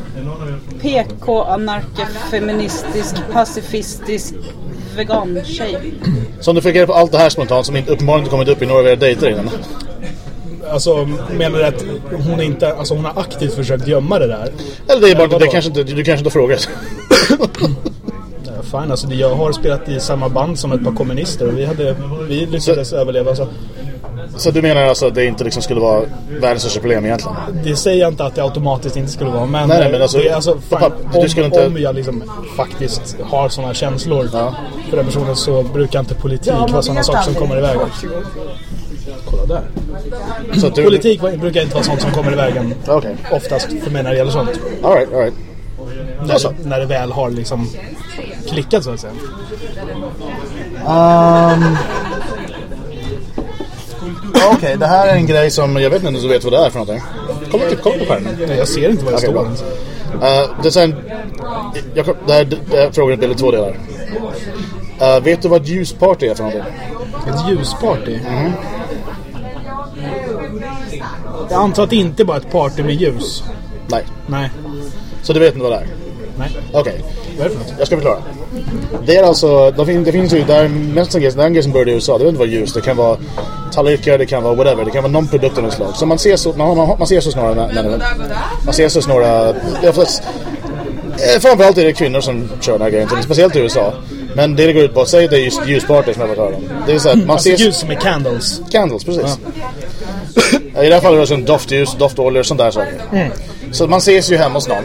PK-anarkefeministisk, pacifistisk vegan-tjej. Så om du fick reda på allt det här spontant som inte, uppenbarligen inte kommit upp i några av era dejter innan. Alltså, menar du att hon inte, alltså hon har aktivt försökt gömma det där? Eller det är bara, det kanske inte, du kanske inte har frågat. Ja, Fine, alltså det- jag har spelat i samma band som ett par kommunister och vi, hade, vi lyckades överleva. Så. Så du menar alltså att det inte liksom skulle vara världens största problem egentligen? Det säger jag inte att det automatiskt inte skulle vara. Men, Nej, nej, men alltså- det alltså på fan, papp- du om, skulle inte- om jag liksom faktiskt har sådana känslor Ja. för den personen så brukar inte politik vara sådana saker som kommer i vägen. Kolla där. Så du... Politik brukar inte vara sånt som kommer i vägen Okej. oftast för mig när det gäller sånt. Alright, alright. När, det, när det väl har liksom klickat så att säga. Um... Okej, det här är en grej som jag vet inte om du vet vad det är för någonting. Kolla, typ, kolla på skärmen. Nej, Jag ser inte vad det Okej, står. Uh, det är sen, jag, kom- det, här, det här frågan är i två delar. Uh, vet du vad ljusparty är för någonting? Ett ljusparty. Mm. Jag antar att det inte bara är ett party med ljus. Nej. Nej. Så du vet inte vad det är? Nej. Okej, Vad är det för något? jag ska förklara. Det är alltså, det finns, det finns ju, det är mest en grej, det är en grej som började i USA. Det behöver inte vara ljus, det kan vara tallrikar, det kan vara whatever. Det kan vara någon produkt av något slag. Så man ser så, man, man, man ser så snarare människor. Man ser så snarare, eh, framförallt är det kvinnor som kör den här grejen, speciellt i USA. Men det det går ut på, säg att det är just ljusparty som jag har varit om. Det är så att man Alltså ser... ljus som är candles. Candles, precis. I det här fallet är det doftljus, doftoljor och sånt där saker. Mm. Så man ses ju hemma hos någon.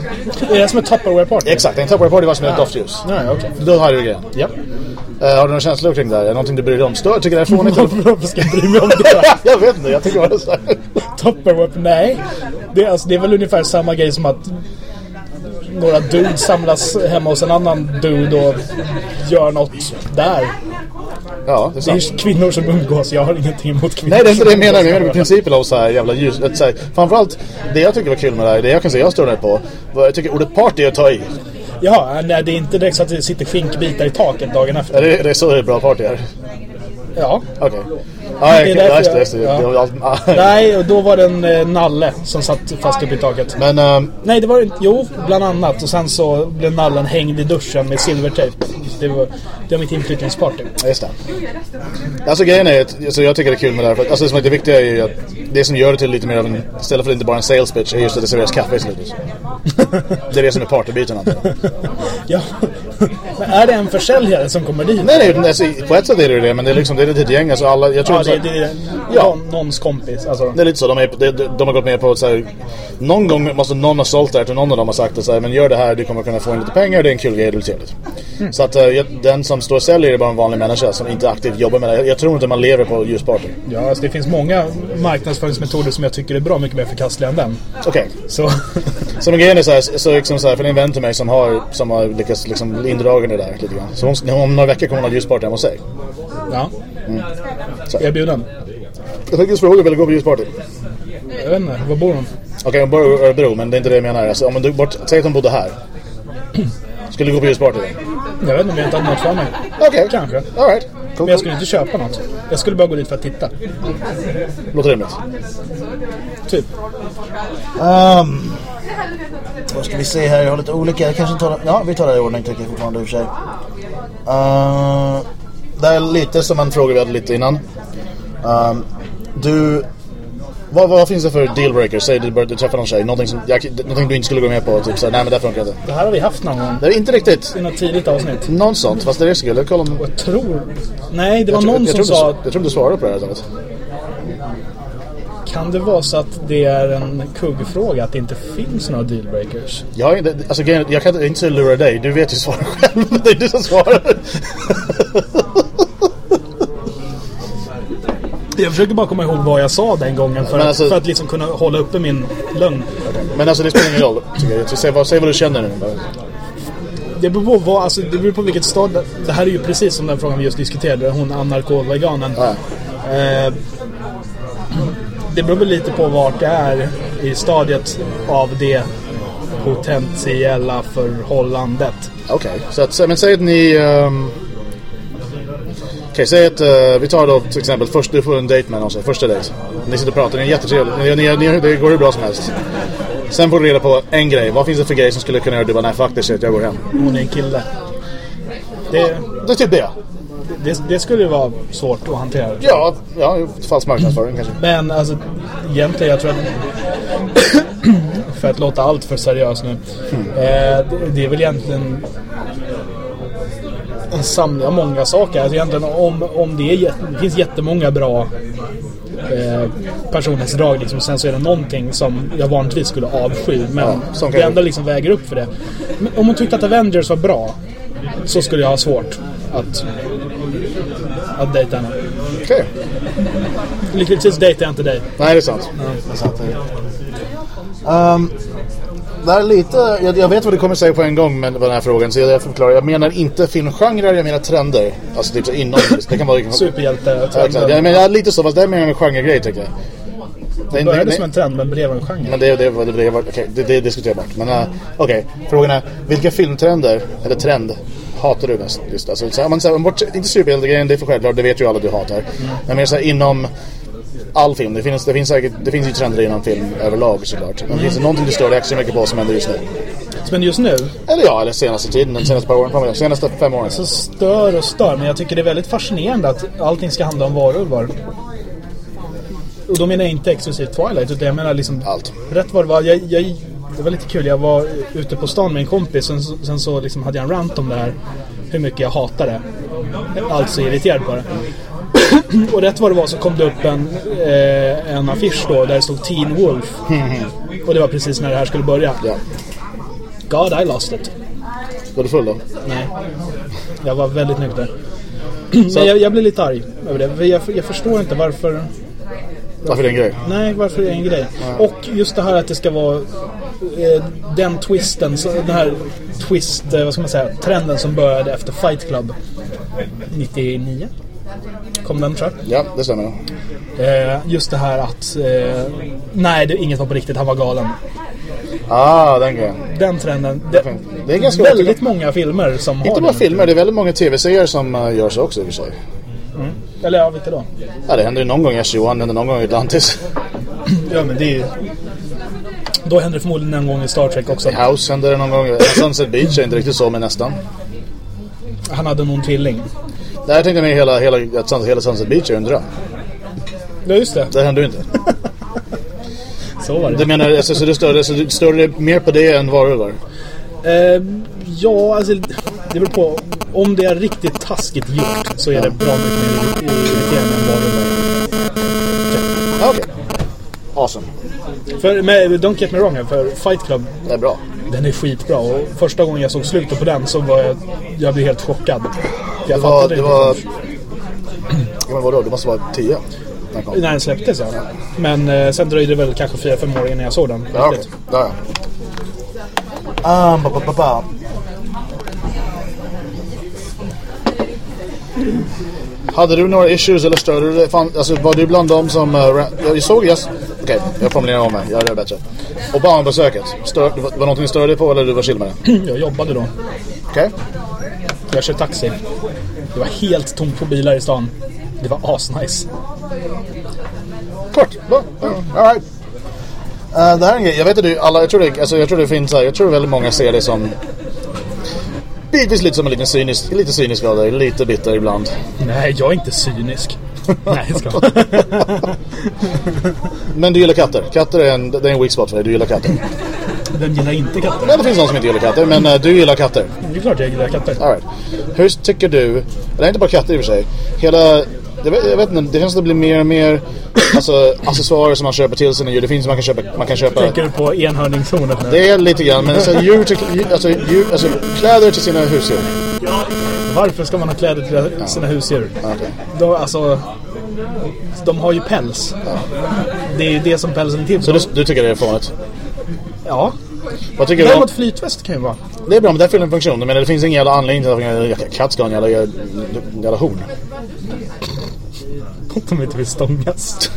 Är det som ett Tupperware-party? Exakt, en Tupperware party var som ett doftljus. Nej, okej. Då har du grejen. Ja. Uh, har du några känslor kring det här? Är det någonting du bryr dig om? Stör, tycker det är fånigt? Varför ska jag bry mig om det? jag vet inte, jag tycker bara är så här. Tupperware? Nej. Det är, alltså, det är väl ungefär samma grej som att några dudes samlas hemma hos en annan dude och gör något där. Ja, det är Det är sant. kvinnor som umgås. Jag har ingenting emot kvinnor Nej, det är inte det jag menar. Jag menar principen av så här jävla ljus. Så här, framförallt, det jag tycker var kul med det här, det jag kan säga jag står där på, var jag tycker ordet party är att ta i. Ja, nej, det är inte direkt så att det sitter skinkbitar i taket dagen efter. det, det är så det är bra party här? Ja. Okej. Ja, jag- Det är just det, just det. ja. Var ah. Nej, och då var det en eh, nalle som satt fast uppe i taket. Men, ehm, Nej, det var inte... Jo, bland annat. Och sen så blev nallen hängd i duschen med silvertejp. Det var, det var mitt inflyttningsparty. Ja, Just det. Alltså grejen är att alltså, jag tycker det är kul med det här. För alltså, det, som är det viktiga är ju att det som gör det till lite mer av en, istället för inte bara en sales pitch, är just att det serveras kaffe i slutet. Det är det som är partybiten. Ja. Men är det en försäljare som kommer dit? Nej, nej, alltså, på ett sätt är det ju det, men det är liksom, det är ett gäng. Alltså alla, jag tror Ja, det, det är Ja. någon, någons kompis. Alltså. Det är lite så, de, är, de, de har gått med på att så här, någon gång måste någon ha sålt det här till någon av dem har sagt att så här, men gör det här, du kommer kunna få in lite pengar, det är en kul grej, det är trevligt. Så att eh, den som står och säljer är bara en vanlig människa som inte aktivt jobbar med det. Jag, jag tror inte man lever på ljusparty. Ja, alltså det finns många marknadsföringsmetoder som jag tycker är bra mycket mer förkastliga än den. Okej. Så... Så men grejen är så här, så liksom så här, för det är en vän till mig som har, som har lyckats liksom indragen i det där lite grann. Så hon, om några veckor kommer hon ha ljusparty hemma hos sig. ja. Så. Erbjuden. Jag tänkte fråga, vill du gå på ljusparty? Jag vet inte, var bor de? Okej, hon bor i Örebro, men det är inte det jag menar. Alltså, om du bort, säg att hon bodde här. Skulle du gå på ljusparty då? Jag vet inte om jag inte hade något för mig. Okej. Kanske. Alright. Cool, Men jag skulle inte köpa något. Jag skulle bara gå dit för att titta. Låter rimligt. Typ. Um, vad ska vi se här? Jag har lite olika. Jag kanske tar Ja, vi tar det i ordning tycker jag fortfarande i och för sig. Uh, det är lite som en fråga vi hade lite innan. Um, du... Vad, vad finns det för dealbreakers? Säg du, du träffar någon tjej, någonting, som, jag, någonting du inte skulle gå med på. Typ såhär, nej men det funkar inte. Det här har vi haft någon gång. Det är inte riktigt I något tidigt avsnitt. någon sånt, fast det är så kul. Jag, kollar om, jag tror... Nej, det var jag, någon jag, som tror sa... du, jag tror du svarade på det här talet. Kan det vara så att det är en kuggfråga att det inte finns några dealbreakers? Jag, inte- alltså, jag kan inte lura dig, du vet ju svaret själv. Det är du som svarar. Jag försöker bara komma ihåg vad jag sa den gången för, Men att, alltså- för att liksom kunna hålla uppe min lögn. Men alltså det spelar ingen roll. Säg, vad, säg vad du känner nu. Det beror på, vad, alltså, det beror på vilket stad... Det här är ju precis som den frågan vi just diskuterade. Hon anarko-veganen. Ja. Eh, det beror väl lite på vart det är i stadiet av det potentiella förhållandet. Okej, så att, men säg att ni... Um... Okej, säg att eh, vi tar då till exempel först du får en dejt med någon, så, första dejt. Ni sitter och pratar, ni är jättetrevligt, ni, ni, ni, det går hur bra som helst. Sen får du reda på en grej, vad finns det för grej som skulle kunna göra att du bara nej fuck this shit, jag går hem. Hon är en kille. Det, Det är typ det. Det, det skulle ju vara svårt att hantera. Ja, ja falsk marknadsföring kanske. Men alltså, egentligen jag tror att... för att låta allt för seriös nu. Eh, det, det är väl egentligen... en samling av många saker. Alltså egentligen om, om det, är, det finns jättemånga bra eh, personlighetsdrag liksom. Sen så är det någonting som jag vanligtvis skulle avsky. Men Ja, det ändå liksom väger upp för det. Men om hon tyckte att Avengers var bra så skulle jag ha svårt att, att dejta henne. Okej. Lyckligtvis dejtar jag inte dig. Nej, det är sant. Det är sant. Um, det är lite, jag, jag vet vad du kommer säga på en gång med, med den här frågan, så jag, jag förklarar. Jag menar inte filmgenrer, jag menar trender. Alltså typ så inom, det kan vara... Superhjälte. Ja, exakt. Jag menar lite så, fast det är mer en genregrej tycker jag. Det började som en trend men blev en genre. Men det, det, det, det, okay, det, det är diskuterbart. Men uh, okej, frågan är vilka filmtrender, eller trend, hatar du mest? Just, alltså, så, här, man, så, här, bort, inte superhjältegrejen, det är för självklart, det vet ju alla du hatar. Men mer så här, inom all film, det finns, det finns säkert det finns ju trender inom film överlag såklart. Men finns det någonting du stör dig extra mycket på som händer just nu? Men just nu Eller ja, eller senaste tiden, den senaste par åren, jag? senaste fem åren. så stör och stör. Men jag tycker det är väldigt fascinerande att allting ska handla om varulvar. Och då menar jag inte exklusivt Twilight utan jag menar liksom Allt. rätt vad det var. Jag, jag, det var lite kul, jag var ute på stan med en kompis sen, sen så liksom hade jag en rant om det här. Hur mycket jag hatar det. Alltså irriterad på det. Och rätt vad det var så kom det upp en, eh, en affisch då där det stod Teen Wolf. Och det var precis när det här skulle börja. Ja. God I lost it. Var du full då? Nej. Jag var väldigt nykter. Men jag, jag blir lite arg över det. Jag, jag förstår inte varför... Varför är det en grej? Nej, varför det är en grej. Och just det här att det ska vara eh, den twisten, så, den här twist, eh, vad ska man säga, trenden som började efter Fight Club 99. Kom den tror jag. Ja, det stämmer. Eh, just det här att eh, nej, det, inget var på riktigt, han var galen. Ah, den grejen. Den trenden. Det, Det är ganska väldigt många filmer som har Inte bara filmer, det är väldigt många tv-serier som uh, gör så också i och för sig. Eller ja, vilka då? Ja, det händer ju någon gång i SG-1, det händer någon gång i Atlantis. Ja, men det är ju... Då händer det förmodligen en gång i Star Trek också. I House händer det någon gång. Sunset Beach är inte riktigt så, men nästan. Han hade någon tvilling. Det här tänkte jag mig hela, hela, att Sunset, hela Sunset Beach är en dröm. Ja, just det. Det händer ju inte. Så var det. Du menar, alltså, så du stör, så du stör dig mer på det än varulvar? Eh, ja, alltså det beror på. Om det är riktigt taskigt gjort så är det bra mycket mer Awesome. var. För, men don't get me wrong här, för Fight Club, Det är bra. den är skitbra. Och första gången jag såg slutet på den så var jag, jag blev helt chockad. Jag Det var... fattade Det inte var... men vadå? Det måste vara 10. Den kom. När den släpptes ja. Men eh, sen dröjde det väl kanske 4-5 år innan jag såg den. Ja, riktigt. Ja, ja. Um, ba, ba, ba, ba. Hade du några issues eller störde du dig? Alltså, var du bland dem som... Uh, jag såg just... Okej, jag formulerar om mig. Jag gör det bättre. Obama-besöket. Stör, var, var någonting du störde dig på eller du var chill med det? Jag jobbade då. Okej? Jag kör taxi. Det var helt tomt på bilar i stan. Det var asnice. Kort. Bra. All right. Uh, det här är en grej. Jag vet att du, alla, jag tror det, alltså, jag tror det finns här, jag tror väldigt många ser det som bitvis lite som en liten cynisk, lite cynisk av dig, lite bitter ibland. Nej, jag är inte cynisk. Nej, jag ska Men du gillar katter. Katter är en, det är en weak spot för dig, du gillar katter. Vem gillar inte katter? Ja, det finns någon som inte gillar katter, men uh, du gillar katter. Det är klart jag gillar katter. All right. Hur tycker du, eller inte bara katter i och för sig, hela, jag vet, jag vet inte, det känns som det blir mer och mer alltså, accessoarer som man köper till sina djur. Det finns man kan köpa, man kan köpa Tänker du på enhörningshornet nu? Det är lite grann, men alltså, djur till, alltså, djur, alltså kläder till sina husdjur. Varför ska man ha kläder till sina husdjur? Okej. De, alltså, de har ju päls. Det är ju det som pälsen är till Så du, du tycker det är fånigt? Ja. Vad tycker du om? Däremot flytväst kan ju vara. Det är bra, men det fyller en funktion. Men det finns ingen jävla anledning till att en jävla katt ska ha en jävla, jävla horn. Att de inte vill stångas.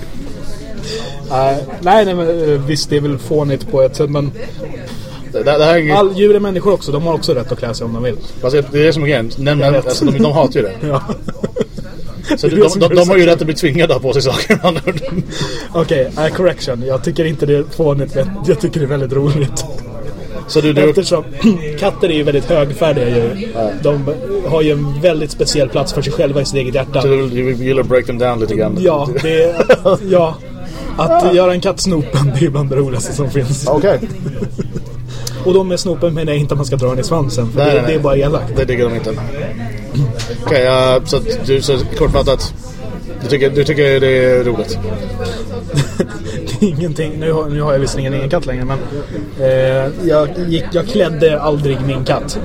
Nej, nej, nej, men eh, visst det är väl fånigt på ett sätt men Det, det, här är all, djur är människor också. De har också rätt att klä sig om de vill. Alltså, det är det som är grejen. Vet. alltså, de, de hatar ju det. Ja. Så de, de, de, de har ju rätt att bli tvingade att ha på sig saker. Okej, okay, correction. Jag tycker inte det är fånigt. men Jag tycker det är väldigt roligt. Så du, du, Eftersom katter är ju väldigt högfärdiga djur. De har ju en väldigt speciell plats för sig själva i sitt eget hjärta. så du, du gillar att break them down lite grann? Ja, det är, ja. Att göra en katt snopen, det är bland det roligaste som finns. Okej. Och då med snopen menar jag inte att man ska dra den i svansen. För Nej, det, nej, det är bara elakt. Det diggar de inte. Okej, eh, så att du, så kortfattat. Du tycker, du tycker det är roligt? Ingenting. Nu har, nu har jag visserligen ingen katt längre men eh, jag, gick, jag klädde aldrig min katt.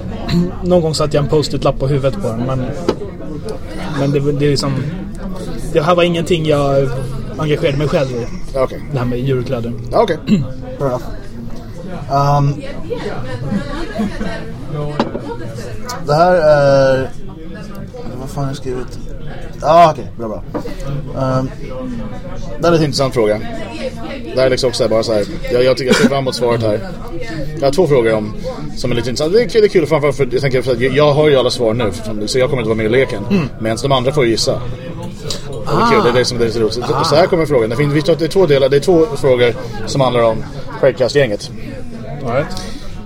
Någon gång satte jag en post-it-lapp på huvudet på den men, men det, det är liksom det här var ingenting jag engagerade mig själv i. Okej. Det här med djurkläder. Okej. Fair enough. Um, det här är... Vad fan har jag skrivit? Ja, ah, okej. Bra, bra. Um, Det är en intressant fråga. Det är liksom också bara så här. Jag, jag tycker jag ser fram emot svaret här. Jag har två frågor om som är lite intressanta. Det är kul, det är kul framförallt för jag tänker för att jag, jag har ju alla svar nu så jag kommer inte vara med i leken. Medan de andra får ju gissa. Och det är kul, det är det som det är så roligt. Så, så här kommer frågan. Det finns det är två delar, det är två frågor som handlar om Skäggkast-gänget. Right.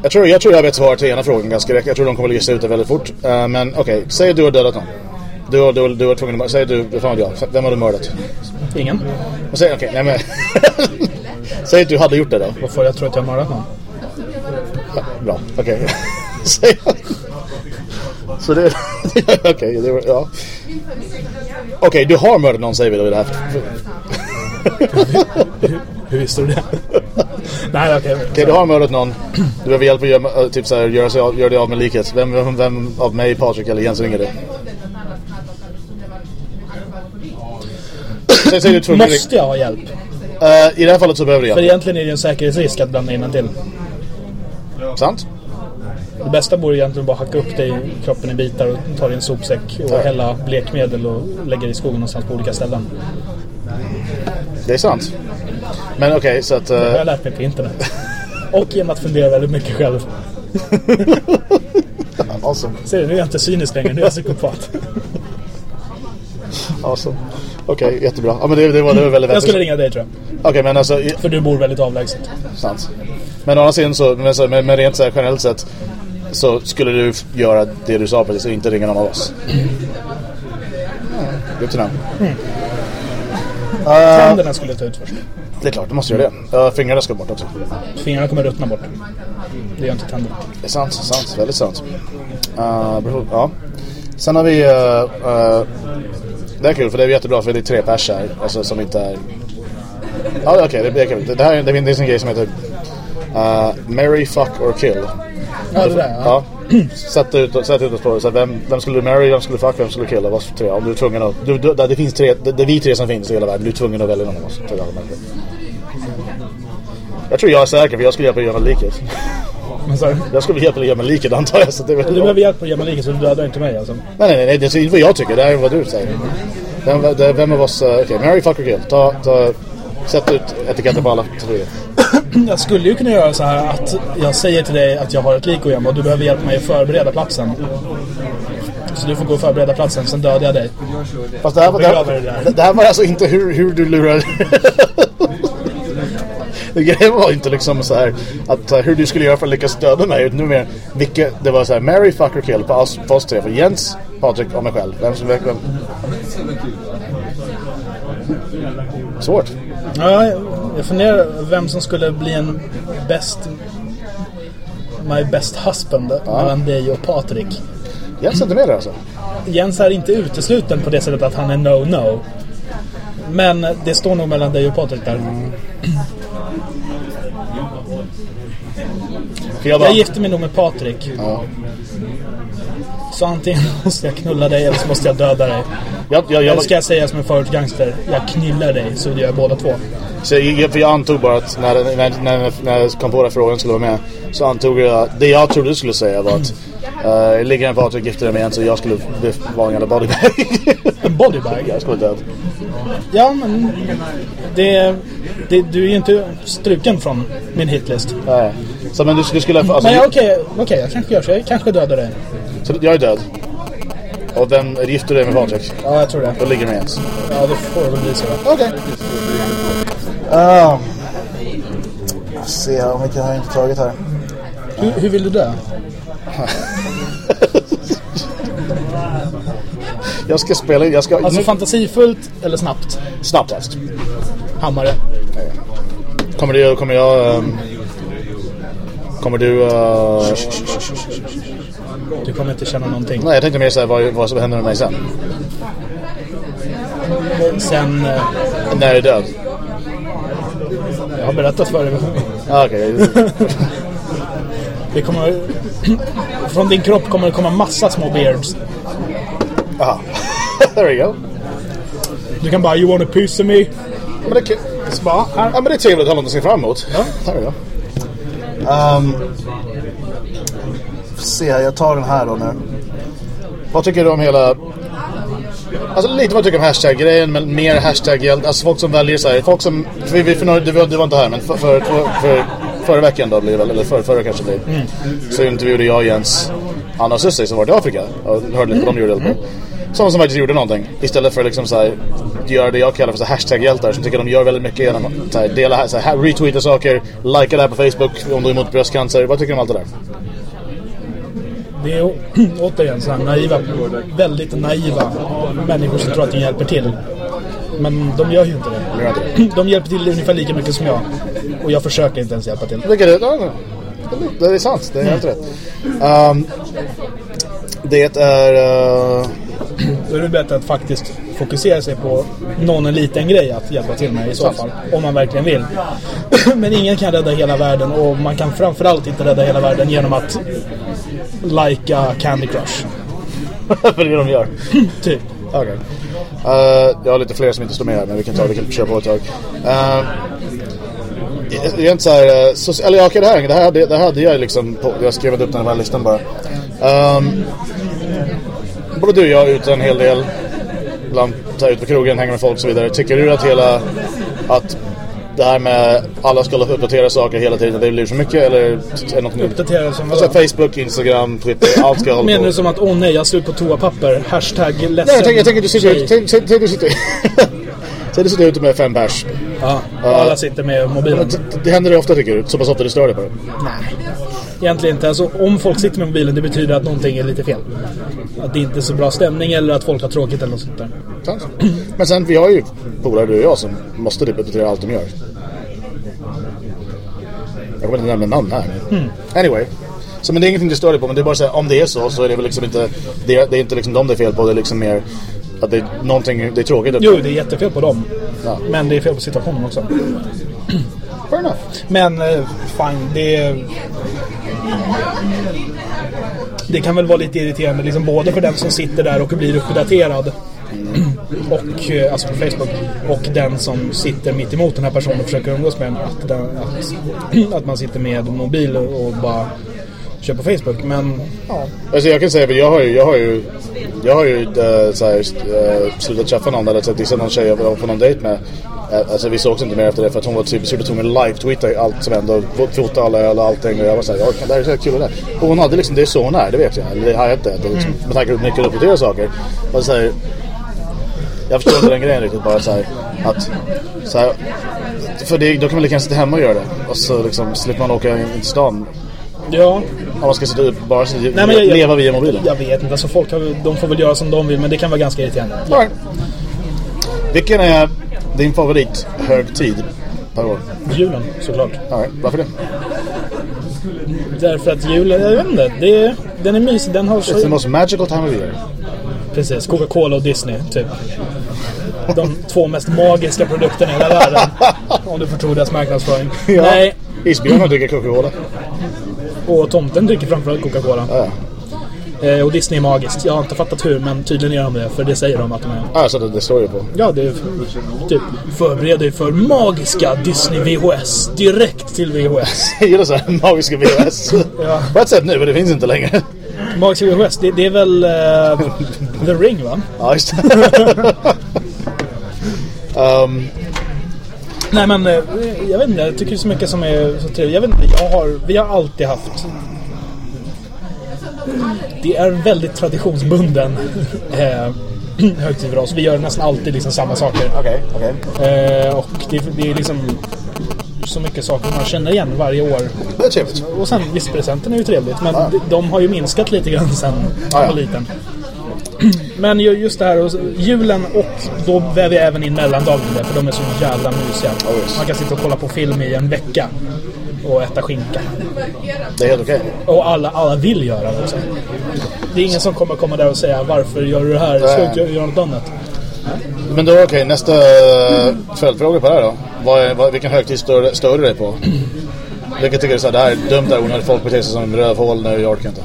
Jag tror, jag tror jag vet svaret till ena frågan ganska rätt. Jag tror de kommer att gissa ut det väldigt fort. Eh, men okej, säg att du har dödat någon. Du du, du har tvungen att Säg du, fan vet jag, vem har du mördat? Ingen. Och säg, okej, nej men. säg att du hade gjort det då. Varför jag tror att jag har mördat någon. Ja, bra, okej. Säg Så det... okej, det var... Ja. Okej, du har mördat någon säger vi då i det här. Hur visste du det? Nej, okej. Okej, du har mördat någon. Du behöver hjälp att göra, typ så här, göra, sig av, göra dig av med liket. Vem, vem, vem av mig, Patrik eller Jens ringer Säg, säg du tvungen Måste jag ha hjälp? Eh, I det här fallet så behöver du För hjälp. egentligen är det en säkerhetsrisk att blanda in en till. Sant? Det bästa vore egentligen bara hacka upp dig kroppen i bitar och ta dig i en sopsäck och hälla blekmedel och lägga i skogen någonstans på olika ställen. Det är sant. Men okej, så att... Det har Uh, jag lärt mig på internet. Och genom att fundera väldigt mycket själv. awesome. Ser du, nu är jag inte cynisk längre, nu är jag psykopat. awesome. Okej, jättebra. Ja, men det, det, var, det var väldigt Jag skulle ringa dig tror jag. Okej, men alltså... För du bor väldigt avlägset. Sant. Men å andra sidan så, men, så, men, men rent så här generellt sett så skulle du göra det du sa precis och inte ringa någon av oss. Good to know. Tänderna skulle jag ta ut först. Det är klart, du måste göra det. Uh, fingrarna ska bort också. Fingrarna kommer ruttna bort. Det gör inte tänderna. Det är sant, sant. Väldigt sant. Uh, ja. Sen har vi... Uh, det är kul för det är jättebra för det är tre pers här. Alltså som inte är... Ja, okej. det, är kul. Det, det här är, det finns en grej som heter... Uh, marry, fuck or kill. Ja, det där. Ja. Ja. Sätt ut, sätt ut det. Så här, vem, vem skulle du marry, vem skulle du fuck, vem skulle du killa? Vad tre? Om du är tvungen att... Du, du, det finns tre, det, det är vi tre som finns i hela världen. Du är tvungen att välja någon av oss. Jag tror jag är säker för jag skulle hjälpa. Men så, Jag skulle hjälpa dig göra liket antar jag. Så det är du behöver hjälp på Jamaica så du dödar inte mig alltså. Nej, nej, nej, det är inte vad jag tycker. Det är vad du säger. Vem, det, vem av oss... uh, Okej, marry, fuck or kill. Ta, ta, sätt ut etiketten på alla tatueringar. Jag skulle ju kunna göra så här att jag säger till dig att jag har ett lik att gömma och du behöver hjälpa mig att förbereda platsen. Så du får gå och förbereda platsen, sen dödar jag dig. Fast det här, var- det, här, det här var alltså inte hur, hur du lurar... Det grejen var inte liksom så här att uh, hur du skulle göra för att lyckas döda mig utan mer vilka det var så här marry, fuck or kill på oss, på oss tre för Jens, Patrik och mig själv. Vem som vem? Svårt. Ja, jag- funderar vem som skulle bli en bäst... My best husband mellan dig och Patrik. Jens är inte med där alltså. Jens är inte utesluten på det sättet att han är no-no. Men det står nog mellan dig och Patrik där. För jag bara, Jag gifter mig nog med Patrik. ja. Så antingen måste jag knulla dig eller så måste jag döda dig. jag, jag, jag, Eller ska jag säga som en förortsgangster, jag knillar dig så gör jag båda två. Så jag, för jag antog bara att när, när, när, när jag kom på att frågan skulle vara med så antog jag, det jag trodde du skulle säga var att uh, ligger en Patrik gifter dig med en så jag skulle vara en jävla bodybag. En bodybag? jag skulle död. Ja, men det, det, du är ju inte struken från min hitlist. Nej. Så men du, du skulle, alltså, Men okej, okej, jag kanske gör så. Jag kanske dödar dig. så jag är död. Och vem gifter dig med Patrik? Ja, jag tror det. Då ligger du med Jens. Ja, det får väl bli så. Okej. Um, se här om vilka har jag inte tagit här. Hur, hur vill du dö? Jag ska spela, jag ska... Alltså fantasifullt eller snabbt? snabbt helst. Hammare. Kommer, det, kommer jag... Um, Kommer du... Uh... Du kommer inte känna någonting. Nej, jag tänkte mer såhär vad, vad som händer med mig sen. Sen, eh, När jag är död. jag har berättat för dig. Ah, Okej. Det kommer... Från din kropp kommer det komma massa små beards. Aha. There we go. Du kan bara, you want a piece of me? Men det. Så bara, ja, men det är trevligt att ha något att se fram emot. Ja. There we go. Um, se här, jag tar den här då nu. Vad tycker du om hela... Alltså lite vad jag tycker om hashtag-grejen, men mer hashtag Alltså folk som väljer så här, folk som... För, vi, för några, du, var, du var inte här, men för, för, för, för förra veckan då blir det väl, eller förra, förra kanske blir. Så intervjuade jag Jens, Anna Sussi som varit i Afrika. Och hörde lite vad de gjorde. Mm. Som som faktiskt gjorde någonting. Istället för liksom så här, göra det jag kallar för så hashtag-hjältar som tycker de gör väldigt mycket genom att här, dela, så här, retweeta saker, likea det här på Facebook om du är emot bröstcancer. Vad tycker du om allt det där? Det är återigen så här naiva, väldigt naiva människor som tror att de hjälper till. Men de gör ju inte det. De hjälper till ungefär lika mycket som jag. Och jag försöker inte ens hjälpa till. Det är sant, det är helt rätt. Um, det är... Uh, Då är det bättre att faktiskt fokusera sig på någon en liten grej att hjälpa till med i så fall. Om man verkligen vill. Men ingen kan rädda hela världen och man kan framförallt inte rädda hela världen genom att lika Candy Crush. för det de gör. Typ. Okej. Uh, jag har lite fler som inte står med här, men vi kan ta vi kan köra på ett tag. Uh, det är inte så här... eh, Så, eller okej, det här, det här, hade, det här hade jag liksom... På, jag skrev upp den här listan bara. Um, både du och jag är ute en hel del. Ibland tar ut på krogen, hänger med folk och så vidare. Tycker du att hela... Att det här med alla ska uppdatera saker hela tiden, det blir så mycket eller är något nytt? Uppdatera som Alltså? Facebook, Instagram, Twitter, allt ska hålla Menar du som att åh nej, jag har slut på toapapper? Hashtag ledsen Nej, jag tänker, jag tänker du sitter, tjej. tänk, tänk, tänk, du sitter, tänk du sitter ute med fem pers. Ja, alla sitter med mobilen. Det, det händer det ofta tycker du? Så pass ofta du stör dig på det? Nej, egentligen inte. Alltså, om folk sitter med mobilen, det betyder att någonting är lite fel. Att det inte är så bra stämning eller att folk har tråkigt eller något sånt där. Men sen, vi har ju polare du och jag som måste typ uppdatera allt de gör. Jag kommer inte nämna namn här. Anyway. Så men det är ingenting du stör dig på, men det är bara så här, om det är så så är det väl liksom inte, det är, det är inte liksom dem det är fel på, det är liksom mer att det är någonting, det är tråkigt. Jo, det är jättefel på dem. Ja. Men det är fel på situationen också. Fair enough. Men eh, fine, det... Det kan väl vara lite irriterande liksom både för den som sitter där och blir uppdaterad och, eh, alltså på Facebook och den som sitter mitt emot den här personen och försöker umgås med den att, den, att, att man sitter med mobil och bara kör på Facebook men ja, Alltså jag kan säga, för jag har ju, jag har ju, jag har ju äh, så här, äh, slutat träffa någon eller så dissa någon tjej jag var på någon dejt med. Äh, alltså vi sågs inte mer efter det för att hon var typ supertvungen live-tweeta allt som hände och fota alla öl och allting och jag var såhär, ja det här är så kul det där. Och hon hade liksom, det är så hon är, det vet jag. Eller det har jag inte. Det liksom, med tanke på hur mycket hon uppdaterar saker. Och så här, jag förstår inte den grejen riktigt bara så här, att så här, för det, då kan man lika gärna sitta hemma och göra det. Och så liksom slipper man åka in till stan. ja Om man ska sitta ut, bara sitta, Nej, men jag- jag- leva via mobilen. jag vet inte, alltså folk har, de får väl göra som de vill men det kan vara ganska irriterande. Right. Vilken är din favorit högtid per år? Julen såklart. Right. Varför det? Därför att julen, jag vet inte, det, den är mysig. Den har It's the så, most magical time of year. precis, Coca-Cola och Disney typ. De två mest magiska produkterna i hela världen. Om du får tro deras marknadsföring. Nej, Isbjörnar dricker Coca-Cola. och tomten dricker framförallt Coca-Cola. Ja, Eh, och Disney är magiskt. Jag har inte fattat hur, men tydligen gör de det. För det säger de att de är. ja. så det, det står ju på. Ja, det är typ förbered dig för magiska Disney VHS. Direkt till VHS. Jag gillar så här magiska VHS. Ja. På ett sätt nu, men det finns inte längre. Magiska VHS, det, det är väl eh, The Ring va? Ja, just det. um, Nej men eh, jag vet inte, jag tycker så mycket som är så trevligt. Jag vet inte, jag har, vi har alltid haft Det är väldigt traditionsbunden högtid för oss. Vi gör nästan alltid liksom samma saker. Okej, okej. Eh, och det, det är liksom så mycket saker man känner igen varje år. Det är trevligt. Och sen visst, presenten är ju trevligt. Men de, de har ju minskat lite grann sen Ja, jag ja. var liten. Men ju- just det här, och julen och då väver jag även in det, för de är så jävla mysiga. Man kan sitta och kolla på film i en vecka och äta skinka. Det är helt okej. Och alla, alla vill göra det också. Det är ingen som kommer komma där och säga varför gör du det här? Ska du göra något annat? Men då okej, nästa eh, följdfråga på det här då. Vad är, vad, vilken högtid stör, stör du dig på? Vilket tycker du så här, det här är dumt, det här är onödigt, folk beter sig som rövhål, nej jag orkar inte.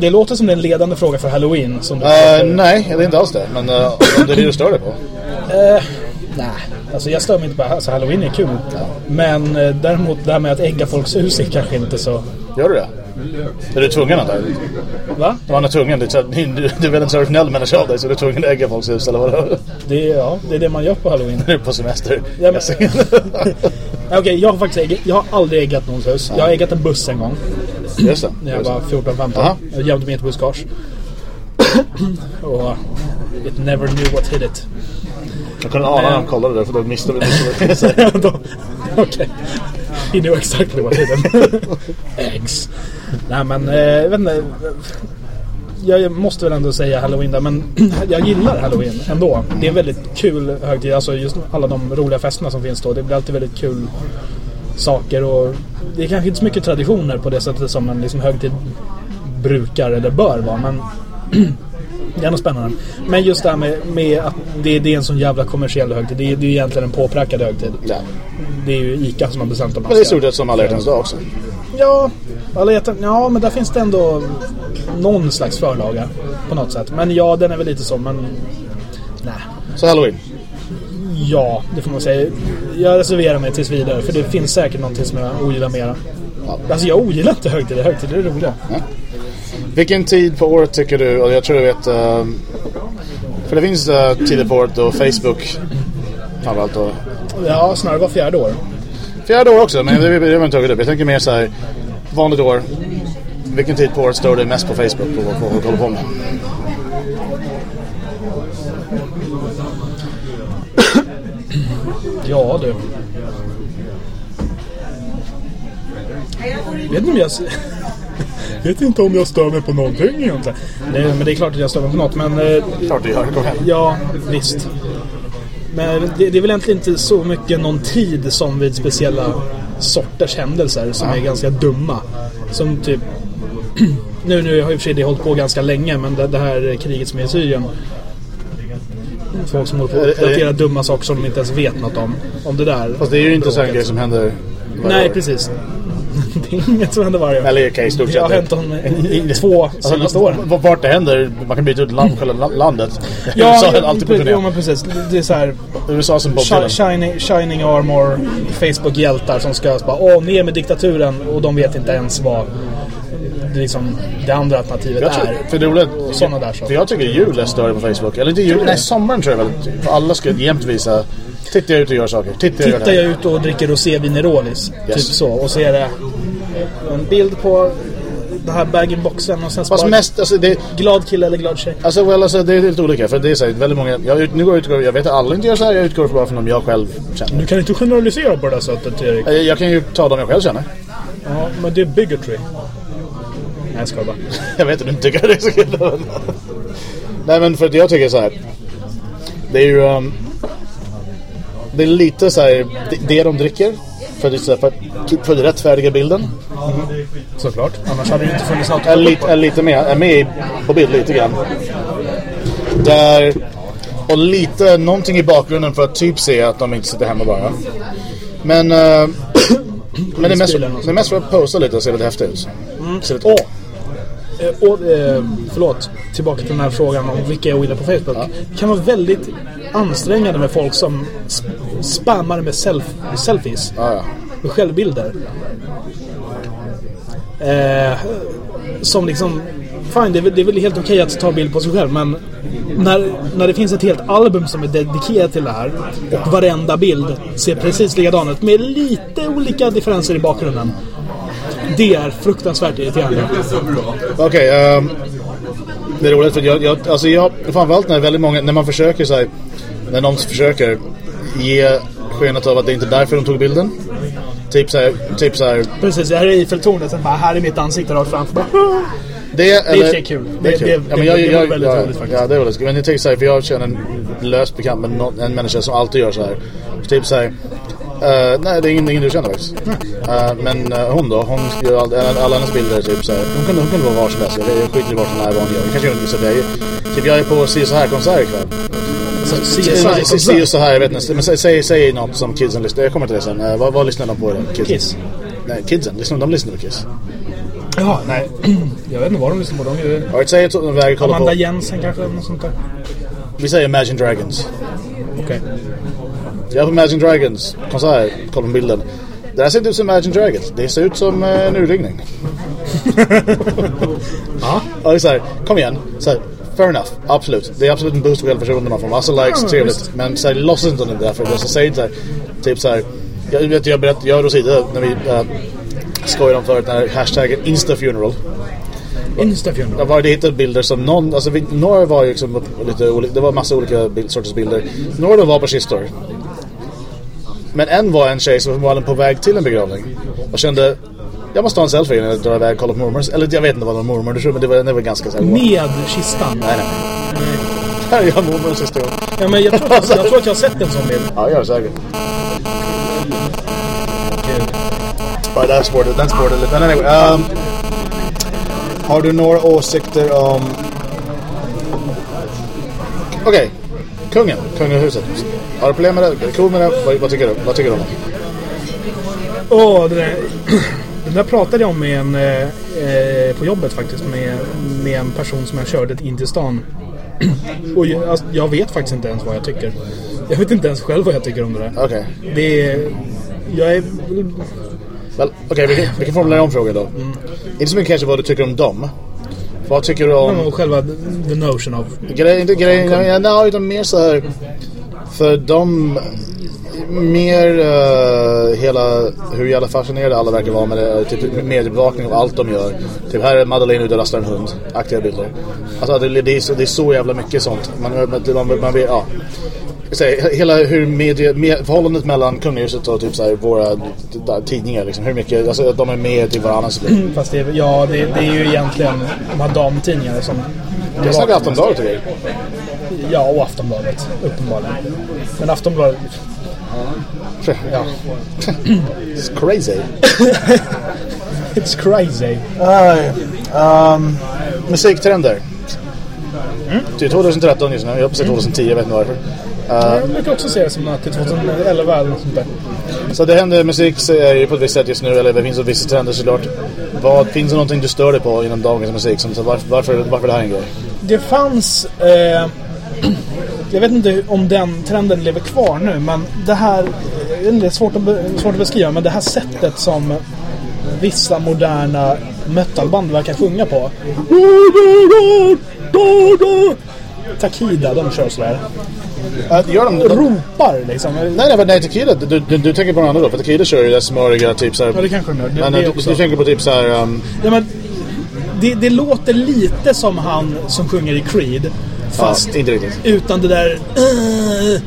Det låter som det är en ledande fråga för Halloween. Som du Eh, nej, det är inte alls det. Men uh, om det är det du stör dig på. Eh, nej, alltså jag stör mig inte på alltså, Halloween är kul. Men eh, däremot det här med att ägga folks hus är kanske inte så... Gör du det? Är du tvungen att Va? Man är tvungen. Du, du, du är väl en traditionell människa av dig så du är tvungen att ägga folks hus eller vad Det är, ja, det är det man gör på Halloween. Du är på semester. Ja, men, Okej, jag har faktiskt äggat, jag har aldrig äggat någons hus. Jag har äggat en buss en gång. Just det. När jag var det. 14-15. Aha. Jag gömde mig i ett buskage. Och it never knew what hit it. Jag kunde ana när de kollade där för då missade vi. Då- Okej. He knew exactly what hit him. Eggs. Nej men, eh, jag vet inte. Jag måste väl ändå säga Halloween där, men jag gillar Halloween ändå. Det är en väldigt kul högtid, alltså just alla de roliga festerna som finns då. Det blir alltid väldigt kul saker och det är kanske inte så mycket traditioner på det sättet som en liksom högtid brukar eller bör vara, men det är ändå spännande. Men just det här med, med att det, det är en sån jävla kommersiell högtid. Det är, det är egentligen en påprackad högtid. Ja. Det är ju ICA som har bestämt om Men det är i stort sett som alla hjärtans dag också. Ja, alla hjärtan, ja, men där finns det ändå någon slags förlaga på något sätt. Men ja, den är väl lite så, men nej. Så Halloween. Ja, det får man säga. Jag reserverar mig tills vidare, för det finns säkert någonting som jag ogillar mera. Alltså jag ogillar inte högtider, högtider är roliga. Vilken tid på året tycker du, och jag tror du vet... ehm, för det finns uh, tider på året då Facebook framförallt då. Ja, snarare var fjärde år. Fjärde år också, men det har vi inte tagit upp. Jag tänker mer så här, vanligt år. Vilken tid på året står du mest på Facebook och vad folk håller på med? Ja du. Vet inte om jag... Vet inte om jag stör mig på någonting egentligen. Nej, men det är klart att jag stör mig på något, men... eh, Klart du gör, kom igen. Ja, visst. Men det, det är väl egentligen inte så mycket någon tid som vid speciella sorters händelser som är ganska dumma. Som typ... nu, nu har och för sig det hållit på ganska länge, men det, det här kriget som är i Syrien. Folk som håller på det- att uppdatera dumma saker som de inte ens vet något om. Om det där. Fast det är ju inte så en grej som händer Nej, år. precis. Det är inget som händer varje år. Eller i stort Det sett. har hänt om, i två senaste Alltså, åren. v- vart det händer, man kan byta ut land, själva la- landet. Ja, USA är alltid på turné. jo, men precis. Det är så här... USA som Bob Dylan. Shining, shining Armor, Facebook-hjältar som ska bara åh, ner med diktaturen och de vet inte ens vad det, liksom, det andra alternativet Jag tror, är. för det är roligt. Sådana där saker. För jag tycker jul är större på Facebook. Eller inte jul, nej sommaren tror jag väl. För alla ska jämt visa. Tittar jag ut och gör saker. Tittar jag Tittar det jag här. ut och dricker rosévin i Rålis, Yes. typ så, och så är det en bild på den här bag-in-boxen och sen Fast mest, alltså det... glad kille eller glad tjej. Alltså, well, alltså det är lite olika. För det är så här, väldigt många... Jag, nu går jag utgår, jag vet att alla inte gör så här. Jag utgår bara från dem jag själv känner. Du kan inte generalisera på det där sättet, Erik. Jag, jag kan ju ta dem jag själv känner. Ja, men det är bigotry. Nej, jag skojar bara. Jag vet att du inte tycker det är så kul. Nej men för att jag tycker så här. Det är ju... Um, det är lite så här, det, de dricker. För, det, för, för att rättfärdiga bilden. Såklart. Annars hade det inte funnits något Är lite, är lite med, är med på bild lite grann. Där... Och lite någonting i bakgrunden för att typ se att de inte sitter hemma bara. Men... eh, men det är, mest, det är mest för att posta lite och se lite häftigt ut. Se lite, Åh! Eh, och, eh, förlåt, tillbaka till den här frågan om vilka jag ogillar på Facebook. Det kan vara väldigt ansträngande med folk som sp- spammar med self selfies. Ja, ja. Med självbilder. Eh, som liksom... Fine, det är, väl- det är väl helt okej att ta bild på sig själv, men när, när det finns ett helt album som är dedikerat till det här och varenda bild ser precis likadan ut med lite olika differenser i bakgrunden. Det är fruktansvärt irriterande. Okej, ehm, det är roligt för jag, jag, alltså jag, framförallt när väldigt många, när man försöker så här, när någon försöker ge skenet av att det inte är därför de tog bilden. Typ så här, typ så här, Precis, det här är Eiffeltornet. Sen bara, här är mitt ansikte rakt framför. Bara, Det, är i och för sig kul. Det är Det- kul. det- ja, men det- jag, det var jag, väldigt roligt faktiskt. Ja, det väldigt kul. Men jag tänker så här, för jag känner en löst bekant med en människa som alltid gör så här. Typ så här. Eh, nej, det är ingen, ingen du känner faktiskt. Eh, men eh, hon då, hon gör all, alla, hennes bilder typ så här. Hon kan, hon kan vara var som helst. Jag, skiter i vart hon är, vad hon gör. Kanske gör så där. Typ jag är på Si så här konsert ikväll. Si- så här, jag vet inte. Men säg, säg, säg något som kidsen lyssnar. Jag kommer till det sen. Vad, vad lyssnar de på då? Kidsen? Kiss. Nej, kidsen. Lyssnar, de lyssnar på Kiss. Jaha, nej. Jag vet inte vad de lyssnar på. De är ju... Alright, säg ett sånt väg kolla Amanda på. Jensen kanske, något sånt där. Vi säger Imagine Dragons. Okej. Jag är på Imagine Dragons konsert. Kolla på bilden. Det här ser inte ut som Imagine Dragons. Det ser ut som eh, en urringning. Ja. Ja, det är så här, kom igen. Så här, fair enough. Absolut. Det är absolut en boost på självförtroende man får. Massa likes, Ja, trevligt. visst. Men så här, låtsas inte om det därför. Jag säger så här, typ så här. Jag vet, jag berätt, jag och Rosida när vi äh, skojade om förut den här hashtaggen Instafuneral. Instafuneral. Jag var det hittade bilder som någon, alltså vi, några var ju liksom lite olika, det var massa olika bild, sorters bilder. Några var på kistor. Men en var en tjej som var på väg till en begravning. Och kände, jag måste ta en selfie innan jag drar iväg och kollar på mormors. Eller jag vet inte vad det var mormor, men det var, det var ganska så här. Med kistan. Nej, nej. Här är jag mormor sista gången. Ja, men jag tror, jag tror att jag har sett en sån bild. Ja, jag är säkert. Ja, här spårade, den spårade lite. Men anyway, um, har du några åsikter om... Okej, kungen, kungahuset. Har du problem med det? Cool med det? Vad, vad tycker du? Vad tycker du om det? Åh, det där, det där pratade jag om med en, eh, eh, på jobbet faktiskt med, med en person som jag körde in till stan. Och jag, alltså, jag vet faktiskt inte ens vad jag tycker. Jag vet inte ens själv vad jag tycker om det där. Okej. Det är... Jag är... Väl, Okej, vi, kan- vi kan formulera om frågan då. Inte så mycket kanske vad du tycker om dem. Vad tycker du om... om själva the notion of... Grejen, inte grejen, ja, ja, nej, utan mer så här för de mer uh, hela hur jävla fascinerade alla verkar vara med det, typ mediebevakning av allt de gör. Typ här är Madeleine ute och rastar en hund, aktiva bilder. Alltså det, det, är, så, det är så jävla mycket sånt. Man, man, man, man ja. Säger, hela hur medie, med, förhållandet mellan kungahuset och typ så här, våra d- d- tidningar liksom, hur mycket, alltså de är med till varandra så blir Fast det är, ja, det, det är ju egentligen de här damtidningarna som... Jag snackar Aftonbladet och grejer. Ja, och Aftonbladet. Uppenbarligen. Men Aftonbladet... Ja. It's crazy. It's crazy. Aj, um, Musiktrender. Det är 2013 just nu, jag hoppas det är 2010, jag vet inte varför. Uh, Jag brukar också se det som att det är 2011 eller något sånt där. så det händer musik så är ju på ett visst sätt just nu, eller det finns vissa trender såklart. Vad, finns det någonting du stör dig på inom dagens musik? Som, så varför, varför, varför det här är en grej? Det fanns... Eh, jag vet inte om den trenden lever kvar nu, men det här... Det är svårt att, svårt att beskriva, men det här sättet som vissa moderna metalband verkar sjunga på. Takida, de kör sådär. Uh, gör de, de, Ropar liksom. nej, nej, nej, Tequila, du, du, du tänker på någon annan då? För Tequila kör ju det smöriga, typ såhär... Ja, det kanske de gör. Det- Men, det du, du tänker på typ såhär... Um, Ja, men det, det låter lite som han som sjunger i Creed. Fast ja, inte riktigt. utan det där... Uh,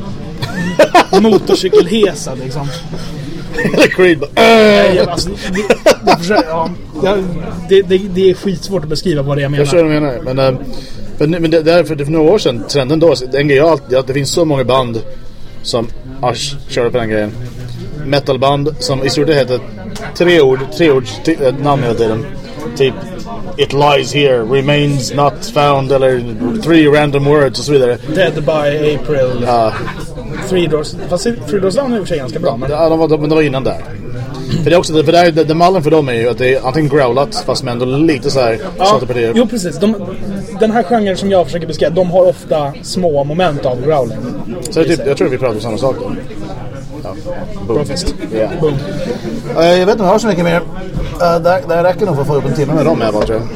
motorcykelhesa liksom. Eller Creed bara, Nej, äh, jag, alltså, det, det, försöker- ja, det, det, är skitsvårt att beskriva vad det är jag Jag förstår menar. vad du menar. Men, um, men, men det, är för, några år sedan, trenden då, en grej jag alltid, att det finns så många band som Asch körde på den grejen. Metalband som i stort sett heter tre ord, tre ord t- namn hela tiden. Typ It lies here, remains not found eller three random words och så vidare. Dead by April. Ja, Three Doors. Fast Three Doors Down är i och för sig ganska bra. Men Ja, de var, de, de var innan där. För det är också, för det, är, det, det mallen för dem är ju att det är antingen growlat fast med ändå lite så här Ja, partier. jo precis. De, den här genren som jag försöker beskriva, de har ofta små moment av growling. Så det typ, jag tror vi pratar om samma sak då. Ja. Boom. Ja. Boom. eh, jag vet inte om jag har så mycket mer. Uh, det, här- det här räcker nog för att få upp en timme med dem. de är bara tror jag.